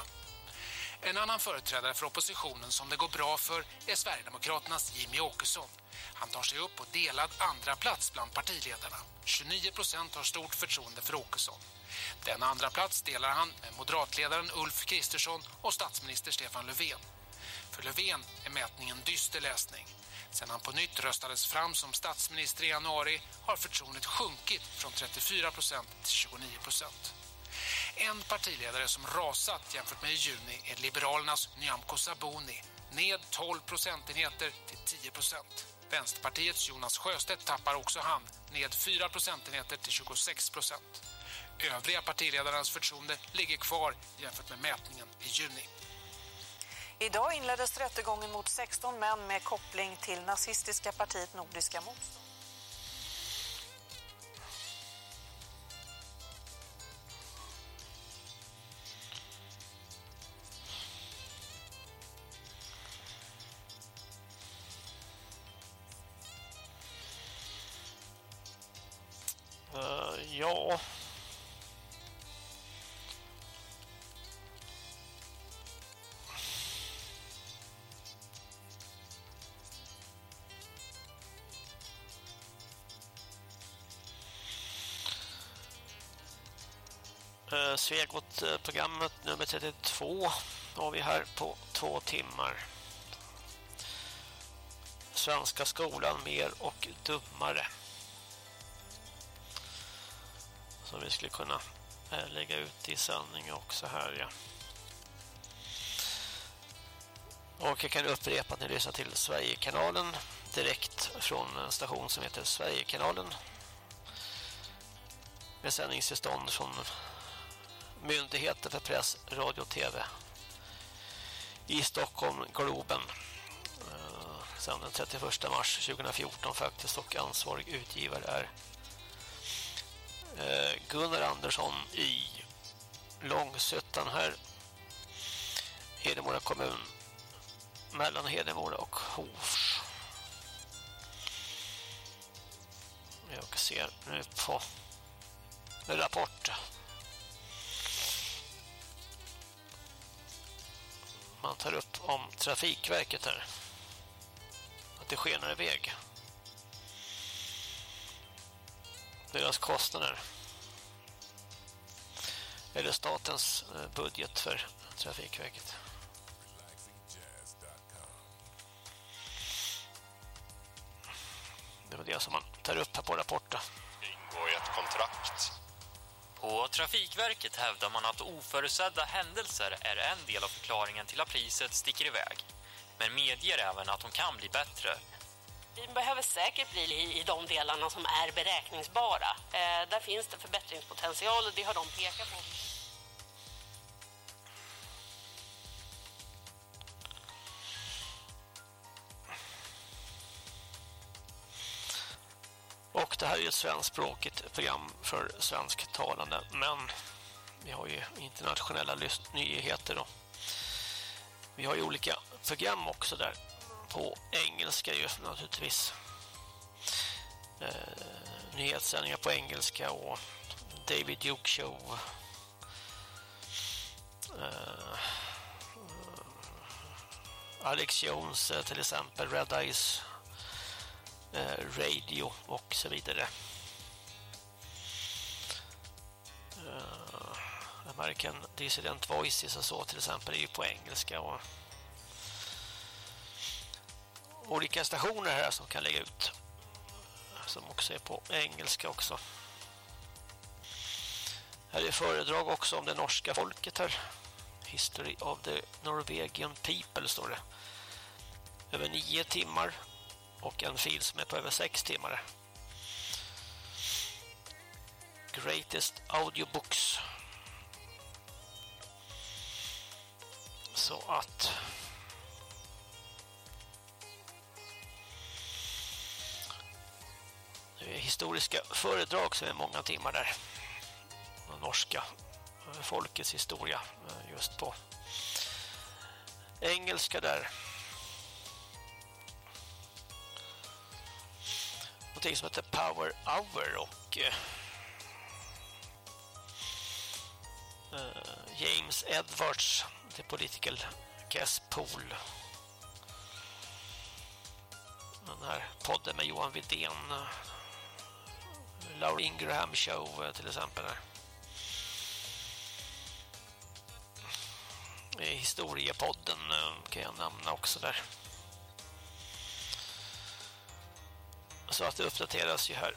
En annan företrädare för oppositionen som det går bra för är Sverigedemokraternas Jimmy Åkesson. Han tar sig upp på delad andra plats bland partiledarna. 29 procent har stort förtroende för Åkesson. Den andra plats delar han med moderatledaren Ulf Kristersson och statsminister Stefan Löfven. För Löfven är mätningen dyster läsning. Sen han på nytt röstades fram som statsminister i januari har förtroendet sjunkit från 34 procent till 29 procent. En partiledare som rasat jämfört med i juni är Liberalernas Nyamko Sabuni, ned 12 procentenheter till 10 procent. Vänsterpartiets Jonas Sjöstedt tappar också han, ned 4 procentenheter till 26 procent. Övriga partiledarnas förtroende ligger kvar jämfört med mätningen i juni. Idag inleddes rättegången mot 16 män med koppling till nazistiska partiet Nordiska motstånd. Svegot-programmet nummer 32 har vi här på två timmar. Svenska skolan mer och dummare som vi skulle kunna eh, lägga ut i sändning också här ja. Och jag kan upprepa att ni lyssnar till Sverigekanalen direkt från en station som heter Sverigekanalen med sändningstillstånd från Myndigheten för press, radio och tv i Stockholm, Globen. Eh, den 31 mars 2014 faktiskt och ansvarig utgivare är Eh, Gunnar Andersson i Långsötan här. Hedemora kommun mellan Hedemora och Hofs jag ser nu på rapport. Man tar upp om Trafikverket här att det skenar iväg deras kostnader. Eller statens eh, budget för Trafikverket. Det var det som man tar upp här på rapporten. Ingår i ett kontrakt. På Trafikverket hävdar man att oförutsedda händelser är en del av förklaringen till att priset sticker iväg. Men medger även att de kan bli bättre vi behöver säkert bli i, i de delarna som är beräkningsbara. Eh, där finns det förbättringspotential och det har de pekat på. Och det här är ett svenskspråkigt program för svensktalande. Men vi har ju internationella nyheter då. Vi har ju olika program också där på engelska ju naturligtvis. Eh, nyhetssändningar på engelska och David Duke Show. Eh, Alex Jones eh, till exempel, Red Eyes Eh, radio och så vidare. Eh, American Dissident Voices och så till exempel är ju på engelska och olika stationer här som kan lägga ut som också är på engelska också. Här är föredrag också om det norska folket här. History of the Norwegian People står det. Över nio timmar och en fil som är på över sex timmar. Greatest Audiobooks. Så att det är historiska föredrag som är många timmar där. Den norska folkets historia eh, just på engelska där. Någonting som heter Power Hour och eh, eh, James Edwards The Political Guest Pool den här podden med Johan Widén eh, Laura Ingraham Show eh, till exempel här. Historiepodden kan jag nämna också där. Så att det uppdateras ju här.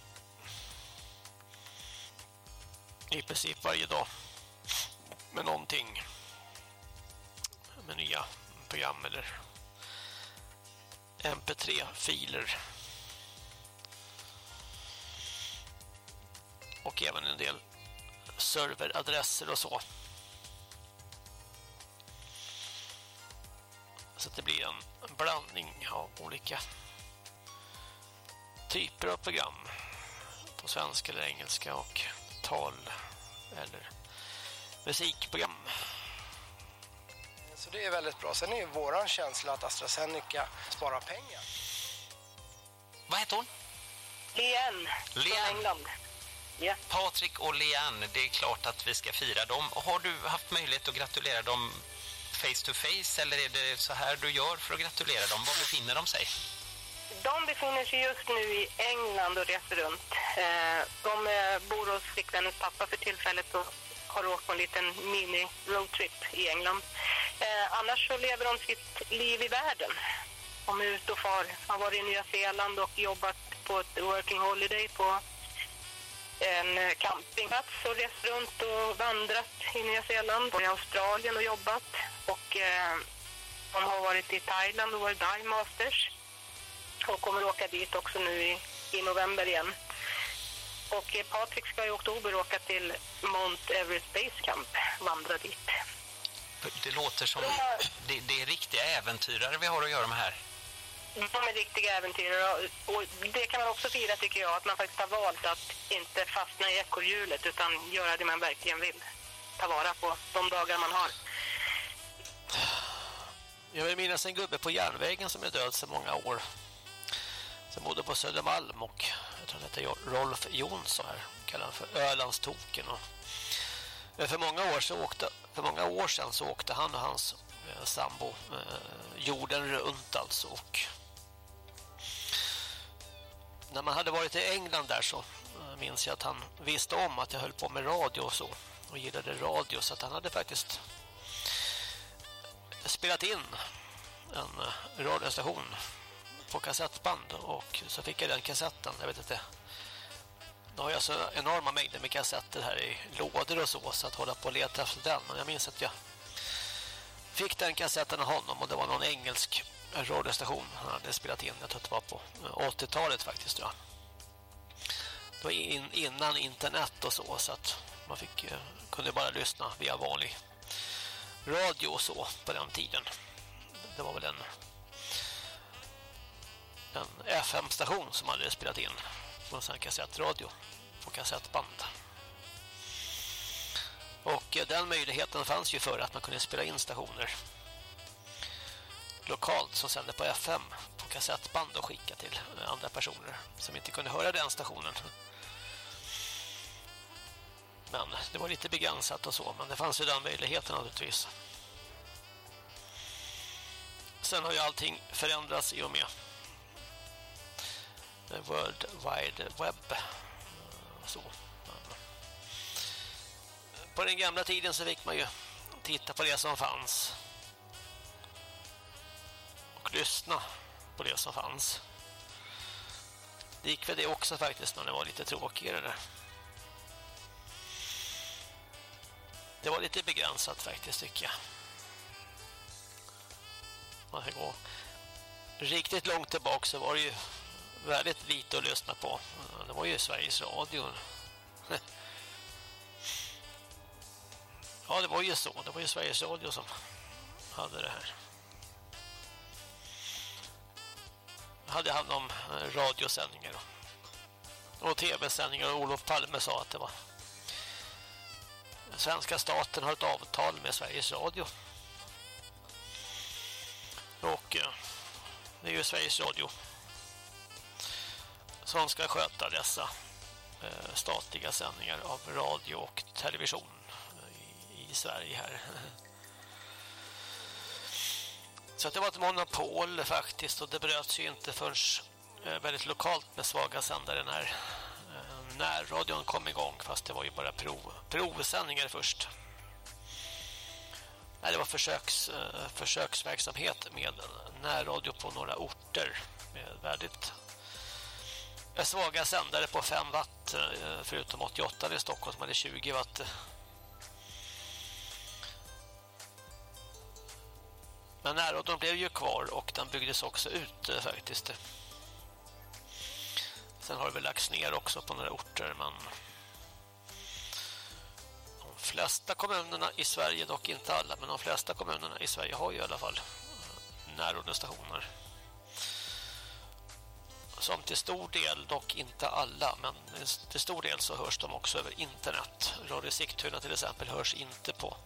I princip varje dag. Med någonting. Med nya program eller MP3-filer. Och även en del serveradresser och så. Så att det blir en blandning av olika typer av program på svenska eller engelska och tal eller musikprogram. Så det är väldigt bra. Sen är ju våran känsla att AstraZeneca sparar pengar. Vad heter hon? Leanne, Leanne. från England. Ja. Patrik och Leanne, det är klart att vi ska fira dem. Har du haft möjlighet att gratulera dem face to face eller är det så här du gör för att gratulera dem? Var befinner de sig? De befinner sig just nu i England och reser runt. Eh, de eh, bor hos flickvännens pappa för tillfället och har åkt på en liten mini-roadtrip i England. Eh, annars så lever de sitt liv i världen. De är ute och far. har varit i Nya Zeeland och jobbat på ett working holiday på en campingplats och rest runt och vandrat i Nya Zeeland och i Australien och jobbat. Och eh, de har varit i Thailand och varit Dive Masters och kommer åka dit också nu i, i november igen. Och eh, Patrik ska i oktober åka till Mount Everest Base Camp, vandra dit. Det låter som det, det är riktiga äventyrare vi har att göra med här. De är riktiga äventyrare och det kan man också fira tycker jag, att man faktiskt har valt att inte fastna i ekorrhjulet utan göra det man verkligen vill. Ta vara på de dagar man har. Jag vill minnas en gubbe på järnvägen som är död sedan många år. Som bodde på Södermalm och jag tror att det heter Rolf Jonsson här. Kallar han för Ölandstoken. Och för många år så åkte för många år sedan så åkte han och hans eh, sambo eh, jorden runt alltså och när man hade varit i England där så eh, minns jag att han visste om att jag höll på med radio och så och gillade radio så att han hade faktiskt spelat in en eh, radiostation på kassettband och så fick jag den kassetten, jag vet inte nu har jag så enorma mängder med kassetter här i lådor och så så att hålla på och leta efter den men jag minns att jag fick den kassetten av honom och det var någon engelsk radiostation han hade spelat in. Jag tror att det var på eh, 80-talet faktiskt. Tror jag. Det var in, innan internet och så så att man fick, eh, kunde bara lyssna via vanlig radio och så på den tiden. Det var väl en en FM-station som hade spelat in på en kassettradio på kassettband. Och eh, den möjligheten fanns ju för att man kunde spela in stationer lokalt som sände på FM på kassettband och skicka till eh, andra personer som inte kunde höra den stationen. Men det var lite begränsat och så, men det fanns ju den möjligheten naturligtvis. Sen har ju allting förändrats i och med World Wide Web. Så. På den gamla tiden så fick man ju titta på det som fanns. Och lyssna på det som fanns. Det gick väl det också faktiskt när det var lite tråkigare. Det var lite begränsat faktiskt tycker jag. Man ska gå riktigt långt tillbaka så var det ju väldigt lite att lyssna på. Det var ju Sveriges Radio. Ja, det var ju så. Det var ju Sveriges Radio som hade det här. Hade hand om eh, radiosändningar och tv-sändningar och Olof Palme sa att det var svenska staten har ett avtal med Sveriges Radio. Och eh, det är ju Sveriges Radio som ska sköta dessa eh, statliga sändningar av radio och television eh, i, i Sverige här. Så det var ett monopol faktiskt och det bröts ju inte förrän eh, väldigt lokalt med svaga sändare eh, när eh, närradion kom igång fast det var ju bara prov, provsändningar först. Nej, det var försöks, eh, försöksverksamhet med närradio på några orter med väldigt svaga sändare på 5 watt eh, förutom 88 i Stockholm som hade 20 watt. Men närradion blev ju kvar och den byggdes också ut eh, faktiskt. Sen har det väl lagts ner också på några orter men de flesta kommunerna i Sverige, dock inte alla, men de flesta kommunerna i Sverige har ju i alla fall närrådestationer. stationer som till stor del, dock inte alla, men till stor del så hörs de också över internet. Radio Sigtuna till exempel hörs inte på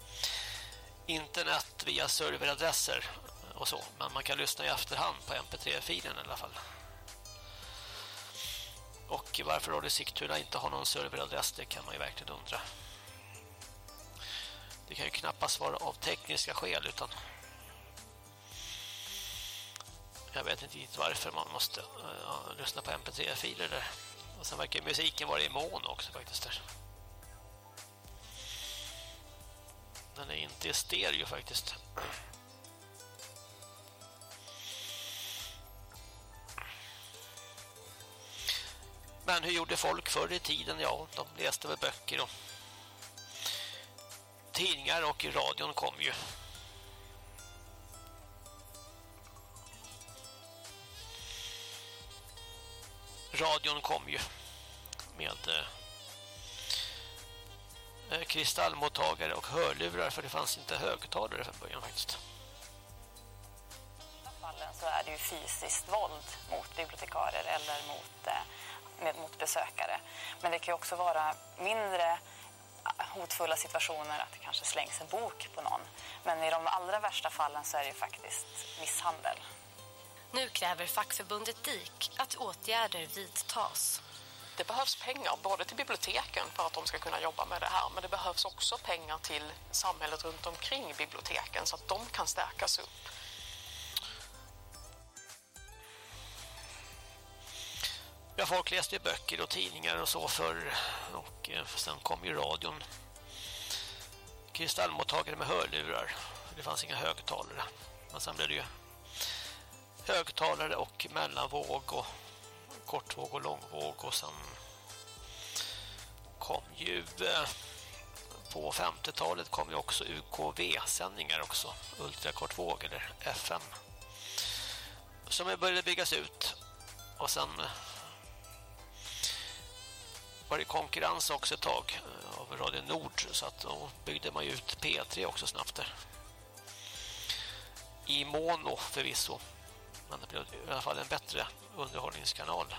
internet via serveradresser och så, men man kan lyssna i efterhand på mp3-filen i alla fall. Och varför Radio Sigtuna inte har någon serveradress, det kan man ju verkligen undra. Det kan ju knappast vara av tekniska skäl utan jag vet inte riktigt varför man måste uh, lyssna på mp3-filer där. Och sen verkar musiken vara i mån också faktiskt där. Den är inte i stereo faktiskt. Men hur gjorde folk förr i tiden? Ja, de läste väl böcker och tidningar och radion kom ju radion kom ju med eh, eh, kristallmottagare och hörlurar för det fanns inte högtalare från början faktiskt. I fallen så är det ju fysiskt våld mot bibliotekarier eller mot, eh, med, mot besökare. Men det kan ju också vara mindre eh, hotfulla situationer att det kanske slängs en bok på någon. Men i de allra värsta fallen så är det ju faktiskt misshandel. Nu kräver fackförbundet DIK att åtgärder vidtas. Det behövs pengar både till biblioteken för att de ska kunna jobba med det här men det behövs också pengar till samhället runt omkring biblioteken så att de kan stärkas upp. Ja, folk läste ju böcker och tidningar och så förr och eh, sen kom ju radion. Kristallmottagare med hörlurar. Det fanns inga högtalare. Men sen blev det ju högtalare och mellanvåg och kortvåg och långvåg och sen kom ju eh, på 50-talet kom ju också UKV-sändningar också, ultrakortvåg eller FM. som började byggas ut. Och sen eh, var det konkurrens också ett tag eh, av Radio Nord så att då byggde man ut P3 också snabbt där. I mono förvisso. Men det blev i alla fall en bättre underhållningskanal.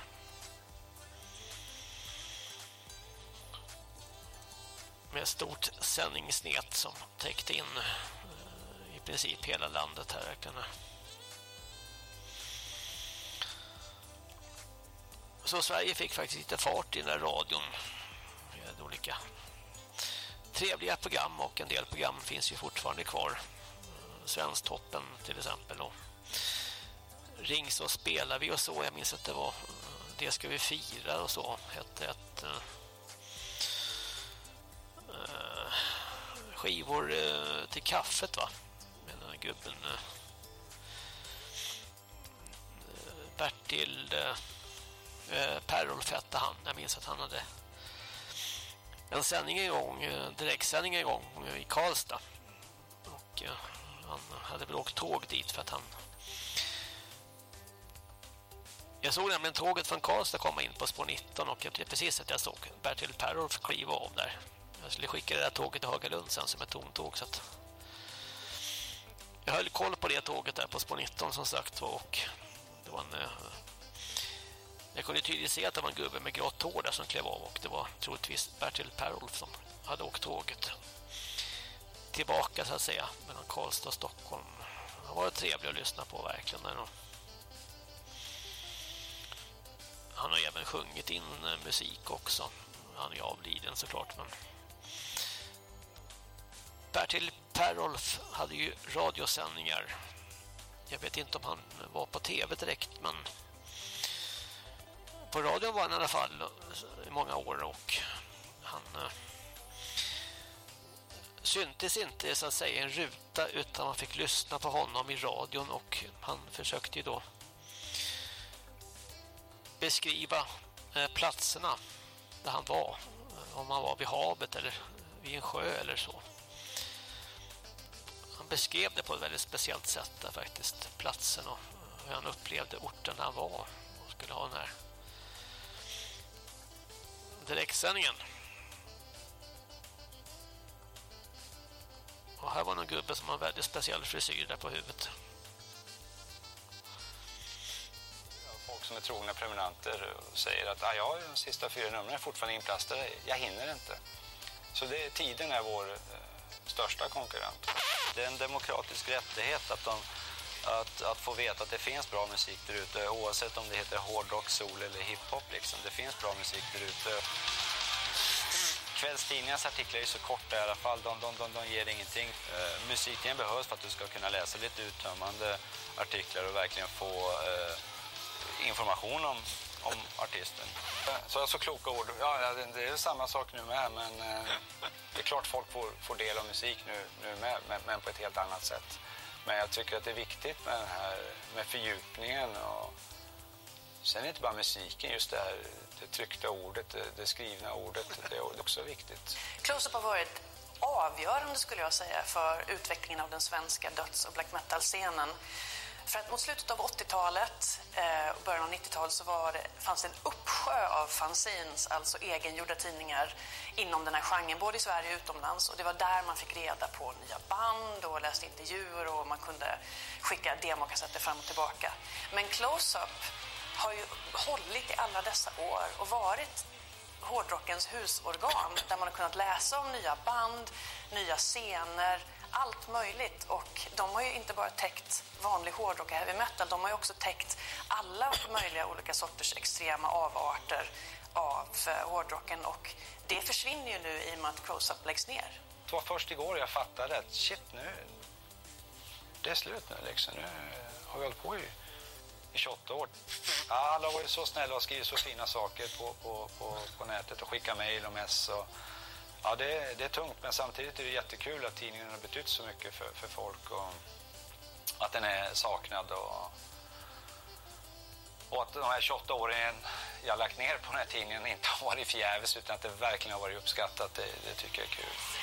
Med stort sändningsnät som täckte in eh, i princip hela landet här. Så Sverige fick faktiskt lite fart i den här radion. Med olika trevliga program och en del program finns ju fortfarande kvar. Svensktoppen till exempel och Ring så spelar vi och så. Jag minns att det var eh, Det ska vi fira och så hette ett uh, skivor uh, till kaffet va med den här gubben uh, Bertil uh, Perolf hette han. Jag minns att han hade en sändning igång, direktsändning igång i Karlstad. Och han hade väl åkt tåg dit för att han jag såg nämligen tåget från Karlstad komma in på spår 19 och det precis att jag såg Bertil Perolf kliva av där. Jag skulle skicka det där tåget till Hagalund sen som ett tomtåg så att jag höll koll på det tåget där på spår 19 som sagt och det var en eh, jag kunde tydligt se att det var en gubbe med grått hår där som klev av och det var troligtvis Bertil Perolf som hade åkt tåget tillbaka så att säga mellan Karlstad och Stockholm. Han var trevlig att lyssna på verkligen där han har även sjungit in eh, musik också. Han är avliden såklart men Bertil Perolf hade ju radiosändningar. Jag vet inte om han var på tv direkt men på radion var han i alla fall eh, i många år och han eh, syntes inte så att säga en ruta utan man fick lyssna på honom i radion och han försökte ju då beskriva eh, platserna där han var. Eh, om han var vid havet eller vid en sjö eller så. Han beskrev det på ett väldigt speciellt sätt där faktiskt. Platsen och hur han upplevde orten där han var. Och skulle ha den här direktsändningen. Och här var någon gubbe som har en väldigt speciell frisyr där på huvudet. Som är trogna prenumeranter och säger att ah, jag har de sista fyra numren fortfarande inplastade, jag hinner inte. Så det, tiden är vår eh, största konkurrent. Det är en demokratisk rättighet att, de, att, att få veta att det finns bra musik där ute oavsett om det heter hårdrock, soul eller hiphop. Liksom. Det finns bra musik där ute. Kvällstidningarnas artiklar är så korta i alla fall, de, de, de, de ger ingenting. Eh, musiken behövs för att du ska kunna läsa lite uttömmande artiklar och verkligen få eh, information om, om artisten. Så alltså kloka ord. Ja, det är samma sak nu med, men eh, det är klart folk får, får del av musik nu, nu med, men, men på ett helt annat sätt. Men jag tycker att det är viktigt med den här med fördjupningen och sen är det inte bara musiken, just det här det tryckta ordet, det, det skrivna ordet, det är också viktigt. Close-up har varit avgörande skulle jag säga för utvecklingen av den svenska döds- och black metal-scenen. För att mot slutet av 80-talet eh, och början av 90-talet så var det, fanns det en uppsjö av fanzines, alltså egengjorda tidningar inom den här genren, både i Sverige och utomlands. Och det var där man fick reda på nya band och läste intervjuer och man kunde skicka demokassetter fram och tillbaka. Men Close-Up har ju hållit i alla dessa år och varit hårdrockens husorgan där man har kunnat läsa om nya band, nya scener, allt möjligt. Och de har ju inte bara täckt vanlig hårdrock och heavy metal, de har ju också täckt alla möjliga olika sorters extrema avarter av eh, hårdrocken. Och det försvinner ju nu i och med att Close-Up läggs ner. Det var först igår jag fattade att shit, nu det är slut nu liksom. Nu har vi hållit på i, i 28 år. Alla har varit så snälla och skrivit så fina saker på, på, på, på nätet och skickat mejl och mess och Ja, det, det, är tungt, men samtidigt är det jättekul att tidningen har betytt så mycket för, för folk och att den är saknad och, och att de här 28 åren jag har lagt ner på den här tidningen inte har varit förgäves utan att det verkligen har varit uppskattat, det, det tycker jag är kul.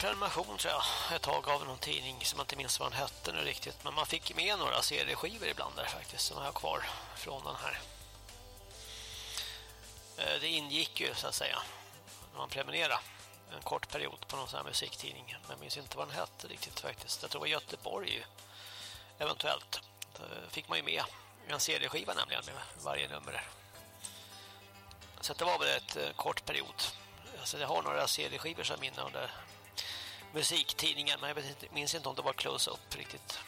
Prenumeration tror jag ett tag av någon tidning som jag inte minns vad den hette nu riktigt. Men man fick med några cd-skivor ibland där faktiskt som jag har kvar från den här. Eh, det ingick ju så att säga när man prenumererade en kort period på någon sån här musiktidning. Men jag minns inte vad den hette riktigt faktiskt. Jag tror det var Göteborg ju, eventuellt. Då fick man ju med en cd-skiva, nämligen med varje nummer. Så det var väl ett eh, kort period. Alltså jag har några CD-skivor som minne under musiktidningen men jag vet inte, minns inte om det var close-up riktigt.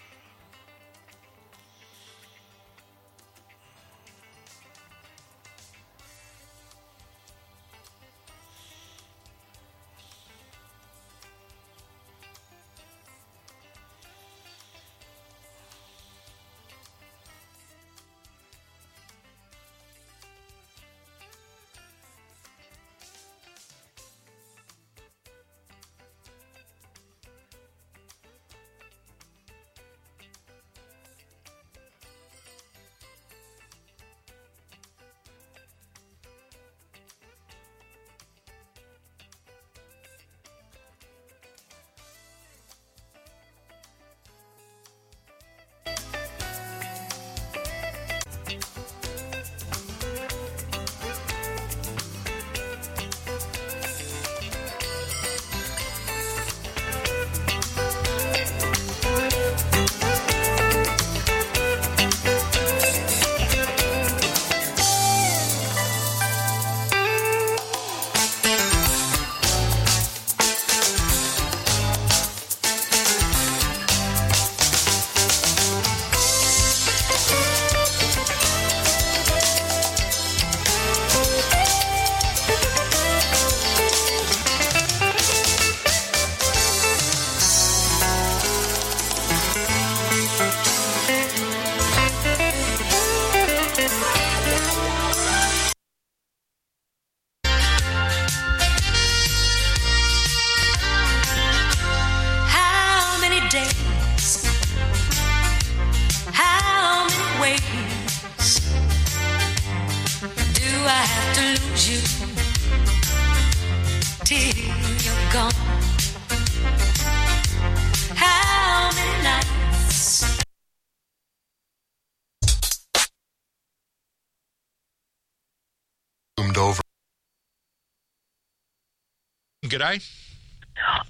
G'day.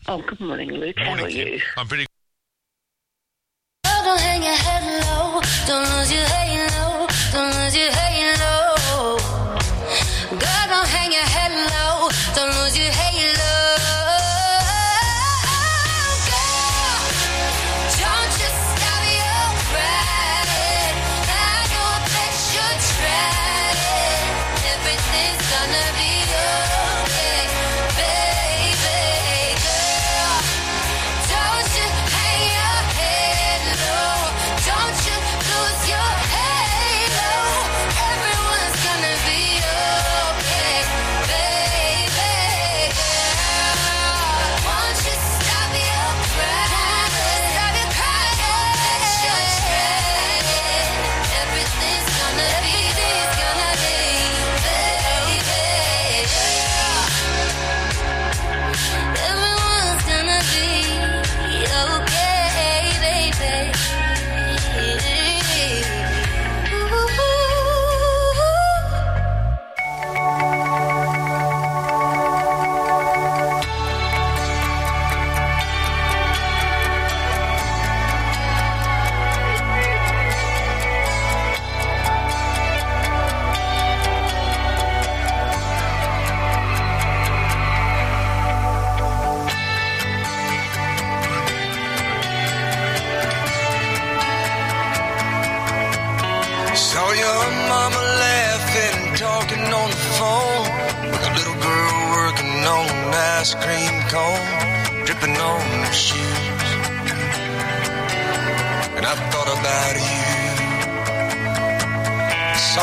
Oh, good morning, Luke. How are you? I'm pretty Girl, don't hang your head low. Don't lose your halo.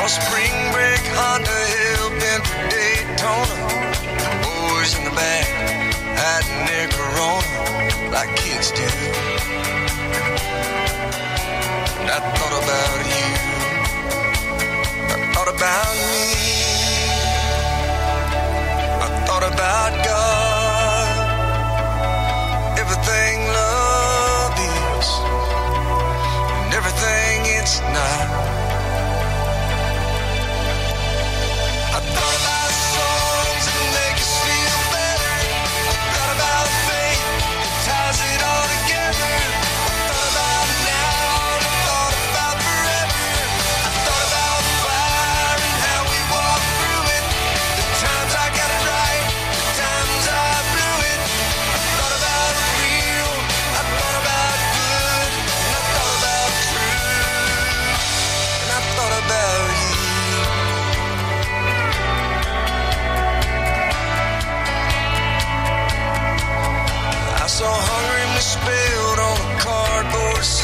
spring break on the hill, been to Daytona. Boys in the back, hiding their corona like kids do. And I thought about you. I thought about me. I thought about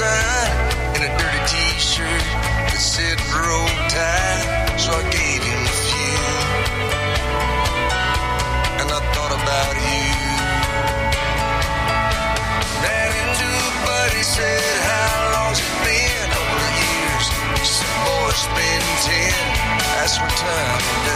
sign and a dirty t-shirt that said roll tide. So I gave him a few. And I thought about you. Ran into a buddy, said, how long's it been? A couple of years. He said, boy, it's been ten. That's what time.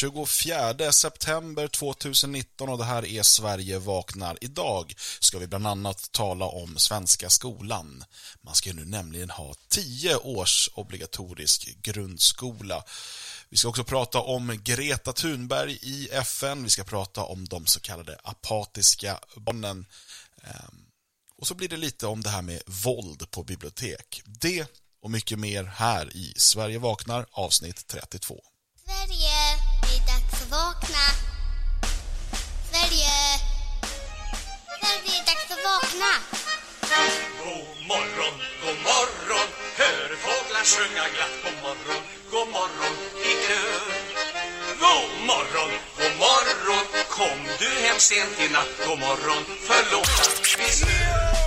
24 september 2019 och det här är Sverige vaknar. Idag ska vi bland annat tala om svenska skolan. Man ska nu nämligen ha 10 års obligatorisk grundskola. Vi ska också prata om Greta Thunberg i FN. Vi ska prata om de så kallade apatiska barnen. Ehm, och så blir det lite om det här med våld på bibliotek. Det och mycket mer här i Sverige vaknar avsnitt 32. Sverige, det är dags att vakna. Sverige. Sverige, det är dags att vakna. God morgon, god morgon Hör fåglar sjunga glatt God morgon, god morgon i kör God morgon, god morgon Kom du hem sent i natt God morgon, förlåt att